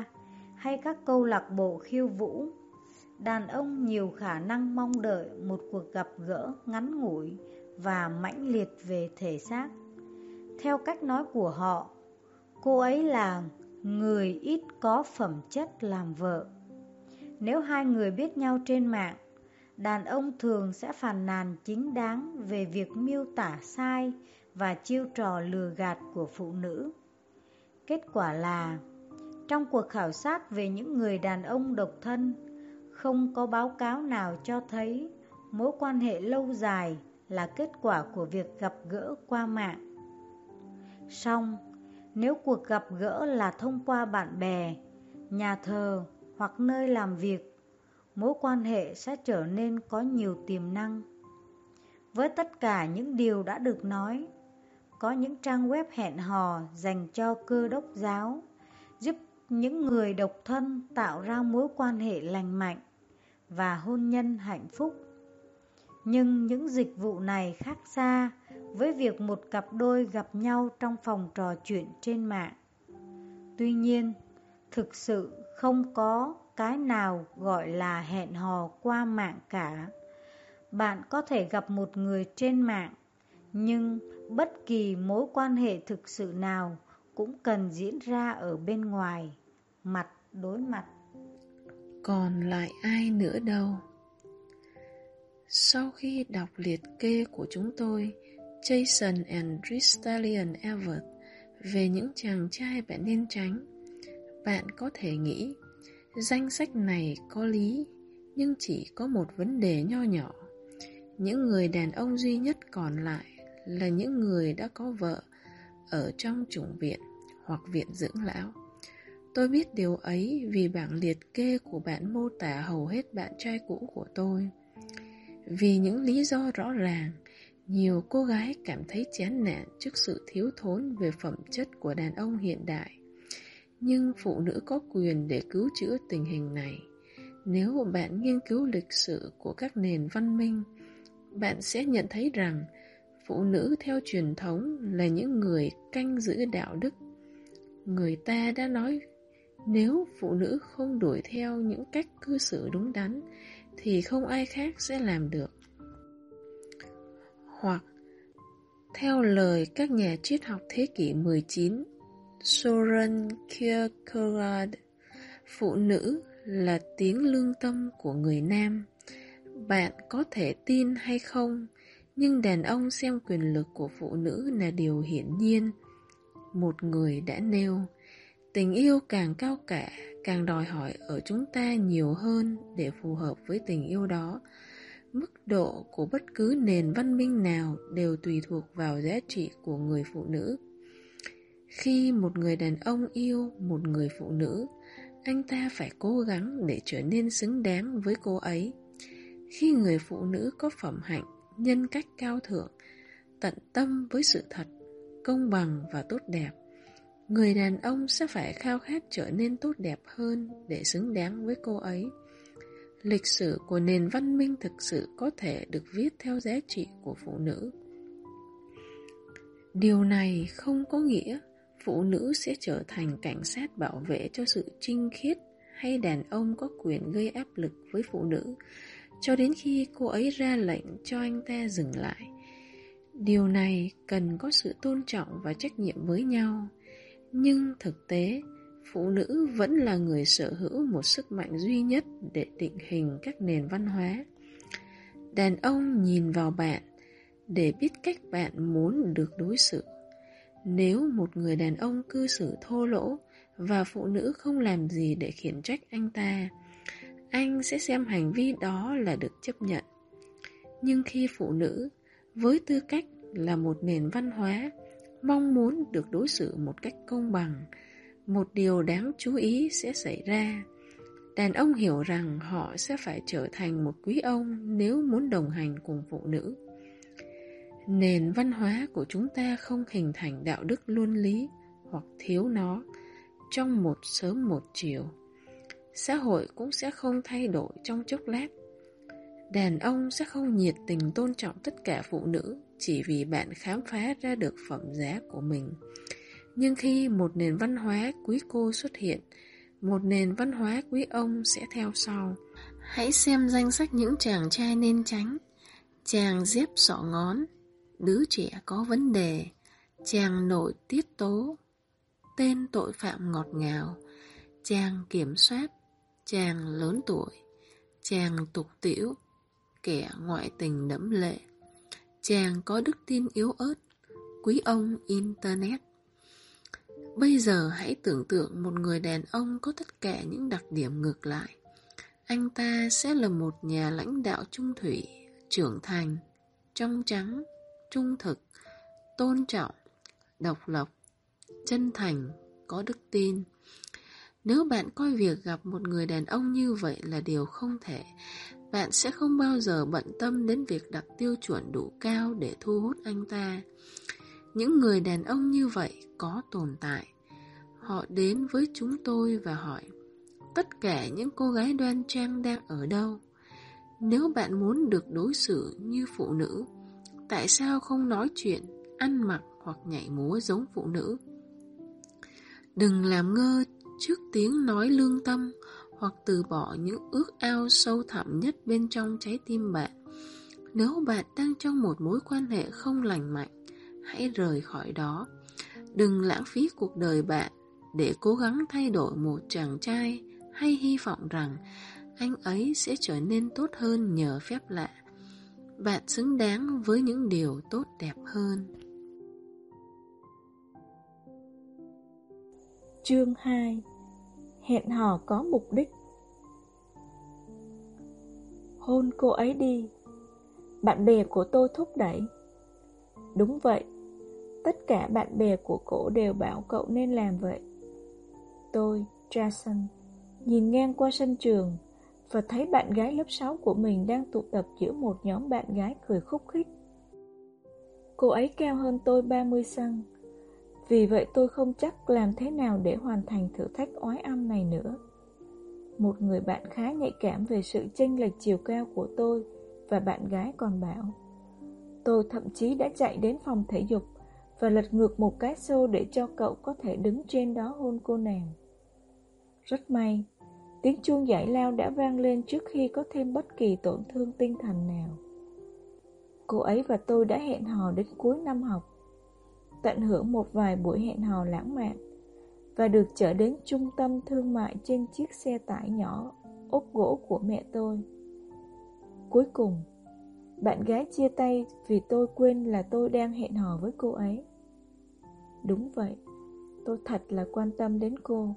hay các câu lạc bộ khiêu vũ, đàn ông nhiều khả năng mong đợi một cuộc gặp gỡ ngắn ngủi và mãnh liệt về thể xác. Theo cách nói của họ, cô ấy là người ít có phẩm chất làm vợ. Nếu hai người biết nhau trên mạng, đàn ông thường sẽ phàn nàn chính đáng về việc miêu tả sai và chiêu trò lừa gạt của phụ nữ. Kết quả là, trong cuộc khảo sát về những người đàn ông độc thân, không có báo cáo nào cho thấy mối quan hệ lâu dài là kết quả của việc gặp gỡ qua mạng. Song, nếu cuộc gặp gỡ là thông qua bạn bè, nhà thờ hoặc nơi làm việc, mối quan hệ sẽ trở nên có nhiều tiềm năng. Với tất cả những điều đã được nói, có những trang web hẹn hò dành cho cơ đốc giáo, giúp những người độc thân tạo ra mối quan hệ lành mạnh và hôn nhân hạnh phúc. Nhưng những dịch vụ này khác xa với việc một cặp đôi gặp nhau trong phòng trò chuyện trên mạng. Tuy nhiên, thực sự không có cái nào gọi là hẹn hò qua mạng cả. Bạn có thể gặp một người trên mạng, nhưng bất kỳ mối quan hệ thực sự nào cũng cần diễn ra ở bên ngoài, mặt đối mặt. Còn lại ai nữa đâu? Sau khi đọc liệt kê của chúng tôi, Jason and Tristalian Evert về những chàng trai bạn nên tránh, bạn có thể nghĩ danh sách này có lý, nhưng chỉ có một vấn đề nho nhỏ. Những người đàn ông duy nhất còn lại là những người đã có vợ ở trong chủng viện hoặc viện dưỡng lão. Tôi biết điều ấy vì bảng liệt kê của bạn mô tả hầu hết bạn trai cũ của tôi. Vì những lý do rõ ràng, nhiều cô gái cảm thấy chán nản trước sự thiếu thốn về phẩm chất của đàn ông hiện đại. Nhưng phụ nữ có quyền để cứu chữa tình hình này. Nếu bạn nghiên cứu lịch sử của các nền văn minh, bạn sẽ nhận thấy rằng phụ nữ theo truyền thống là những người canh giữ đạo đức. Người ta đã nói nếu phụ nữ không đuổi theo những cách cư xử đúng đắn thì không ai khác sẽ làm được. Hoặc theo lời các nhà triết học thế kỷ 19, Soren Kierkegaard, phụ nữ là tiếng lương tâm của người nam. Bạn có thể tin hay không, nhưng đàn ông xem quyền lực của phụ nữ là điều hiển nhiên. Một người đã nêu, tình yêu càng cao cả, càng đòi hỏi ở chúng ta nhiều hơn để phù hợp với tình yêu đó. Mức độ của bất cứ nền văn minh nào đều tùy thuộc vào giá trị của người phụ nữ. Khi một người đàn ông yêu một người phụ nữ, anh ta phải cố gắng để trở nên xứng đáng với cô ấy. Khi người phụ nữ có phẩm hạnh, nhân cách cao thượng, tận tâm với sự thật, công bằng và tốt đẹp, người đàn ông sẽ phải khao khát trở nên tốt đẹp hơn để xứng đáng với cô ấy. Lịch sử của nền văn minh thực sự có thể được viết theo giá trị của phụ nữ. Điều này không có nghĩa phụ nữ sẽ trở thành cảnh sát bảo vệ cho sự trinh khiết hay đàn ông có quyền gây áp lực với phụ nữ cho đến khi cô ấy ra lệnh cho anh ta dừng lại. Điều này cần có sự tôn trọng và trách nhiệm với nhau, nhưng thực tế, phụ nữ vẫn là người sở hữu một sức mạnh duy nhất để định hình các nền văn hóa. Đàn ông nhìn vào bạn để biết cách bạn muốn được đối xử. Nếu một người đàn ông cư xử thô lỗ và phụ nữ không làm gì để khiển trách anh ta, anh sẽ xem hành vi đó là được chấp nhận. Nhưng khi phụ nữ, với tư cách là một nền văn hóa, mong muốn được đối xử một cách công bằng, một điều đáng chú ý sẽ xảy ra. Đàn ông hiểu rằng họ sẽ phải trở thành một quý ông nếu muốn đồng hành cùng phụ nữ. Nền văn hóa của chúng ta không hình thành đạo đức luân lý hoặc thiếu nó trong một sớm một chiều. Xã hội cũng sẽ không thay đổi trong chốc lát. Đàn ông sẽ không nhiệt tình tôn trọng tất cả phụ nữ chỉ vì bạn khám phá ra được phẩm giá của mình. Nhưng khi một nền văn hóa quý cô xuất hiện, một nền văn hóa quý ông sẽ theo sau. Hãy xem danh sách những chàng trai nên tránh. Chàng dép sọ ngón, đứa trẻ có vấn đề, chàng nội tiết tố, tên tội phạm ngọt ngào, chàng kiểm soát, chàng lớn tuổi, chàng tục tiểu, kẻ ngoại tình đẫm lệ, chàng có đức tin yếu ớt, quý ông Internet. Bây giờ hãy tưởng tượng một người đàn ông có tất cả những đặc điểm ngược lại. Anh ta sẽ là một nhà lãnh đạo trung thủy, trưởng thành, trong trắng, trung thực, tôn trọng, độc lập, chân thành, có đức tin. Nếu bạn coi việc gặp một người đàn ông như vậy là điều không thể, bạn sẽ không bao giờ bận tâm đến việc đặt tiêu chuẩn đủ cao để thu hút anh ta. Những người đàn ông như vậy có tồn tại. Họ đến với chúng tôi và hỏi, tất cả những cô gái đoan trang đang ở đâu? Nếu bạn muốn được đối xử như phụ nữ, Tại sao không nói chuyện, ăn mặc hoặc nhảy múa giống phụ nữ? Đừng làm ngơ trước tiếng nói lương tâm hoặc từ bỏ những ước ao sâu thẳm nhất bên trong trái tim bạn. Nếu bạn đang trong một mối quan hệ không lành mạnh, hãy rời khỏi đó. Đừng lãng phí cuộc đời bạn để cố gắng thay đổi một chàng trai hay hy vọng rằng anh ấy sẽ trở nên tốt hơn nhờ phép lạ bạn xứng đáng với những điều tốt đẹp hơn. Chương 2 Hẹn hò có mục đích. Hôn cô ấy đi. Bạn bè của tôi thúc đẩy. Đúng vậy. Tất cả bạn bè của cổ đều bảo cậu nên làm vậy. Tôi Jason nhìn ngang qua sân trường và thấy bạn gái lớp 6 của mình đang tụ tập giữa một nhóm bạn gái cười khúc khích. Cô ấy cao hơn tôi 30 cm, vì vậy tôi không chắc làm thế nào để hoàn thành thử thách oái âm này nữa. Một người bạn khá nhạy cảm về sự chênh lệch chiều cao của tôi và bạn gái còn bảo Tôi thậm chí đã chạy đến phòng thể dục và lật ngược một cái xô để cho cậu có thể đứng trên đó hôn cô nàng. Rất may, tiếng chuông giải lao đã vang lên trước khi có thêm bất kỳ tổn thương tinh thần nào. Cô ấy và tôi đã hẹn hò đến cuối năm học, tận hưởng một vài buổi hẹn hò lãng mạn và được chở đến trung tâm thương mại trên chiếc xe tải nhỏ ốp gỗ của mẹ tôi. Cuối cùng, bạn gái chia tay vì tôi quên là tôi đang hẹn hò với cô ấy. Đúng vậy, tôi thật là quan tâm đến cô.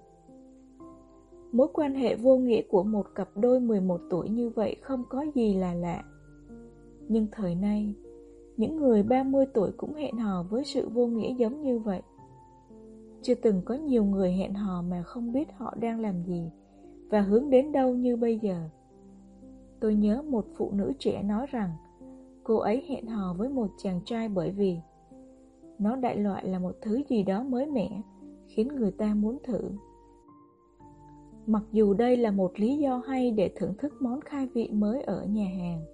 Mối quan hệ vô nghĩa của một cặp đôi 11 tuổi như vậy không có gì là lạ. Nhưng thời nay, những người 30 tuổi cũng hẹn hò với sự vô nghĩa giống như vậy. Chưa từng có nhiều người hẹn hò mà không biết họ đang làm gì và hướng đến đâu như bây giờ. Tôi nhớ một phụ nữ trẻ nói rằng cô ấy hẹn hò với một chàng trai bởi vì nó đại loại là một thứ gì đó mới mẻ, khiến người ta muốn thử. Mặc dù đây là một lý do hay để thưởng thức món khai vị mới ở nhà hàng,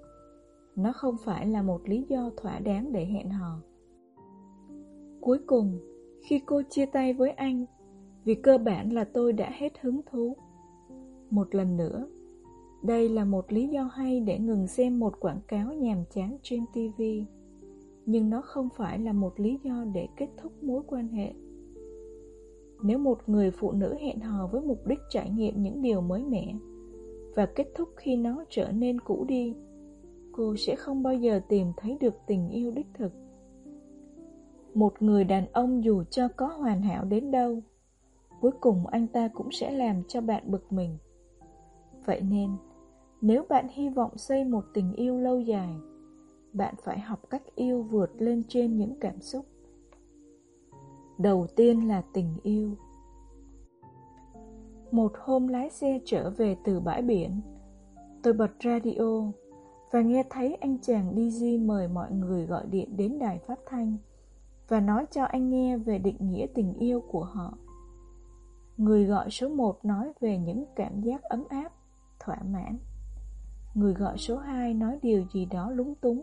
nó không phải là một lý do thỏa đáng để hẹn hò. Cuối cùng, khi cô chia tay với anh, vì cơ bản là tôi đã hết hứng thú. Một lần nữa, đây là một lý do hay để ngừng xem một quảng cáo nhàm chán trên TV, nhưng nó không phải là một lý do để kết thúc mối quan hệ. Nếu một người phụ nữ hẹn hò với mục đích trải nghiệm những điều mới mẻ và kết thúc khi nó trở nên cũ đi, cô sẽ không bao giờ tìm thấy được tình yêu đích thực. Một người đàn ông dù cho có hoàn hảo đến đâu, cuối cùng anh ta cũng sẽ làm cho bạn bực mình. Vậy nên, nếu bạn hy vọng xây một tình yêu lâu dài, bạn phải học cách yêu vượt lên trên những cảm xúc. Đầu tiên là tình yêu. Một hôm lái xe trở về từ bãi biển, tôi bật radio và nghe thấy anh chàng DJ mời mọi người gọi điện đến đài phát thanh và nói cho anh nghe về định nghĩa tình yêu của họ. Người gọi số 1 nói về những cảm giác ấm áp, thỏa mãn. Người gọi số 2 nói điều gì đó lúng túng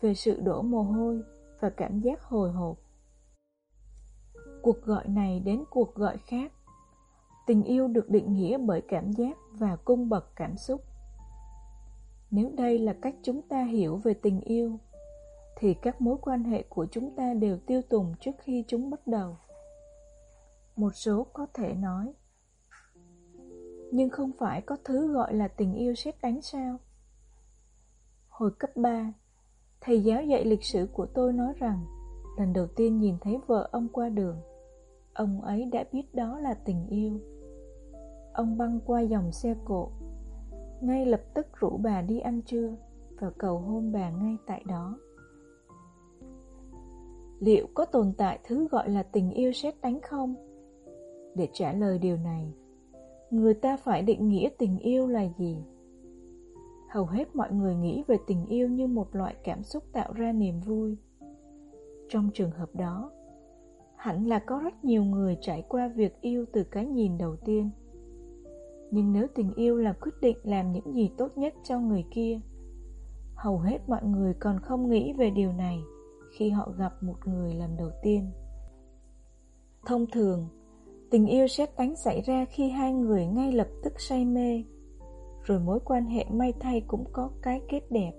về sự đổ mồ hôi và cảm giác hồi hộp. Cuộc gọi này đến cuộc gọi khác. Tình yêu được định nghĩa bởi cảm giác và cung bậc cảm xúc. Nếu đây là cách chúng ta hiểu về tình yêu, thì các mối quan hệ của chúng ta đều tiêu tùng trước khi chúng bắt đầu. Một số có thể nói, nhưng không phải có thứ gọi là tình yêu xét đánh sao? Hồi cấp 3, thầy giáo dạy lịch sử của tôi nói rằng lần đầu tiên nhìn thấy vợ ông qua đường, ông ấy đã biết đó là tình yêu. Ông băng qua dòng xe cộ, ngay lập tức rủ bà đi ăn trưa và cầu hôn bà ngay tại đó. Liệu có tồn tại thứ gọi là tình yêu xét đánh không? Để trả lời điều này, người ta phải định nghĩa tình yêu là gì? Hầu hết mọi người nghĩ về tình yêu như một loại cảm xúc tạo ra niềm vui. Trong trường hợp đó, hẳn là có rất nhiều người trải qua việc yêu từ cái nhìn đầu tiên. Nhưng nếu tình yêu là quyết định làm những gì tốt nhất cho người kia, hầu hết mọi người còn không nghĩ về điều này khi họ gặp một người lần đầu tiên. Thông thường, tình yêu sẽ đánh xảy ra khi hai người ngay lập tức say mê, rồi mối quan hệ may thay cũng có cái kết đẹp.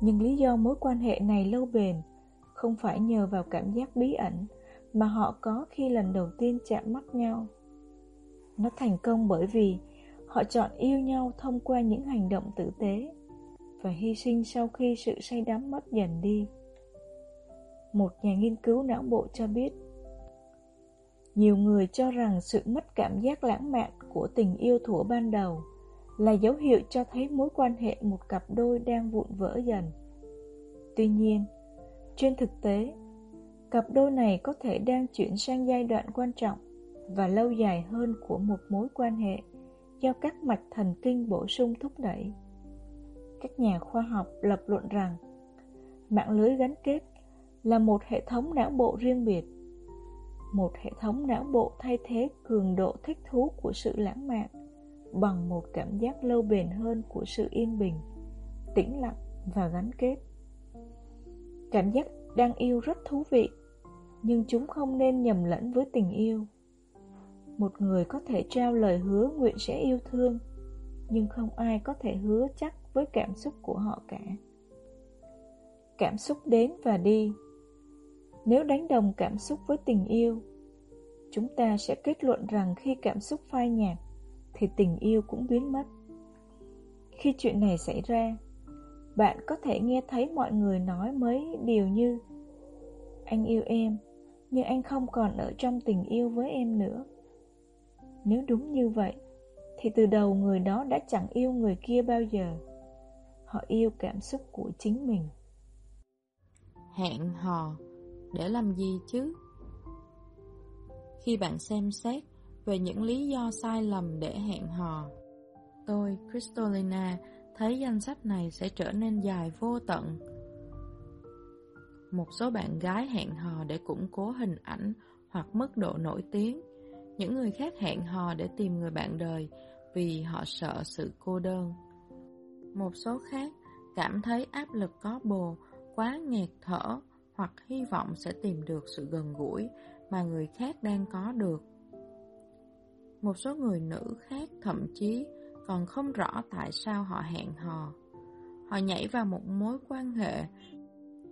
Nhưng lý do mối quan hệ này lâu bền không phải nhờ vào cảm giác bí ẩn mà họ có khi lần đầu tiên chạm mắt nhau. Nó thành công bởi vì họ chọn yêu nhau thông qua những hành động tử tế và hy sinh sau khi sự say đắm mất dần đi. Một nhà nghiên cứu não bộ cho biết Nhiều người cho rằng sự mất cảm giác lãng mạn của tình yêu thuở ban đầu là dấu hiệu cho thấy mối quan hệ một cặp đôi đang vụn vỡ dần. Tuy nhiên, trên thực tế, cặp đôi này có thể đang chuyển sang giai đoạn quan trọng và lâu dài hơn của một mối quan hệ do các mạch thần kinh bổ sung thúc đẩy. Các nhà khoa học lập luận rằng mạng lưới gắn kết là một hệ thống não bộ riêng biệt, một hệ thống não bộ thay thế cường độ thích thú của sự lãng mạn bằng một cảm giác lâu bền hơn của sự yên bình, tĩnh lặng và gắn kết. Cảm giác đang yêu rất thú vị, nhưng chúng không nên nhầm lẫn với tình yêu. Một người có thể trao lời hứa nguyện sẽ yêu thương, nhưng không ai có thể hứa chắc với cảm xúc của họ cả. Cảm xúc đến và đi. Nếu đánh đồng cảm xúc với tình yêu, chúng ta sẽ kết luận rằng khi cảm xúc phai nhạt, thì tình yêu cũng biến mất. Khi chuyện này xảy ra, bạn có thể nghe thấy mọi người nói mấy điều như Anh yêu em, nhưng anh không còn ở trong tình yêu với em nữa. Nếu đúng như vậy, thì từ đầu người đó đã chẳng yêu người kia bao giờ. Họ yêu cảm xúc của chính mình. Hẹn hò, để làm gì chứ? Khi bạn xem xét về những lý do sai lầm để hẹn hò, tôi, Cristolina, thấy danh sách này sẽ trở nên dài vô tận. Một số bạn gái hẹn hò để củng cố hình ảnh hoặc mức độ nổi tiếng. Những người khác hẹn hò để tìm người bạn đời vì họ sợ sự cô đơn. Một số khác cảm thấy áp lực có bồ, quá nghẹt thở hoặc hy vọng sẽ tìm được sự gần gũi mà người khác đang có được. Một số người nữ khác thậm chí còn không rõ tại sao họ hẹn hò. Họ nhảy vào một mối quan hệ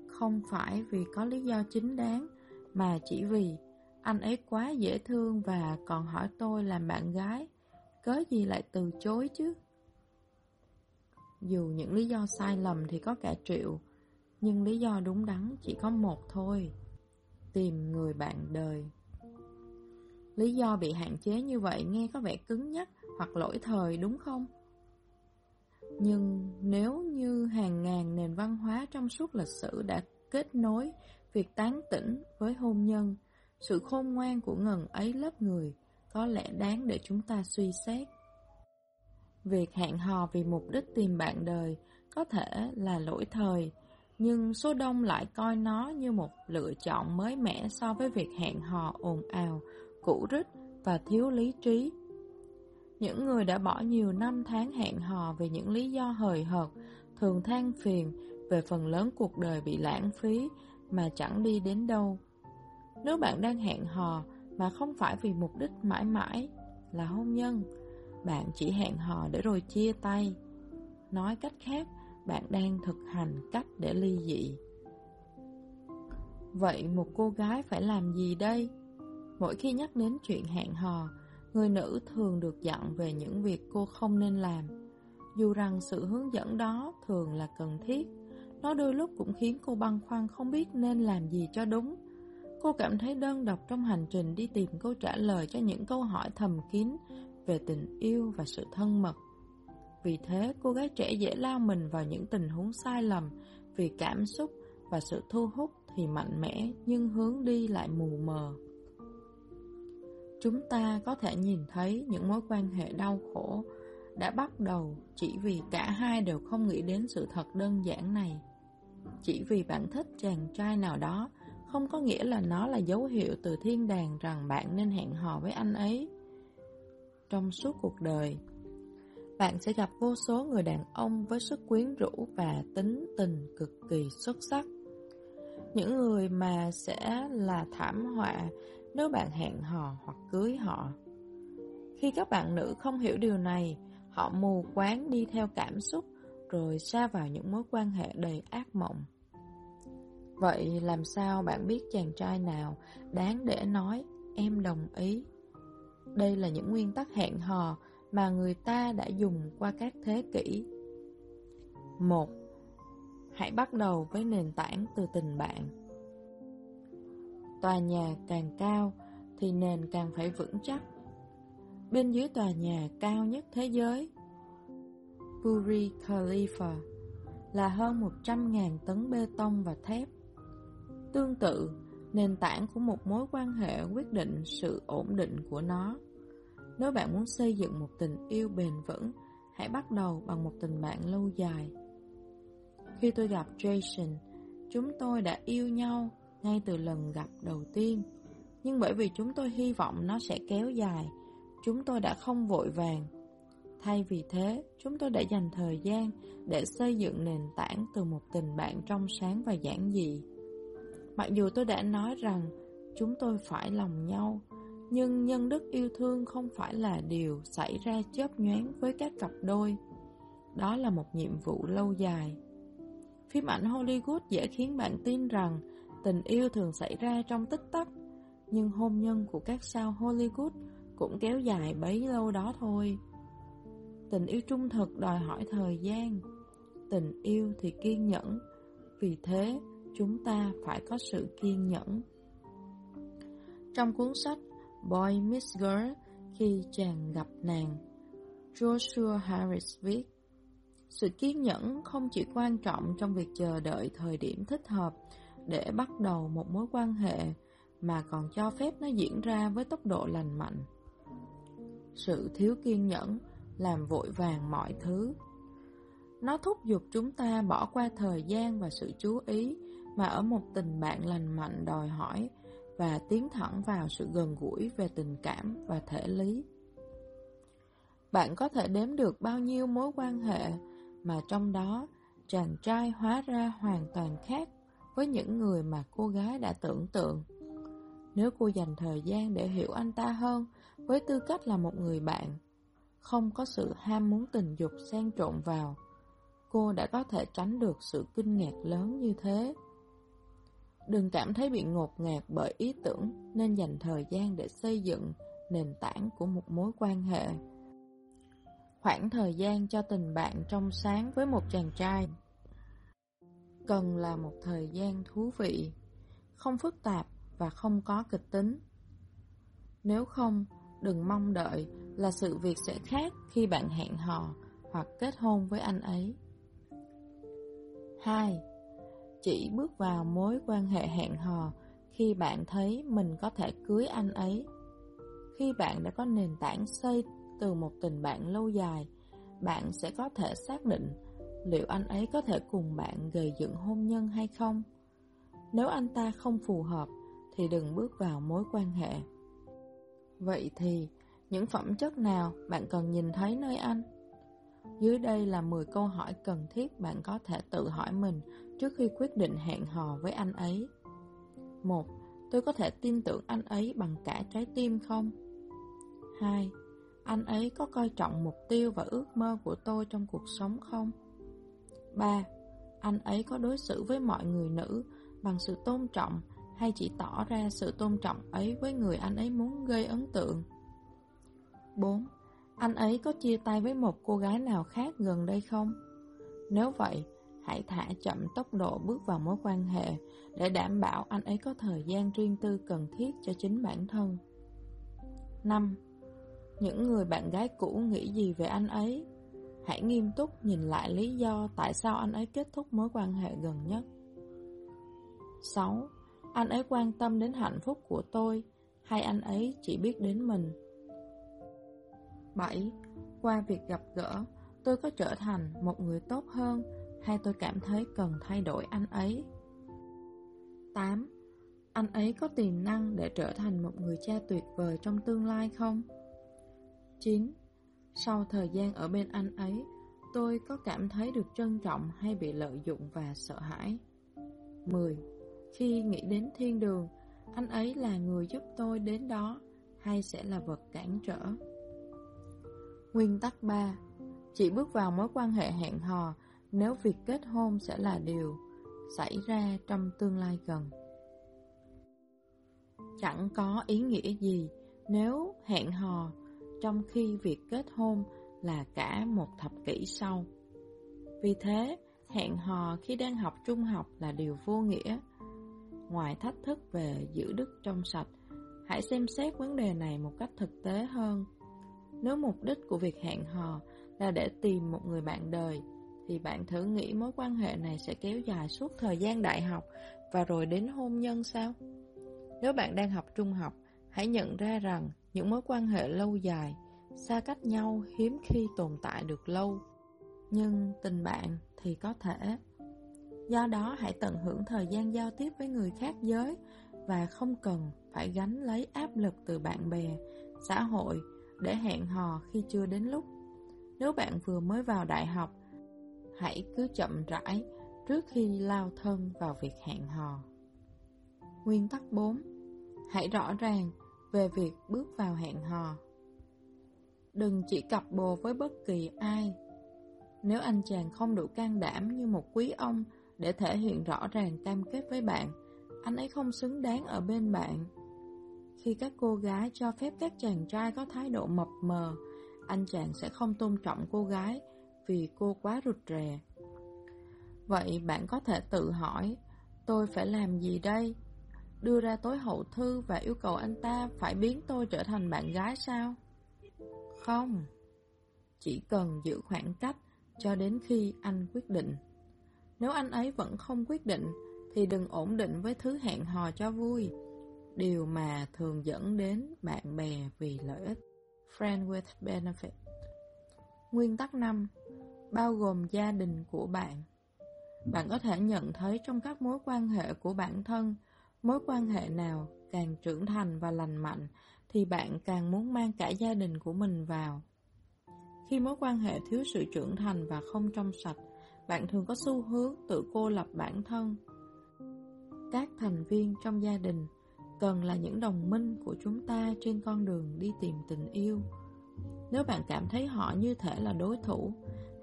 không phải vì có lý do chính đáng, mà chỉ vì anh ấy quá dễ thương và còn hỏi tôi làm bạn gái, cớ gì lại từ chối chứ? Dù những lý do sai lầm thì có cả triệu, nhưng lý do đúng đắn chỉ có một thôi, tìm người bạn đời. Lý do bị hạn chế như vậy nghe có vẻ cứng nhắc hoặc lỗi thời đúng không? Nhưng nếu như hàng ngàn nền văn hóa trong suốt lịch sử đã kết nối việc tán tỉnh với hôn nhân, sự khôn ngoan của ngần ấy lớp người có lẽ đáng để chúng ta suy xét. Việc hẹn hò vì mục đích tìm bạn đời có thể là lỗi thời, nhưng số đông lại coi nó như một lựa chọn mới mẻ so với việc hẹn hò ồn ào, cũ rích và thiếu lý trí. Những người đã bỏ nhiều năm tháng hẹn hò vì những lý do hời hợt, thường than phiền về phần lớn cuộc đời bị lãng phí mà chẳng đi đến đâu. Nếu bạn đang hẹn hò mà không phải vì mục đích mãi mãi là hôn nhân, bạn chỉ hẹn hò để rồi chia tay. Nói cách khác, bạn đang thực hành cách để ly dị. Vậy một cô gái phải làm gì đây? Mỗi khi nhắc đến chuyện hẹn hò, người nữ thường được dặn về những việc cô không nên làm. Dù rằng sự hướng dẫn đó thường là cần thiết, nó đôi lúc cũng khiến cô băn khoăn không biết nên làm gì cho đúng. Cô cảm thấy đơn độc trong hành trình đi tìm câu trả lời cho những câu hỏi thầm kín về tình yêu và sự thân mật. Vì thế, cô gái trẻ dễ lao mình vào những tình huống sai lầm vì cảm xúc và sự thu hút thì mạnh mẽ nhưng hướng đi lại mù mờ. Chúng ta có thể nhìn thấy những mối quan hệ đau khổ đã bắt đầu chỉ vì cả hai đều không nghĩ đến sự thật đơn giản này. Chỉ vì bạn thích chàng trai nào đó không có nghĩa là nó là dấu hiệu từ thiên đàng rằng bạn nên hẹn hò với anh ấy. Trong suốt cuộc đời, bạn sẽ gặp vô số người đàn ông với sức quyến rũ và tính tình cực kỳ xuất sắc. Những người mà sẽ là thảm họa nếu bạn hẹn hò hoặc cưới họ. Khi các bạn nữ không hiểu điều này, họ mù quáng đi theo cảm xúc rồi xa vào những mối quan hệ đầy ác mộng. Vậy làm sao bạn biết chàng trai nào đáng để nói em đồng ý? Đây là những nguyên tắc hẹn hò mà người ta đã dùng qua các thế kỷ. 1. Hãy bắt đầu với nền tảng từ tình bạn. Tòa nhà càng cao thì nền càng phải vững chắc. Bên dưới tòa nhà cao nhất thế giới Burj Khalifa, là hơn 100.000 tấn bê tông và thép. Tương tự, Nền tảng của một mối quan hệ quyết định sự ổn định của nó. Nếu bạn muốn xây dựng một tình yêu bền vững, hãy bắt đầu bằng một tình bạn lâu dài. Khi tôi gặp Jason, chúng tôi đã yêu nhau ngay từ lần gặp đầu tiên. Nhưng bởi vì chúng tôi hy vọng nó sẽ kéo dài, chúng tôi đã không vội vàng. Thay vì thế, chúng tôi đã dành thời gian để xây dựng nền tảng từ một tình bạn trong sáng và giản dị. Mặc dù tôi đã nói rằng chúng tôi phải lòng nhau, nhưng nhân đức yêu thương không phải là điều xảy ra chớp nhoáng với các cặp đôi. Đó là một nhiệm vụ lâu dài. Phim ảnh Hollywood dễ khiến bạn tin rằng tình yêu thường xảy ra trong tích tắc, nhưng hôn nhân của các sao Hollywood cũng kéo dài bấy lâu đó thôi. Tình yêu trung thực đòi hỏi thời gian, tình yêu thì kiên nhẫn, vì thế chúng ta phải có sự kiên nhẫn. Trong cuốn sách Boy Miss Girl khi chàng gặp nàng, Joshua Harris viết Sự kiên nhẫn không chỉ quan trọng trong việc chờ đợi thời điểm thích hợp để bắt đầu một mối quan hệ mà còn cho phép nó diễn ra với tốc độ lành mạnh. Sự thiếu kiên nhẫn làm vội vàng mọi thứ. Nó thúc giục chúng ta bỏ qua thời gian và sự chú ý mà ở một tình bạn lành mạnh đòi hỏi và tiến thẳng vào sự gần gũi về tình cảm và thể lý. Bạn có thể đếm được bao nhiêu mối quan hệ mà trong đó chàng trai hóa ra hoàn toàn khác với những người mà cô gái đã tưởng tượng. Nếu cô dành thời gian để hiểu anh ta hơn với tư cách là một người bạn, không có sự ham muốn tình dục xen trộn vào, cô đã có thể tránh được sự kinh ngạc lớn như thế. Đừng cảm thấy bị ngột ngạt bởi ý tưởng nên dành thời gian để xây dựng nền tảng của một mối quan hệ. Khoảng thời gian cho tình bạn trong sáng với một chàng trai cần là một thời gian thú vị, không phức tạp và không có kịch tính. Nếu không, đừng mong đợi là sự việc sẽ khác khi bạn hẹn hò hoặc kết hôn với anh ấy. 2. Chỉ bước vào mối quan hệ hẹn hò khi bạn thấy mình có thể cưới anh ấy. Khi bạn đã có nền tảng xây từ một tình bạn lâu dài, bạn sẽ có thể xác định liệu anh ấy có thể cùng bạn gây dựng hôn nhân hay không. Nếu anh ta không phù hợp, thì đừng bước vào mối quan hệ. Vậy thì, những phẩm chất nào bạn cần nhìn thấy nơi anh? Dưới đây là 10 câu hỏi cần thiết bạn có thể tự hỏi mình trước khi quyết định hẹn hò với anh ấy. 1. Tôi có thể tin tưởng anh ấy bằng cả trái tim không? 2. Anh ấy có coi trọng mục tiêu và ước mơ của tôi trong cuộc sống không? 3. Anh ấy có đối xử với mọi người nữ bằng sự tôn trọng hay chỉ tỏ ra sự tôn trọng ấy với người anh ấy muốn gây ấn tượng? 4. Anh ấy có chia tay với một cô gái nào khác gần đây không? Nếu vậy, hãy thả chậm tốc độ bước vào mối quan hệ để đảm bảo anh ấy có thời gian riêng tư cần thiết cho chính bản thân. 5. Những người bạn gái cũ nghĩ gì về anh ấy? Hãy nghiêm túc nhìn lại lý do tại sao anh ấy kết thúc mối quan hệ gần nhất. 6. Anh ấy quan tâm đến hạnh phúc của tôi hay anh ấy chỉ biết đến mình? 7. Qua việc gặp gỡ, tôi có trở thành một người tốt hơn hay tôi cảm thấy cần thay đổi anh ấy? 8. Anh ấy có tiềm năng để trở thành một người cha tuyệt vời trong tương lai không? 9. Sau thời gian ở bên anh ấy, tôi có cảm thấy được trân trọng hay bị lợi dụng và sợ hãi? 10. Khi nghĩ đến thiên đường, anh ấy là người giúp tôi đến đó hay sẽ là vật cản trở? Nguyên tắc 3 Chỉ bước vào mối quan hệ hẹn hò nếu việc kết hôn sẽ là điều xảy ra trong tương lai gần. Chẳng có ý nghĩa gì nếu hẹn hò trong khi việc kết hôn là cả một thập kỷ sau. Vì thế, hẹn hò khi đang học trung học là điều vô nghĩa. Ngoài thách thức về giữ đức trong sạch, hãy xem xét vấn đề này một cách thực tế hơn. Nếu mục đích của việc hẹn hò là để tìm một người bạn đời, thì bạn thử nghĩ mối quan hệ này sẽ kéo dài suốt thời gian đại học và rồi đến hôn nhân sao? Nếu bạn đang học trung học, hãy nhận ra rằng những mối quan hệ lâu dài, xa cách nhau hiếm khi tồn tại được lâu. Nhưng tình bạn thì có thể. Do đó hãy tận hưởng thời gian giao tiếp với người khác giới và không cần phải gánh lấy áp lực từ bạn bè, xã hội để hẹn hò khi chưa đến lúc. Nếu bạn vừa mới vào đại học, hãy cứ chậm rãi trước khi lao thân vào việc hẹn hò. Nguyên tắc 4. Hãy rõ ràng về việc bước vào hẹn hò. Đừng chỉ cặp bồ với bất kỳ ai. Nếu anh chàng không đủ can đảm như một quý ông để thể hiện rõ ràng cam kết với bạn, anh ấy không xứng đáng ở bên bạn. Khi các cô gái cho phép các chàng trai có thái độ mập mờ, anh chàng sẽ không tôn trọng cô gái vì cô quá rụt rè. Vậy bạn có thể tự hỏi, tôi phải làm gì đây? Đưa ra tối hậu thư và yêu cầu anh ta phải biến tôi trở thành bạn gái sao? Không, chỉ cần giữ khoảng cách cho đến khi anh quyết định. Nếu anh ấy vẫn không quyết định, thì đừng ổn định với thứ hẹn hò cho vui, điều mà thường dẫn đến bạn bè vì lợi ích. Friend with benefit Nguyên tắc 5 Bao gồm gia đình của bạn. Bạn có thể nhận thấy trong các mối quan hệ của bản thân Mối quan hệ nào càng trưởng thành và lành mạnh Thì bạn càng muốn mang cả gia đình của mình vào. Khi mối quan hệ thiếu sự trưởng thành và không trong sạch Bạn thường có xu hướng tự cô lập bản thân. Các thành viên trong gia đình cần là những đồng minh của chúng ta trên con đường đi tìm tình yêu. Nếu bạn cảm thấy họ như thể là đối thủ,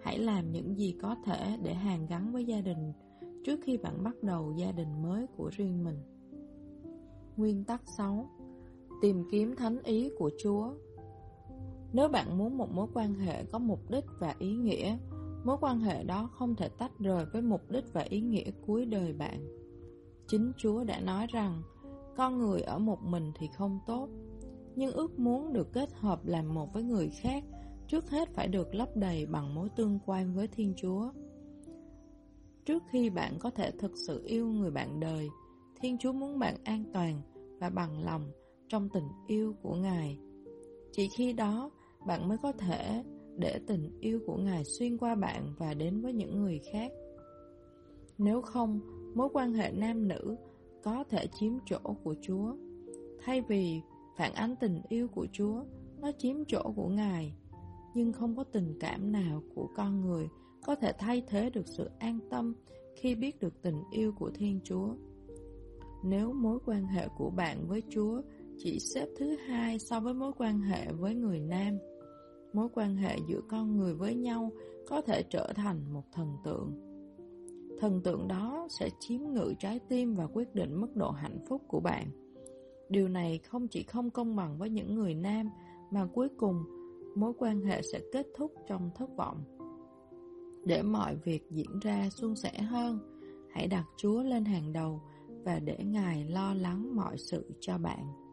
hãy làm những gì có thể để hàn gắn với gia đình trước khi bạn bắt đầu gia đình mới của riêng mình. Nguyên tắc 6 Tìm kiếm thánh ý của Chúa Nếu bạn muốn một mối quan hệ có mục đích và ý nghĩa, mối quan hệ đó không thể tách rời với mục đích và ý nghĩa cuối đời bạn. Chính Chúa đã nói rằng, con người ở một mình thì không tốt Nhưng ước muốn được kết hợp làm một với người khác Trước hết phải được lấp đầy bằng mối tương quan với Thiên Chúa Trước khi bạn có thể thực sự yêu người bạn đời Thiên Chúa muốn bạn an toàn và bằng lòng trong tình yêu của Ngài Chỉ khi đó bạn mới có thể để tình yêu của Ngài xuyên qua bạn và đến với những người khác Nếu không, mối quan hệ nam nữ có thể chiếm chỗ của Chúa. Thay vì phản ánh tình yêu của Chúa, nó chiếm chỗ của Ngài. Nhưng không có tình cảm nào của con người có thể thay thế được sự an tâm khi biết được tình yêu của Thiên Chúa. Nếu mối quan hệ của bạn với Chúa chỉ xếp thứ hai so với mối quan hệ với người nam, mối quan hệ giữa con người với nhau có thể trở thành một thần tượng. Thần tượng đó sẽ chiếm ngự trái tim và quyết định mức độ hạnh phúc của bạn. Điều này không chỉ không công bằng với những người nam, mà cuối cùng mối quan hệ sẽ kết thúc trong thất vọng. Để mọi việc diễn ra suôn sẻ hơn, hãy đặt Chúa lên hàng đầu và để Ngài lo lắng mọi sự cho bạn.